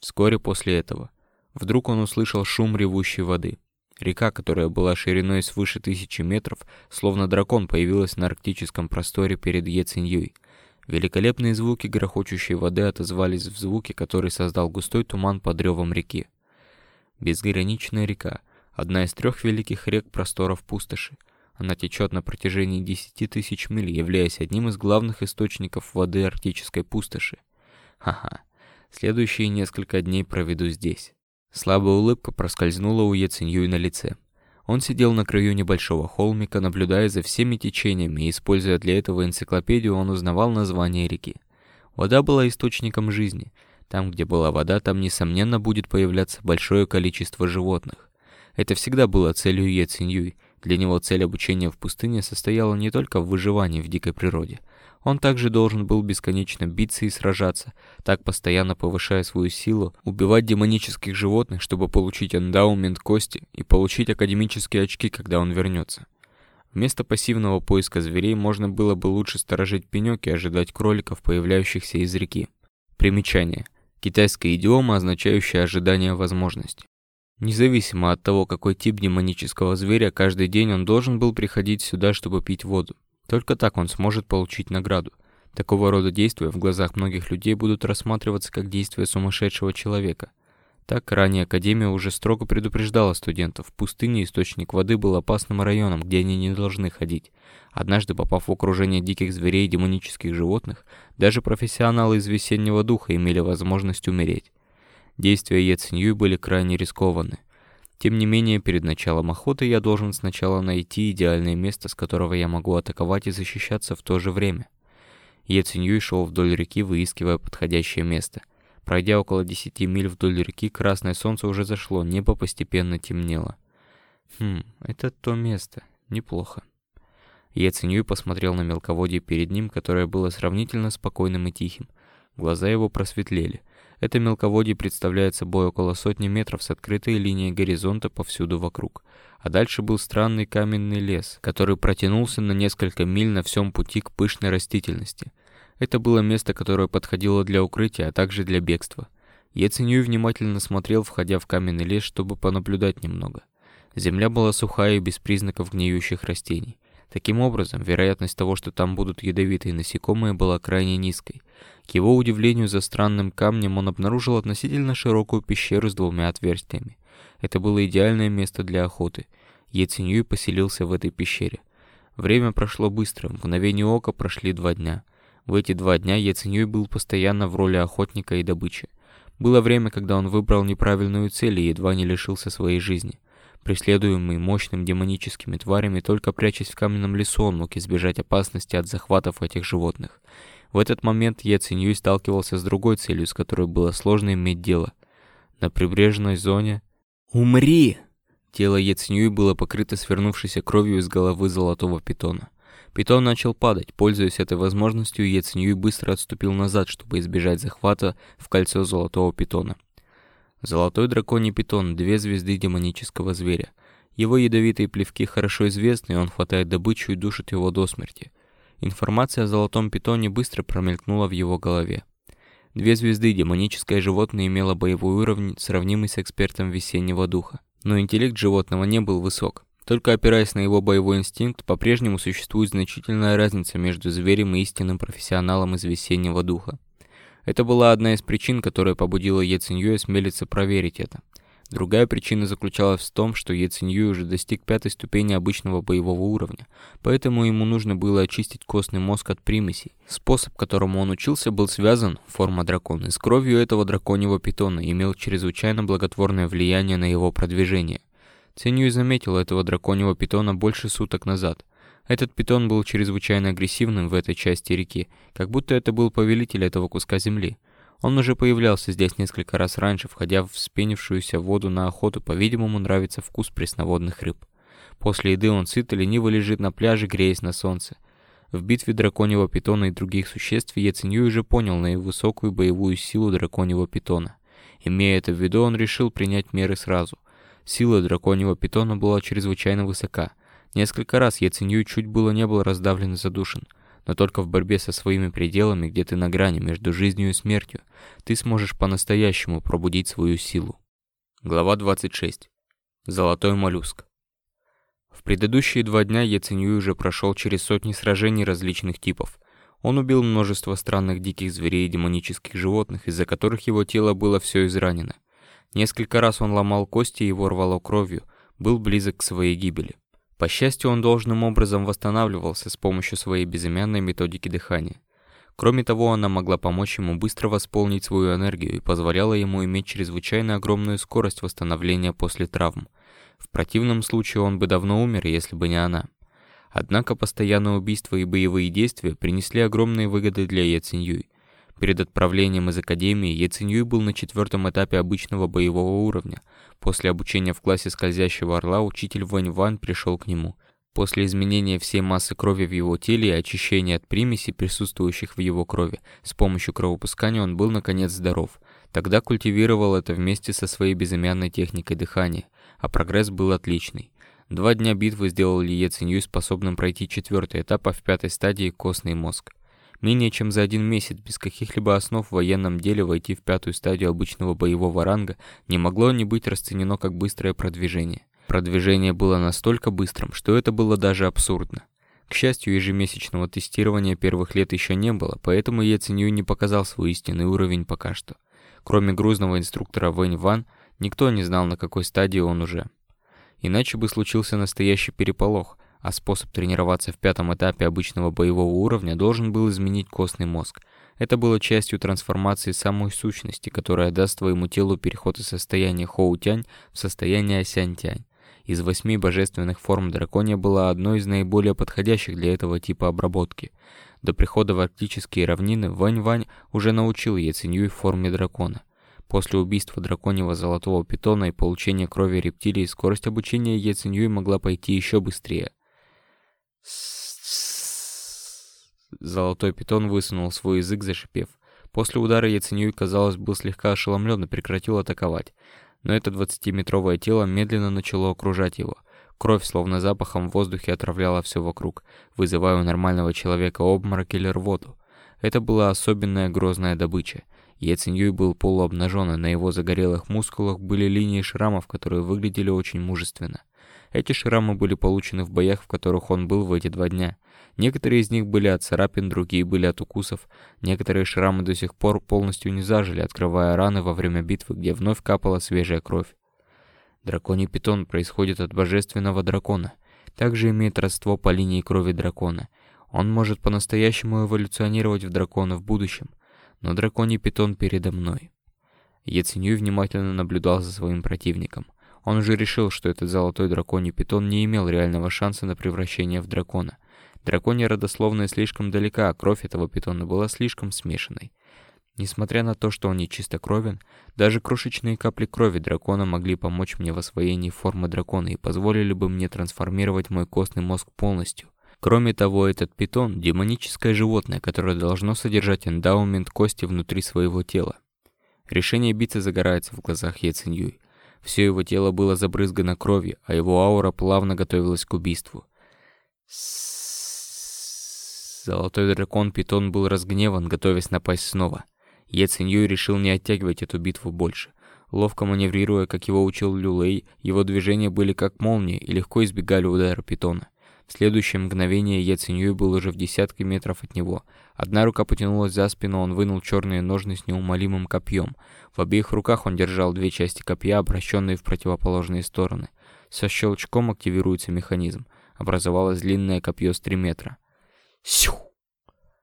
Вскоре после этого, вдруг он услышал шум ревущей воды. Река, которая была шириной свыше тысячи метров, словно дракон появилась на арктическом просторе перед Е Циньюй – Великолепные звуки грохочущей воды отозвались в звуки, который создал густой туман под ревом реки. Безграничная река, одна из трех великих рек просторов пустоши. Она течет на протяжении десяти тысяч миль, являясь одним из главных источников воды арктической пустоши. Ха-ха, следующие несколько дней проведу здесь. Слабая улыбка проскользнула у Ециньюй на лице. Он сидел на краю небольшого холмика, наблюдая за всеми течениями, и, используя для этого энциклопедию, он узнавал название реки. Вода была источником жизни. Там, где была вода, там, несомненно, будет появляться большое количество животных. Это всегда было целью Е. Для него цель обучения в пустыне состояла не только в выживании в дикой природе – он также должен был бесконечно биться и сражаться, так постоянно повышая свою силу, убивать демонических животных, чтобы получить эндаумент кости и получить академические очки, когда он вернется. Вместо пассивного поиска зверей можно было бы лучше сторожить пенек и ожидать кроликов, появляющихся из реки. Примечание. Китайская идиома, означающая ожидание возможности. Независимо от того, какой тип демонического зверя, каждый день он должен был приходить сюда, чтобы пить воду. Только так он сможет получить награду. Такого рода действия в глазах многих людей будут рассматриваться как действия сумасшедшего человека. Так, ранее Академия уже строго предупреждала студентов, в пустыне источник воды был опасным районом, где они не должны ходить. Однажды попав в окружение диких зверей и демонических животных, даже профессионалы из весеннего духа имели возможность умереть. Действия Ецинью были крайне рискованны. Тем не менее, перед началом охоты я должен сначала найти идеальное место, с которого я могу атаковать и защищаться в то же время. Я Циньюй шел вдоль реки, выискивая подходящее место. Пройдя около 10 миль вдоль реки, красное солнце уже зашло, небо постепенно темнело. Хм, это то место. Неплохо. Я Циньюй посмотрел на мелководье перед ним, которое было сравнительно спокойным и тихим. Глаза его просветлели. Это мелководье представляет собой около сотни метров с открытой линией горизонта повсюду вокруг. А дальше был странный каменный лес, который протянулся на несколько миль на всем пути к пышной растительности. Это было место, которое подходило для укрытия, а также для бегства. Я ценю и внимательно смотрел, входя в каменный лес, чтобы понаблюдать немного. Земля была сухая и без признаков гниющих растений. Таким образом, вероятность того, что там будут ядовитые насекомые, была крайне низкой. К его удивлению, за странным камнем он обнаружил относительно широкую пещеру с двумя отверстиями. Это было идеальное место для охоты. Ецинюй поселился в этой пещере. Время прошло быстро, в мгновение ока прошли два дня. В эти два дня Ецинюй был постоянно в роли охотника и добычи. Было время, когда он выбрал неправильную цель и едва не лишился своей жизни. Преследуемый мощным демоническими тварями, только прячась в каменном лесу, он мог избежать опасности от захватов этих животных. В этот момент Е Циньюй сталкивался с другой целью, с которой было сложно иметь дело. На прибрежной зоне... «Умри!» Тело Циньюй было покрыто свернувшейся кровью из головы золотого питона. Питон начал падать. Пользуясь этой возможностью, Е Циньюй быстро отступил назад, чтобы избежать захвата в кольцо золотого питона. Золотой драконий питон – две звезды демонического зверя. Его ядовитые плевки хорошо известны, и он хватает добычу и душит его до смерти. Информация о золотом питоне быстро промелькнула в его голове. Две звезды демоническое животное имело боевой уровень, сравнимый с экспертом весеннего духа. Но интеллект животного не был высок. Только опираясь на его боевой инстинкт, по-прежнему существует значительная разница между зверем и истинным профессионалом из весеннего духа. Это была одна из причин, которая побудила Е Циньюэ смелиться проверить это. Другая причина заключалась в том, что Е Цинью уже достиг пятой ступени обычного боевого уровня, поэтому ему нужно было очистить костный мозг от примесей. Способ, которому он учился, был связан, форма дракона, с кровью этого драконьего питона и имел чрезвычайно благотворное влияние на его продвижение. Цинью заметил этого драконьего питона больше суток назад. Этот питон был чрезвычайно агрессивным в этой части реки, как будто это был повелитель этого куска земли. Он уже появлялся здесь несколько раз раньше, входя в вспенившуюся воду на охоту, по-видимому, нравится вкус пресноводных рыб. После еды он сыт и лениво лежит на пляже, греясь на солнце. В битве драконьего питона и других существ Яценью уже понял наивысокую боевую силу драконьего питона. Имея это в виду, он решил принять меры сразу. Сила драконьего питона была чрезвычайно высока. Несколько раз Яценью чуть было не был раздавлен и задушен но только в борьбе со своими пределами, где ты на грани между жизнью и смертью, ты сможешь по-настоящему пробудить свою силу. Глава 26. Золотой моллюск. В предыдущие два дня Яценюй уже прошел через сотни сражений различных типов. Он убил множество странных диких зверей и демонических животных, из-за которых его тело было все изранено. Несколько раз он ломал кости его рвало кровью, был близок к своей гибели. По счастью, он должным образом восстанавливался с помощью своей безымянной методики дыхания. Кроме того, она могла помочь ему быстро восполнить свою энергию и позволяла ему иметь чрезвычайно огромную скорость восстановления после травм. В противном случае он бы давно умер, если бы не она. Однако постоянное убийство и боевые действия принесли огромные выгоды для Е Циньюй. Перед отправлением из Академии Е Циньюй был на четвертом этапе обычного боевого уровня. После обучения в классе скользящего орла учитель Вэнь Ван пришел к нему. После изменения всей массы крови в его теле и очищения от примесей, присутствующих в его крови, с помощью кровопускания он был наконец здоров. Тогда культивировал это вместе со своей безымянной техникой дыхания, а прогресс был отличный. Два дня битвы сделали Е Цинью способным пройти четвертый этап, а в пятой стадии костный мозг. Менее чем за один месяц без каких-либо основ в военном деле войти в пятую стадию обычного боевого ранга не могло не быть расценено как быстрое продвижение. Продвижение было настолько быстрым, что это было даже абсурдно. К счастью, ежемесячного тестирования первых лет еще не было, поэтому я ценю не показал свой истинный уровень пока что. Кроме грузного инструктора Вэнь Ван, никто не знал, на какой стадии он уже. Иначе бы случился настоящий переполох, а способ тренироваться в пятом этапе обычного боевого уровня должен был изменить костный мозг. Это было частью трансформации самой сущности, которая даст твоему телу переход из состояния Хоу-Тянь в состояние Асянь-Тянь. Из восьми божественных форм дракония была одной из наиболее подходящих для этого типа обработки. До прихода в арктические равнины Вань-Вань уже научил Яцинью в форме дракона. После убийства драконьего золотого питона и получения крови рептилий скорость обучения Яцинью могла пойти еще быстрее. Золотой питон высунул свой язык, зашипев. После удара Яценюй, казалось, был слегка ошеломлен и прекратил атаковать. Но это двадцатиметровое тело медленно начало окружать его. Кровь, словно запахом в воздухе, отравляла все вокруг, вызывая у нормального человека обморок или рвоту. Это была особенная грозная добыча. Яценюй был полуобнажен, и на его загорелых мускулах были линии шрамов, которые выглядели очень мужественно. Эти шрамы были получены в боях, в которых он был в эти два дня. Некоторые из них были от царапин, другие были от укусов. Некоторые шрамы до сих пор полностью не зажили, открывая раны во время битвы, где вновь капала свежая кровь. Драконий питон происходит от божественного дракона. Также имеет родство по линии крови дракона. Он может по-настоящему эволюционировать в дракона в будущем. Но драконий питон передо мной. Яценюй внимательно наблюдал за своим противником. Он уже решил, что этот золотой драконий питон не имел реального шанса на превращение в дракона. Драконья родословная слишком далека, а кровь этого питона была слишком смешанной. Несмотря на то, что он не чистокровен, даже крошечные капли крови дракона могли помочь мне в освоении формы дракона и позволили бы мне трансформировать мой костный мозг полностью. Кроме того, этот питон – демоническое животное, которое должно содержать эндаумент кости внутри своего тела. Решение биться загорается в глазах Е Циньюй. Все его тело было забрызгано кровью, а его аура плавно готовилась к убийству. Золотой дракон-питон был разгневан, готовясь напасть снова – Е решил не оттягивать эту битву больше. Ловко маневрируя, как его учил Люлей, его движения были как молнии и легко избегали удара питона. В следующее мгновение Е Циньюй был уже в десятке метров от него. Одна рука потянулась за спину, он вынул черные ножны с неумолимым копьем. В обеих руках он держал две части копья, обращенные в противоположные стороны. Со щелчком активируется механизм. Образовалось длинное копье с 3 метра. Сюх!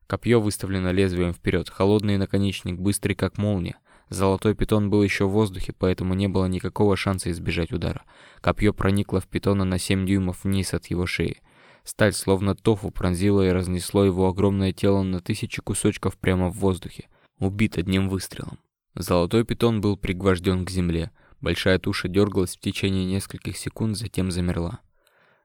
Копье выставлено лезвием вперед, холодный наконечник, быстрый как молния. Золотой питон был еще в воздухе, поэтому не было никакого шанса избежать удара. Копье проникло в питона на 7 дюймов вниз от его шеи. Сталь словно тофу пронзила и разнесло его огромное тело на тысячи кусочков прямо в воздухе. Убит одним выстрелом. Золотой питон был пригвожден к земле. Большая туша дергалась в течение нескольких секунд, затем замерла.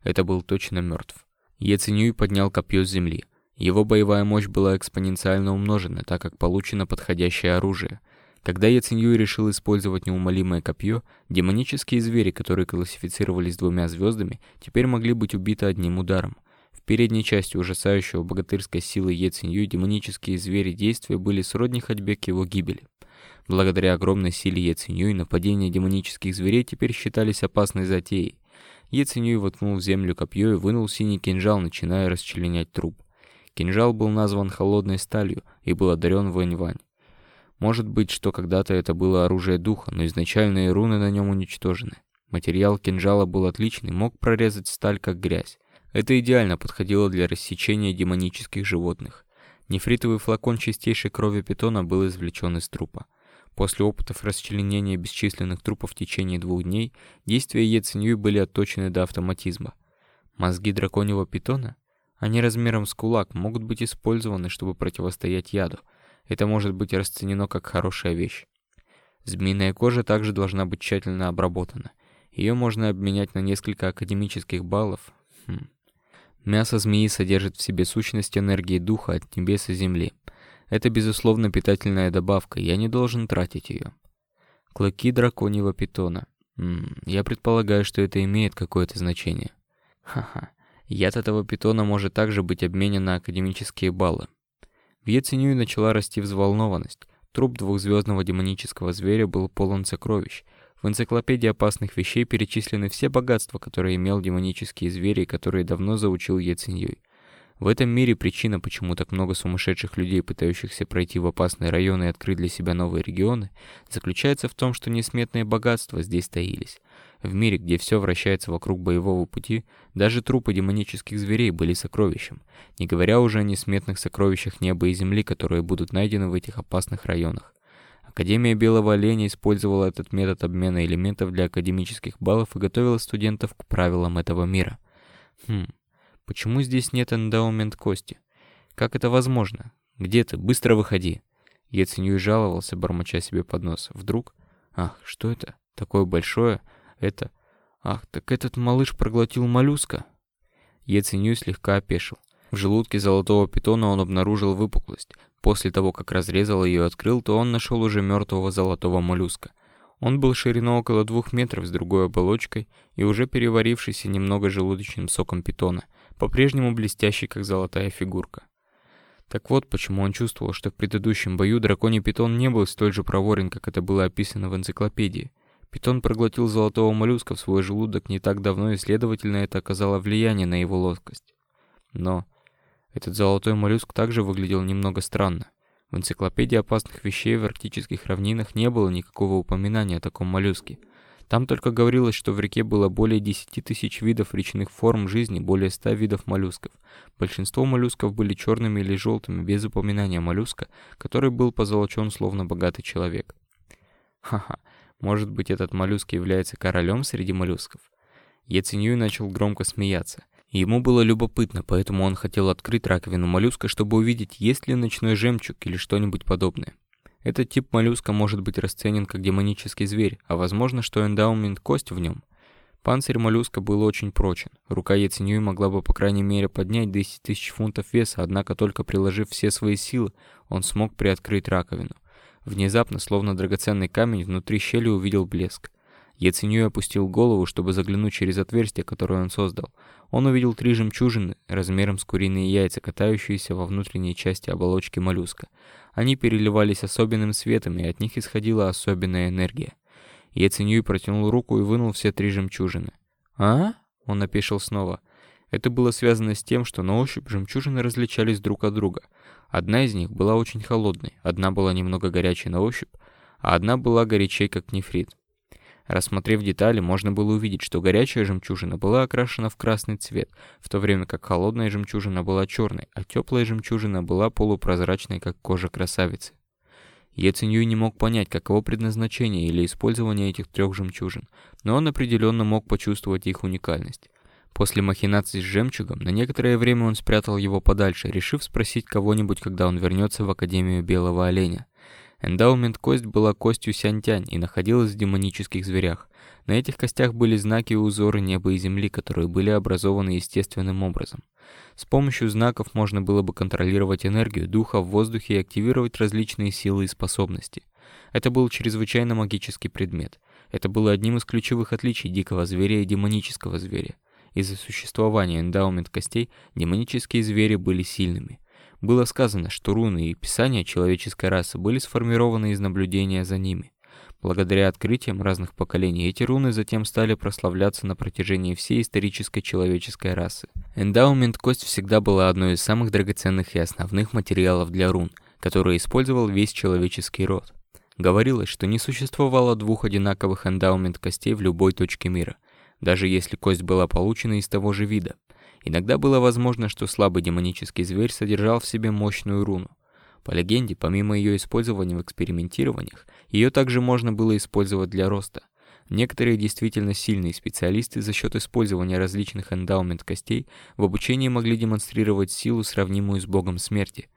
Это был точно мертв. Еценюй поднял копье с земли. Его боевая мощь была экспоненциально умножена, так как получено подходящее оружие. Когда Яциньюй решил использовать неумолимое копье, демонические звери, которые классифицировались двумя звездами, теперь могли быть убиты одним ударом. В передней части ужасающего богатырской силы Яциньюй демонические звери действия были сродни ходьбе к его гибели. Благодаря огромной силе Яциньюй нападения демонических зверей теперь считались опасной затеей. Яциньюй воткнул в землю копье и вынул синий кинжал, начиная расчленять труп. Кинжал был назван холодной сталью и был одарен Вэнь-Вань. Может быть, что когда-то это было оружие духа, но изначальные руны на нем уничтожены. Материал кинжала был отличный, мог прорезать сталь как грязь. Это идеально подходило для рассечения демонических животных. Нефритовый флакон чистейшей крови питона был извлечен из трупа. После опытов расчленения бесчисленных трупов в течение двух дней, действия Ецинью были отточены до автоматизма. Мозги драконьего питона — они размером с кулак могут быть использованы, чтобы противостоять яду. Это может быть расценено как хорошая вещь. Змеиная кожа также должна быть тщательно обработана. Ее можно обменять на несколько академических баллов. Хм. Мясо змеи содержит в себе сущность энергии духа от небес и земли. Это, безусловно, питательная добавка, я не должен тратить ее. Клыки драконьего питона. М я предполагаю, что это имеет какое-то значение. Ха-ха. Яд этого питона может также быть обменен на академические баллы. В Еценюе начала расти взволнованность. Труп двухзвездного демонического зверя был полон сокровищ. В энциклопедии опасных вещей перечислены все богатства, которые имел демонический зверь и которые давно заучил Еценюй. В этом мире причина, почему так много сумасшедших людей, пытающихся пройти в опасные районы и открыть для себя новые регионы, заключается в том, что несметные богатства здесь таились. В мире, где все вращается вокруг боевого пути, даже трупы демонических зверей были сокровищем, не говоря уже о несметных сокровищах неба и земли, которые будут найдены в этих опасных районах. Академия Белого Оленя использовала этот метод обмена элементов для академических баллов и готовила студентов к правилам этого мира. Хм, Почему здесь нет эндаумент кости? Как это возможно? Где ты? Быстро выходи. Еценью жаловался, бормоча себе под нос. Вдруг? Ах, что это? Такое большое? Это... Ах, так этот малыш проглотил моллюска? Еценью слегка опешил. В желудке золотого питона он обнаружил выпуклость. После того, как разрезал ее и открыл, то он нашел уже мертвого золотого моллюска. Он был шириной около двух метров с другой оболочкой и уже переварившийся немного желудочным соком питона – по-прежнему блестящий, как золотая фигурка. Так вот, почему он чувствовал, что в предыдущем бою драконий питон не был столь же проворен, как это было описано в энциклопедии. Питон проглотил золотого моллюска в свой желудок не так давно, и, следовательно, это оказало влияние на его ловкость. Но этот золотой моллюск также выглядел немного странно. В энциклопедии опасных вещей в арктических равнинах не было никакого упоминания о таком моллюске. Там только говорилось, что в реке было более 10 тысяч видов речных форм жизни, более 100 видов моллюсков. Большинство моллюсков были черными или желтыми, без упоминания моллюска, который был позолочен словно богатый человек. Ха-ха, может быть этот моллюск является королем среди моллюсков? Яценюй начал громко смеяться. Ему было любопытно, поэтому он хотел открыть раковину моллюска, чтобы увидеть, есть ли ночной жемчуг или что-нибудь подобное. Этот тип моллюска может быть расценен как демонический зверь, а возможно, что эндаумент кость в нем. Панцирь моллюска был очень прочен. Рука Яценюи могла бы по крайней мере поднять 10 тысяч фунтов веса, однако только приложив все свои силы, он смог приоткрыть раковину. Внезапно, словно драгоценный камень, внутри щели увидел блеск. Яценюй опустил голову, чтобы заглянуть через отверстие, которое он создал. Он увидел три жемчужины размером с куриные яйца, катающиеся во внутренней части оболочки моллюска. Они переливались особенным светом, и от них исходила особенная энергия. Яценюй протянул руку и вынул все три жемчужины. «А?» — он опешил снова. Это было связано с тем, что на ощупь жемчужины различались друг от друга. Одна из них была очень холодной, одна была немного горячей на ощупь, а одна была горячей, как нефрит. Рассмотрев детали, можно было увидеть, что горячая жемчужина была окрашена в красный цвет, в то время как холодная жемчужина была черной, а теплая жемчужина была полупрозрачной, как кожа красавицы. Ецинью не мог понять, каково предназначение или использование этих трех жемчужин, но он определенно мог почувствовать их уникальность. После махинаций с жемчугом на некоторое время он спрятал его подальше, решив спросить кого-нибудь, когда он вернется в Академию Белого Оленя. Эндаумент кость была костью сянтянь и находилась в демонических зверях. На этих костях были знаки и узоры неба и земли, которые были образованы естественным образом. С помощью знаков можно было бы контролировать энергию духа в воздухе и активировать различные силы и способности. Это был чрезвычайно магический предмет. Это было одним из ключевых отличий дикого зверя и демонического зверя. Из-за существования эндаумент костей демонические звери были сильными. Было сказано, что руны и писания человеческой расы были сформированы из наблюдения за ними. Благодаря открытиям разных поколений эти руны затем стали прославляться на протяжении всей исторической человеческой расы. Эндаумент кость всегда была одной из самых драгоценных и основных материалов для рун, которые использовал весь человеческий род. Говорилось, что не существовало двух одинаковых эндаумент костей в любой точке мира, даже если кость была получена из того же вида. Иногда было возможно, что слабый демонический зверь содержал в себе мощную руну. По легенде, помимо ее использования в экспериментированиях, ее также можно было использовать для роста. Некоторые действительно сильные специалисты за счет использования различных эндаумент костей в обучении могли демонстрировать силу, сравнимую с богом смерти.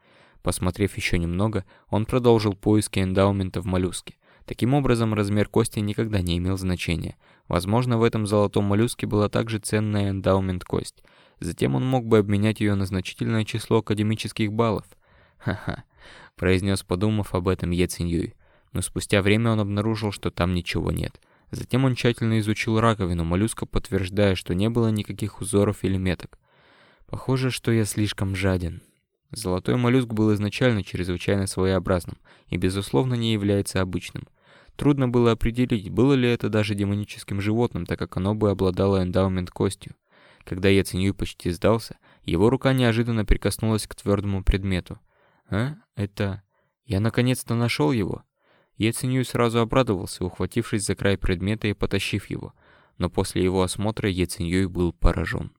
Посмотрев еще немного, он продолжил поиски эндаумента в моллюске. Таким образом, размер кости никогда не имел значения. Возможно, в этом золотом моллюске была также ценная эндаумент-кость. Затем он мог бы обменять ее на значительное число академических баллов. Ха-ха, произнес, подумав об этом Е. Но спустя время он обнаружил, что там ничего нет. Затем он тщательно изучил раковину моллюска, подтверждая, что не было никаких узоров или меток. Похоже, что я слишком жаден. Золотой моллюск был изначально чрезвычайно своеобразным и, безусловно, не является обычным. Трудно было определить, было ли это даже демоническим животным, так как оно бы обладало эндаумент костью. Когда Яценюй почти сдался, его рука неожиданно прикоснулась к твердому предмету. «А? Это... Я наконец-то нашел его?» Яценюй сразу обрадовался, ухватившись за край предмета и потащив его. Но после его осмотра Яценюй был поражен.